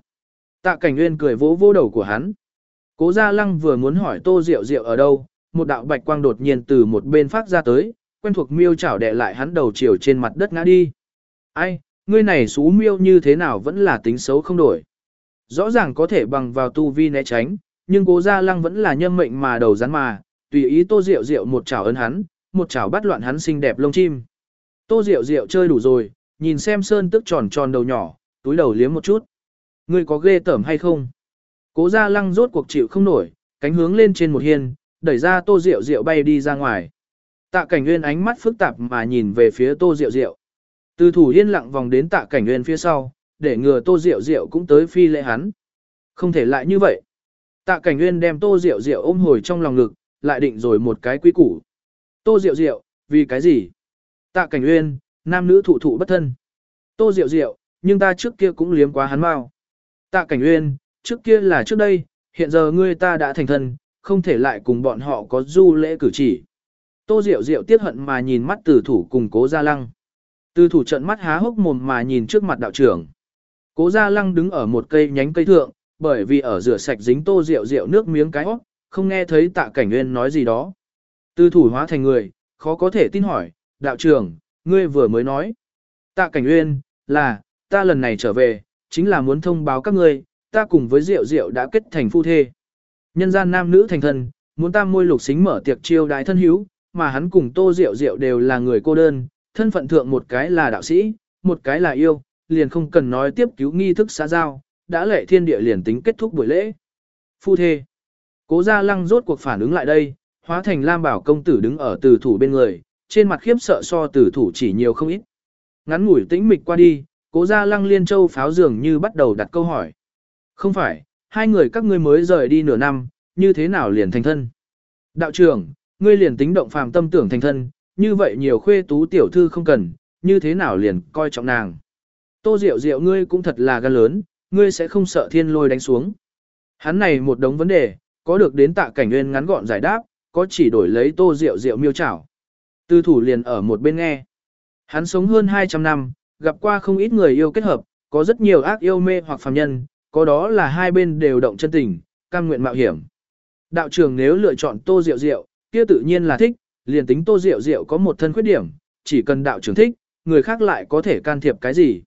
Tạ cảnh nguyên cười vỗ vỗ đầu của hắn. Cố gia lăng vừa muốn hỏi tô rượu rượu ở đâu, một đạo bạch quang đột nhiên từ một bên phát ra tới, quen thuộc miêu chảo đè lại hắn đầu chiều trên mặt đất ngã đi. Ai, ngươi này xú miêu như thế nào vẫn là tính xấu không đổi. Rõ ràng có thể bằng vào tu vi né tránh, nhưng cố gia lăng vẫn là nhân mệnh mà đầu rắn mà, tùy ý tô rượu rượu một chảo ấn hắn, một chảo bắt loạn hắn xinh đẹp lông chim. Tô rượu rượu chơi đủ rồi, nhìn xem sơn tức tròn tròn đầu nhỏ, túi đầu liếm một chút. Ngươi có ghê tởm hay không? Cố gia lăng rốt cuộc chịu không nổi, cánh hướng lên trên một hiên, đẩy ra tô rượu rượu bay đi ra ngoài. Tạ cảnh nguyên ánh mắt phức tạp mà nhìn về phía tô rượu rượu. Từ thủ yên lặng vòng đến tạ cảnh nguyên phía sau, để ngừa tô rượu rượu cũng tới phi lệ hắn. Không thể lại như vậy. Tạ cảnh nguyên đem tô rượu rượu ôm hồi trong lòng ngực, lại định rồi một cái quy củ. Tô rượu rượu, vì cái gì? Tạ cảnh nguyên, nam nữ thụ thụ bất thân. Tô diệu diệu nhưng ta trước kia cũng liếm quá hắn mau. Tạ cảnh nguyên, trước kia là trước đây, hiện giờ ngươi ta đã thành thân, không thể lại cùng bọn họ có du lễ cử chỉ. Tô diệu diệu tiếc hận mà nhìn mắt từ thủ cùng cố gia lăng. Từ thủ trận mắt há hốc mồm mà nhìn trước mặt đạo trưởng. Cố gia lăng đứng ở một cây nhánh cây thượng, bởi vì ở rửa sạch dính tô rượu rượu nước miếng cái óc, không nghe thấy tạ cảnh nguyên nói gì đó. Từ thủ hóa thành người, khó có thể tin hỏi, đạo trưởng, ngươi vừa mới nói. Tạ cảnh Uyên là, ta lần này trở về, chính là muốn thông báo các ngươi, ta cùng với Diệu Diệu đã kết thành phu thê. Nhân gian nam nữ thành thân, muốn tam môi lục xính mở tiệc chiêu đại thân hữu, mà hắn cùng Tô Diệu Diệu đều là người cô đơn, thân phận thượng một cái là đạo sĩ, một cái là yêu, liền không cần nói tiếp cứu nghi thức xã giao, đã lệ thiên địa liền tính kết thúc buổi lễ. Phu thê. Cố gia lăng rốt cuộc phản ứng lại đây, hóa thành Lam Bảo công tử đứng ở từ thủ bên người, trên mặt khiếp sợ so tử thủ chỉ nhiều không ít. Ngắn ngủi tĩnh mịch qua đi, cố gia lăng liên châu pháo dường như bắt đầu đặt câu hỏi. Không phải, hai người các ngươi mới rời đi nửa năm, như thế nào liền thành thân? Đạo trưởng, ngươi liền tính động phàm tâm tưởng thành thân, như vậy nhiều khuê tú tiểu thư không cần, như thế nào liền coi trọng nàng? Tô Diệu Diệu ngươi cũng thật là gan lớn, ngươi sẽ không sợ thiên lôi đánh xuống. Hắn này một đống vấn đề, có được đến tạ cảnh nguyên ngắn gọn giải đáp, có chỉ đổi lấy Tô Diệu Diệu miêu chảo. Tư thủ liền ở một bên nghe. Hắn sống hơn 200 năm, gặp qua không ít người yêu kết hợp, có rất nhiều ác yêu mê hoặc phàm nhân, có đó là hai bên đều động chân tình, cam nguyện mạo hiểm. Đạo trưởng nếu lựa chọn Tô Diệu Diệu, kia tự nhiên là thích, liền tính Tô Diệu Diệu có một thân khuyết điểm, chỉ cần đạo trưởng thích, người khác lại có thể can thiệp cái gì.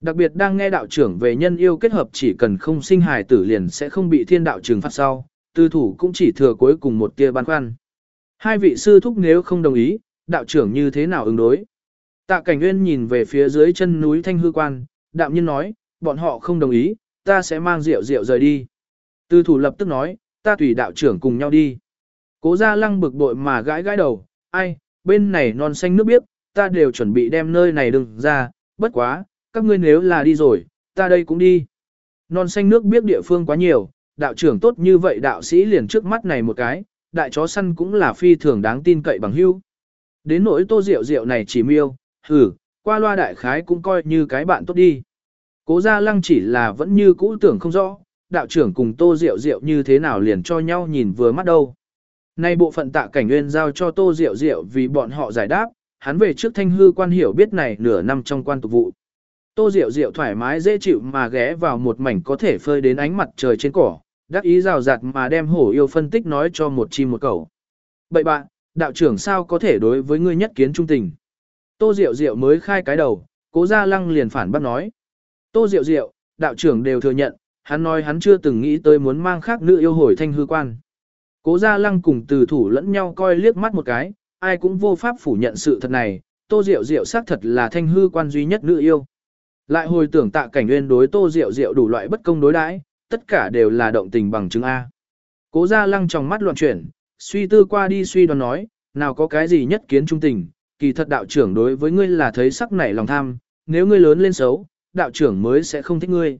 Đặc biệt đang nghe đạo trưởng về nhân yêu kết hợp chỉ cần không sinh hài tử liền sẽ không bị thiên đạo trừng phạt sau, tư thủ cũng chỉ thừa cuối cùng một tia băn khoăn. Hai vị sư thúc nếu không đồng ý, đạo trưởng như thế nào ứng đối? Tạ Cảnh Nguyên nhìn về phía dưới chân núi Thanh Hư Quan, đạm nhiên nói, bọn họ không đồng ý, ta sẽ mang rượu rượu rời đi. Tư thủ lập tức nói, ta tùy đạo trưởng cùng nhau đi. Cố gia lăng bực bội mà gãi gãi đầu, ai, bên này non xanh nước biếc, ta đều chuẩn bị đem nơi này đừng ra, bất quá, các ngươi nếu là đi rồi, ta đây cũng đi. non xanh nước biết địa phương quá nhiều, đạo trưởng tốt như vậy đạo sĩ liền trước mắt này một cái, đại chó săn cũng là phi thường đáng tin cậy bằng hưu. Đến nỗi tô rượu rượu này chỉ miêu, hử, qua loa đại khái cũng coi như cái bạn tốt đi. Cố gia lăng chỉ là vẫn như cũ tưởng không rõ, đạo trưởng cùng tô rượu rượu như thế nào liền cho nhau nhìn vừa mắt đâu. Nay bộ phận tạ cảnh nguyên giao cho tô rượu rượu vì bọn họ giải đáp, hắn về trước thanh hư quan hiểu biết này nửa năm trong quan tục vụ. Tô rượu rượu thoải mái dễ chịu mà ghé vào một mảnh có thể phơi đến ánh mặt trời trên cỏ, đắc ý rào rạt mà đem hổ yêu phân tích nói cho một chim một cầu. Bậy bạn, đạo trưởng sao có thể đối với ngươi nhất kiến trung tình. Tô Diệu Diệu mới khai cái đầu, cố gia lăng liền phản bác nói. Tô Diệu Diệu, đạo trưởng đều thừa nhận, hắn nói hắn chưa từng nghĩ tới muốn mang khác nữ yêu hồi thanh hư quan. Cố gia lăng cùng từ thủ lẫn nhau coi liếc mắt một cái, ai cũng vô pháp phủ nhận sự thật này, Tô Diệu Diệu xác thật là thanh hư quan duy nhất nữ yêu. Lại hồi tưởng tạ cảnh nguyên đối Tô Diệu Diệu đủ loại bất công đối đãi, tất cả đều là động tình bằng chứng A. Cố gia lăng trong mắt loạn chuyển, suy tư qua đi suy đoán nói, nào có cái gì nhất kiến trung tình, kỳ thật đạo trưởng đối với ngươi là thấy sắc nảy lòng tham, nếu ngươi lớn lên xấu, đạo trưởng mới sẽ không thích ngươi.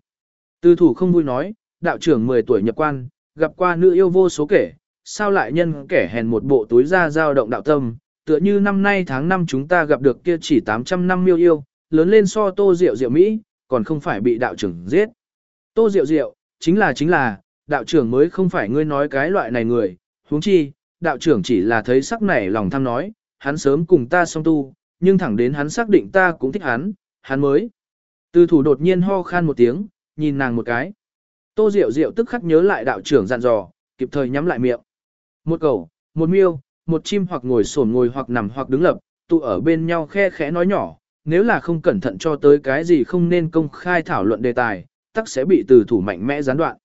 Tư thủ không vui nói, đạo trưởng 10 tuổi nhập quan, gặp qua nữ yêu vô số kể, sao lại nhân kẻ hèn một bộ túi ra dao động đạo tâm, tựa như năm nay tháng 5 chúng ta gặp được kia chỉ 800 năm miêu yêu, lớn lên so tô rượu rượu Mỹ, còn không phải bị đạo trưởng giết. Tô rượu rượu, chính là chính là, đạo trưởng mới không phải ngươi nói cái loại này người, huống chi, đạo trưởng chỉ là thấy sắc nảy lòng tham nói, hắn sớm cùng ta song tu, nhưng thẳng đến hắn xác định ta cũng thích hắn, hắn mới. Từ thủ đột nhiên ho khan một tiếng, nhìn nàng một cái. Tô Diệu Diệu tức khắc nhớ lại đạo trưởng dặn dò, kịp thời nhắm lại miệng. Một cầu, một miêu, một chim hoặc ngồi sổn ngồi hoặc nằm hoặc đứng lập, tụ ở bên nhau khe khẽ nói nhỏ, nếu là không cẩn thận cho tới cái gì không nên công khai thảo luận đề tài, tắc sẽ bị từ thủ mạnh mẽ gián đoạn.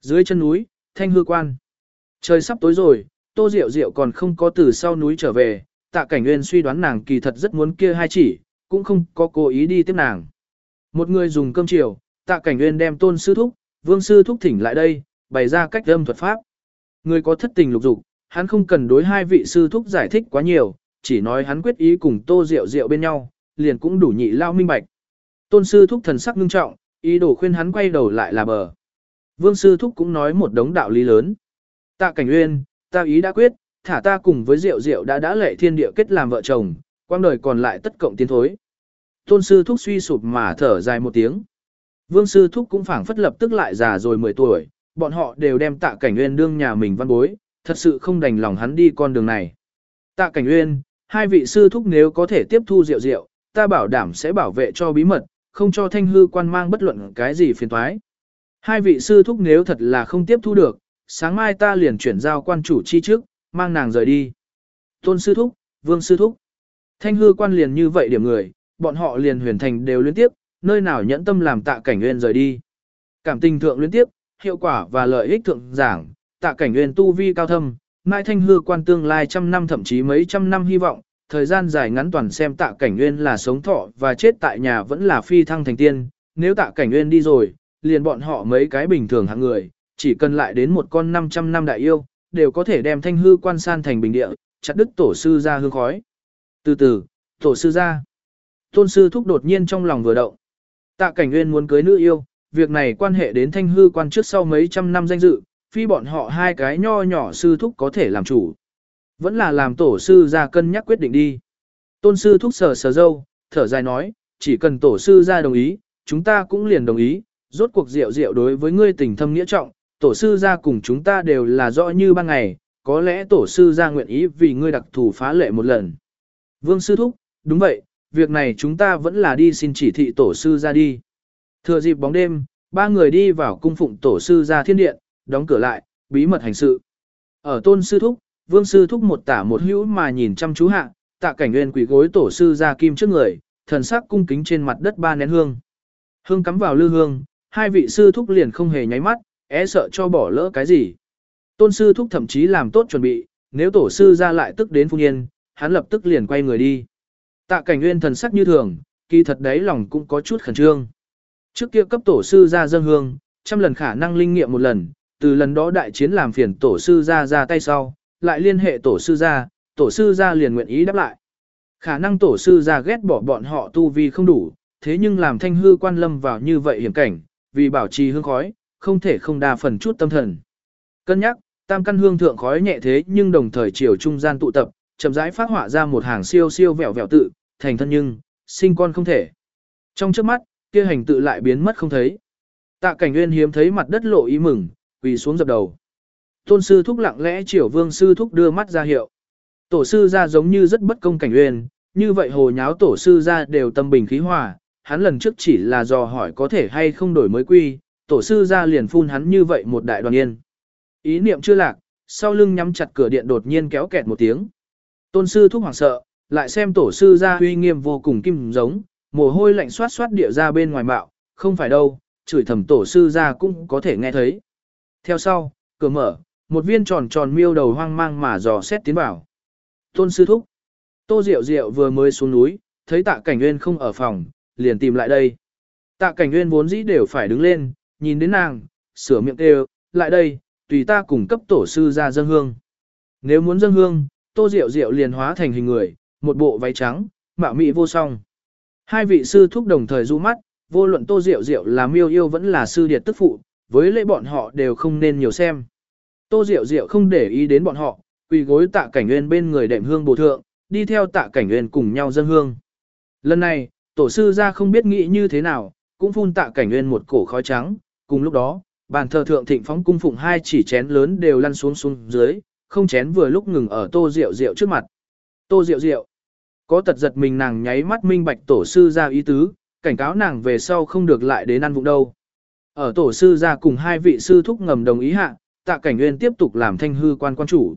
Dưới chân núi, thanh hư quan. Trời sắp tối rồi, Tô Diệu Diệu còn không có từ sau núi trở về, tạ cảnh nguyên suy đoán nàng kỳ thật rất muốn kia hai chỉ, cũng không có cố ý đi tiếp nàng. Một người dùng cơm chiều, tạ cảnh nguyên đem tôn sư thúc, vương sư thúc thỉnh lại đây, bày ra cách âm thuật pháp. Người có thất tình lục dục, hắn không cần đối hai vị sư thúc giải thích quá nhiều, chỉ nói hắn quyết ý cùng tô rượu rượu bên nhau, liền cũng đủ nhị lao minh bạch. Tôn sư thúc thần sắc ngưng trọng, ý đồ khuyên hắn quay đầu lại là bờ. Vương sư thúc cũng nói một đống đạo lý lớn. Tạ cảnh Uyên, ta ý đã quyết, thả ta cùng với Diệu Diệu đã đã lệ thiên địa kết làm vợ chồng, quang đời còn lại tất cộng tiến thối. Tôn sư thúc suy sụp mà thở dài một tiếng. Vương sư thúc cũng phảng phất lập tức lại già rồi 10 tuổi, bọn họ đều đem tạ cảnh Uyên đương nhà mình văn bối, thật sự không đành lòng hắn đi con đường này. Tạ cảnh Uyên, hai vị sư thúc nếu có thể tiếp thu Diệu Diệu, ta bảo đảm sẽ bảo vệ cho bí mật, không cho thanh hư quan mang bất luận cái gì phiền toái. Hai vị sư thúc nếu thật là không tiếp thu được, sáng mai ta liền chuyển giao quan chủ chi trước, mang nàng rời đi. Tôn sư thúc, vương sư thúc. Thanh hư quan liền như vậy điểm người, bọn họ liền huyền thành đều liên tiếp, nơi nào nhẫn tâm làm tạ cảnh nguyên rời đi. Cảm tình thượng liên tiếp, hiệu quả và lợi ích thượng giảng, tạ cảnh nguyên tu vi cao thâm, mai thanh hư quan tương lai trăm năm thậm chí mấy trăm năm hy vọng, thời gian dài ngắn toàn xem tạ cảnh nguyên là sống thọ và chết tại nhà vẫn là phi thăng thành tiên, nếu tạ cảnh nguyên đi rồi, liền bọn họ mấy cái bình thường hạng người, chỉ cần lại đến một con 500 năm đại yêu, đều có thể đem thanh hư quan san thành bình địa, chặt đứt tổ sư ra hương khói. Từ từ, tổ sư ra. Tôn sư thúc đột nhiên trong lòng vừa động. Tạ cảnh nguyên muốn cưới nữ yêu, việc này quan hệ đến thanh hư quan trước sau mấy trăm năm danh dự, phi bọn họ hai cái nho nhỏ sư thúc có thể làm chủ. Vẫn là làm tổ sư ra cân nhắc quyết định đi. Tôn sư thúc sờ sờ dâu, thở dài nói, chỉ cần tổ sư ra đồng ý, chúng ta cũng liền đồng ý, rốt cuộc rượu rượu đối với ngươi tình thâm nghĩa trọng, tổ sư ra cùng chúng ta đều là rõ như ban ngày, có lẽ tổ sư ra nguyện ý vì ngươi đặc thù phá lệ một lần. Vương sư thúc, đúng vậy, việc này chúng ta vẫn là đi xin chỉ thị tổ sư ra đi. Thừa dịp bóng đêm, ba người đi vào cung phụng tổ sư ra thiên điện, đóng cửa lại, bí mật hành sự. Ở tôn sư thúc, vương sư thúc một tả một hữu mà nhìn chăm chú hạ, tạ cảnh nguyên quỷ gối tổ sư ra kim trước người, thần sắc cung kính trên mặt đất ba nén hương. Hương cắm vào lư hương, hai vị sư thúc liền không hề nháy mắt, é sợ cho bỏ lỡ cái gì. Tôn sư thúc thậm chí làm tốt chuẩn bị, nếu tổ sư ra lại tức đến phu nhân, hắn lập tức liền quay người đi. Tạ cảnh nguyên thần sắc như thường, kỳ thật đấy lòng cũng có chút khẩn trương. Trước kia cấp tổ sư ra dân hương, trăm lần khả năng linh nghiệm một lần, từ lần đó đại chiến làm phiền tổ sư ra ra tay sau, lại liên hệ tổ sư ra, tổ sư ra liền nguyện ý đáp lại. Khả năng tổ sư ra ghét bỏ bọn họ tu vi không đủ, thế nhưng làm thanh hư quan lâm vào như vậy hiểm cảnh, vì bảo trì hương khói, không thể không đa phần chút tâm thần. Cân nhắc, tam căn hương thượng khói nhẹ thế nhưng đồng thời chiều trung gian tụ tập, chậm rãi phát họa ra một hàng siêu siêu vẹo vẹo tự, thành thân nhưng, sinh con không thể. Trong trước mắt, kia hành tự lại biến mất không thấy. Tạ cảnh nguyên hiếm thấy mặt đất lộ ý mừng, quỳ xuống dập đầu. Tôn sư thúc lặng lẽ chiều vương sư thúc đưa mắt ra hiệu. Tổ sư ra giống như rất bất công cảnh nguyên, như vậy hồ nháo tổ sư ra đều tâm bình khí hòa, hắn lần trước chỉ là dò hỏi có thể hay không đổi mới quy, tổ sư ra liền phun hắn như vậy một đại đoàn yên. Ý niệm chưa lạc, sau lưng nhắm chặt cửa điện đột nhiên kéo kẹt một tiếng. Tôn sư thúc hoảng sợ, lại xem tổ sư ra uy nghiêm vô cùng kim giống, mồ hôi lạnh xoát xoát địa ra bên ngoài mạo, không phải đâu, chửi thầm tổ sư ra cũng có thể nghe thấy. Theo sau, cửa mở, một viên tròn tròn miêu đầu hoang mang mà dò xét tiến vào. Tôn sư thúc. Tô Diệu Diệu vừa mới xuống núi, thấy tạ cảnh nguyên không ở phòng, liền tìm lại đây. Tạ cảnh nguyên vốn dĩ đều phải đứng lên, nhìn đến nàng, sửa miệng kêu, lại đây, tùy ta cùng cấp tổ sư ra dân hương. Nếu muốn dân hương, Tô Diệu Diệu liền hóa thành hình người, một bộ váy trắng, mạo mị vô song. Hai vị sư thúc đồng thời du mắt, vô luận Tô Diệu Diệu là miêu yêu vẫn là sư điệt tức phụ, với lễ bọn họ đều không nên nhiều xem. Tô Diệu Diệu không để ý đến bọn họ, quỳ gối tạ cảnh nguyên bên người đệm hương bổ thượng, đi theo tạ cảnh nguyên cùng nhau dân hương. Lần này, tổ sư ra không biết nghĩ như thế nào, cũng phun tạ cảnh nguyên một cổ khói trắng, cùng lúc đó, bàn thờ thượng thịnh phóng cung phụng hai chỉ chén lớn đều lăn xuống xuống dưới, không chén vừa lúc ngừng ở tô rượu rượu trước mặt. Tô rượu rượu, có tật giật mình nàng nháy mắt minh bạch tổ sư ra ý tứ, cảnh cáo nàng về sau không được lại đến ăn vụng đâu. Ở tổ sư ra cùng hai vị sư thúc ngầm đồng ý hạ, tạ cảnh nguyên tiếp tục làm thanh hư quan quan chủ.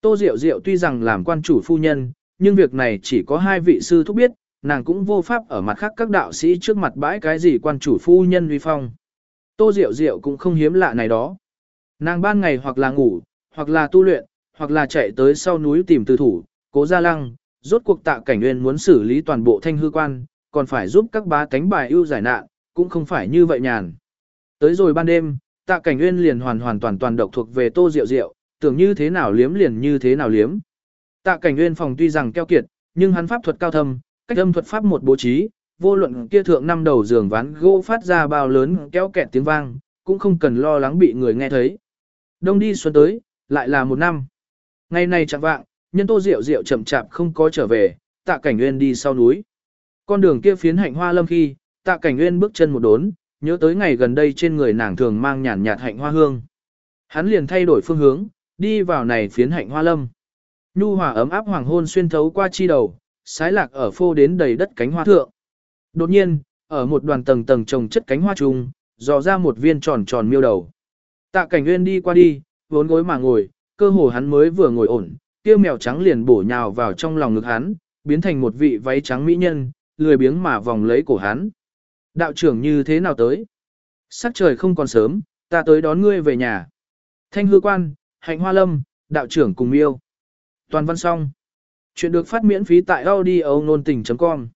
Tô Diệu Diệu tuy rằng làm quan chủ phu nhân, nhưng việc này chỉ có hai vị sư thúc biết, nàng cũng vô pháp ở mặt khác các đạo sĩ trước mặt bãi cái gì quan chủ phu nhân uy phong. Tô Diệu Diệu cũng không hiếm lạ này đó. Nàng ban ngày hoặc là ngủ, hoặc là tu luyện, hoặc là chạy tới sau núi tìm từ thủ, cố gia lăng, rốt cuộc tạ cảnh nguyên muốn xử lý toàn bộ thanh hư quan, còn phải giúp các bá cánh bài ưu giải nạn, cũng không phải như vậy nhàn. Tới rồi ban đêm, tạ cảnh nguyên liền hoàn hoàn toàn toàn độc thuộc về tô Diệu Diệu, tưởng như thế nào liếm liền như thế nào liếm. Tạ cảnh nguyên phòng tuy rằng keo kiệt, nhưng hắn pháp thuật cao thâm, cách âm thuật pháp một bố trí, vô luận kia thượng năm đầu giường ván gỗ phát ra bao lớn kéo kẹt tiếng vang, cũng không cần lo lắng bị người nghe thấy. Đông đi xuân tới, lại là một năm. Ngày này chẳng vạng, nhân tô rượu rượu chậm chạp không có trở về, tạ cảnh nguyên đi sau núi. Con đường kia phiến hạnh hoa lâm khi, tạ cảnh nguyên bước chân một đốn, nhớ tới ngày gần đây trên người nàng thường mang nhàn nhạt hạnh hoa hương. Hắn liền thay đổi phương hướng, đi vào này phiến hạnh hoa lâm. Nhu hòa ấm áp hoàng hôn xuyên thấu qua chi đầu, sái lạc ở phô đến đầy đất cánh hoa thượng. Đột nhiên, ở một đoàn tầng tầng trồng chất cánh hoa trùng, dò ra một viên tròn tròn miêu đầu. Tạ cảnh nguyên đi qua đi, vốn gối mà ngồi, cơ hồ hắn mới vừa ngồi ổn, kia mèo trắng liền bổ nhào vào trong lòng ngực hắn, biến thành một vị váy trắng mỹ nhân, lười biếng mà vòng lấy cổ hắn. Đạo trưởng như thế nào tới? Sắc trời không còn sớm, ta tới đón ngươi về nhà. Thanh hư quan, hạnh hoa lâm, đạo trưởng cùng yêu. Toàn văn xong. Chuyện được phát miễn phí tại audio nôn tình.com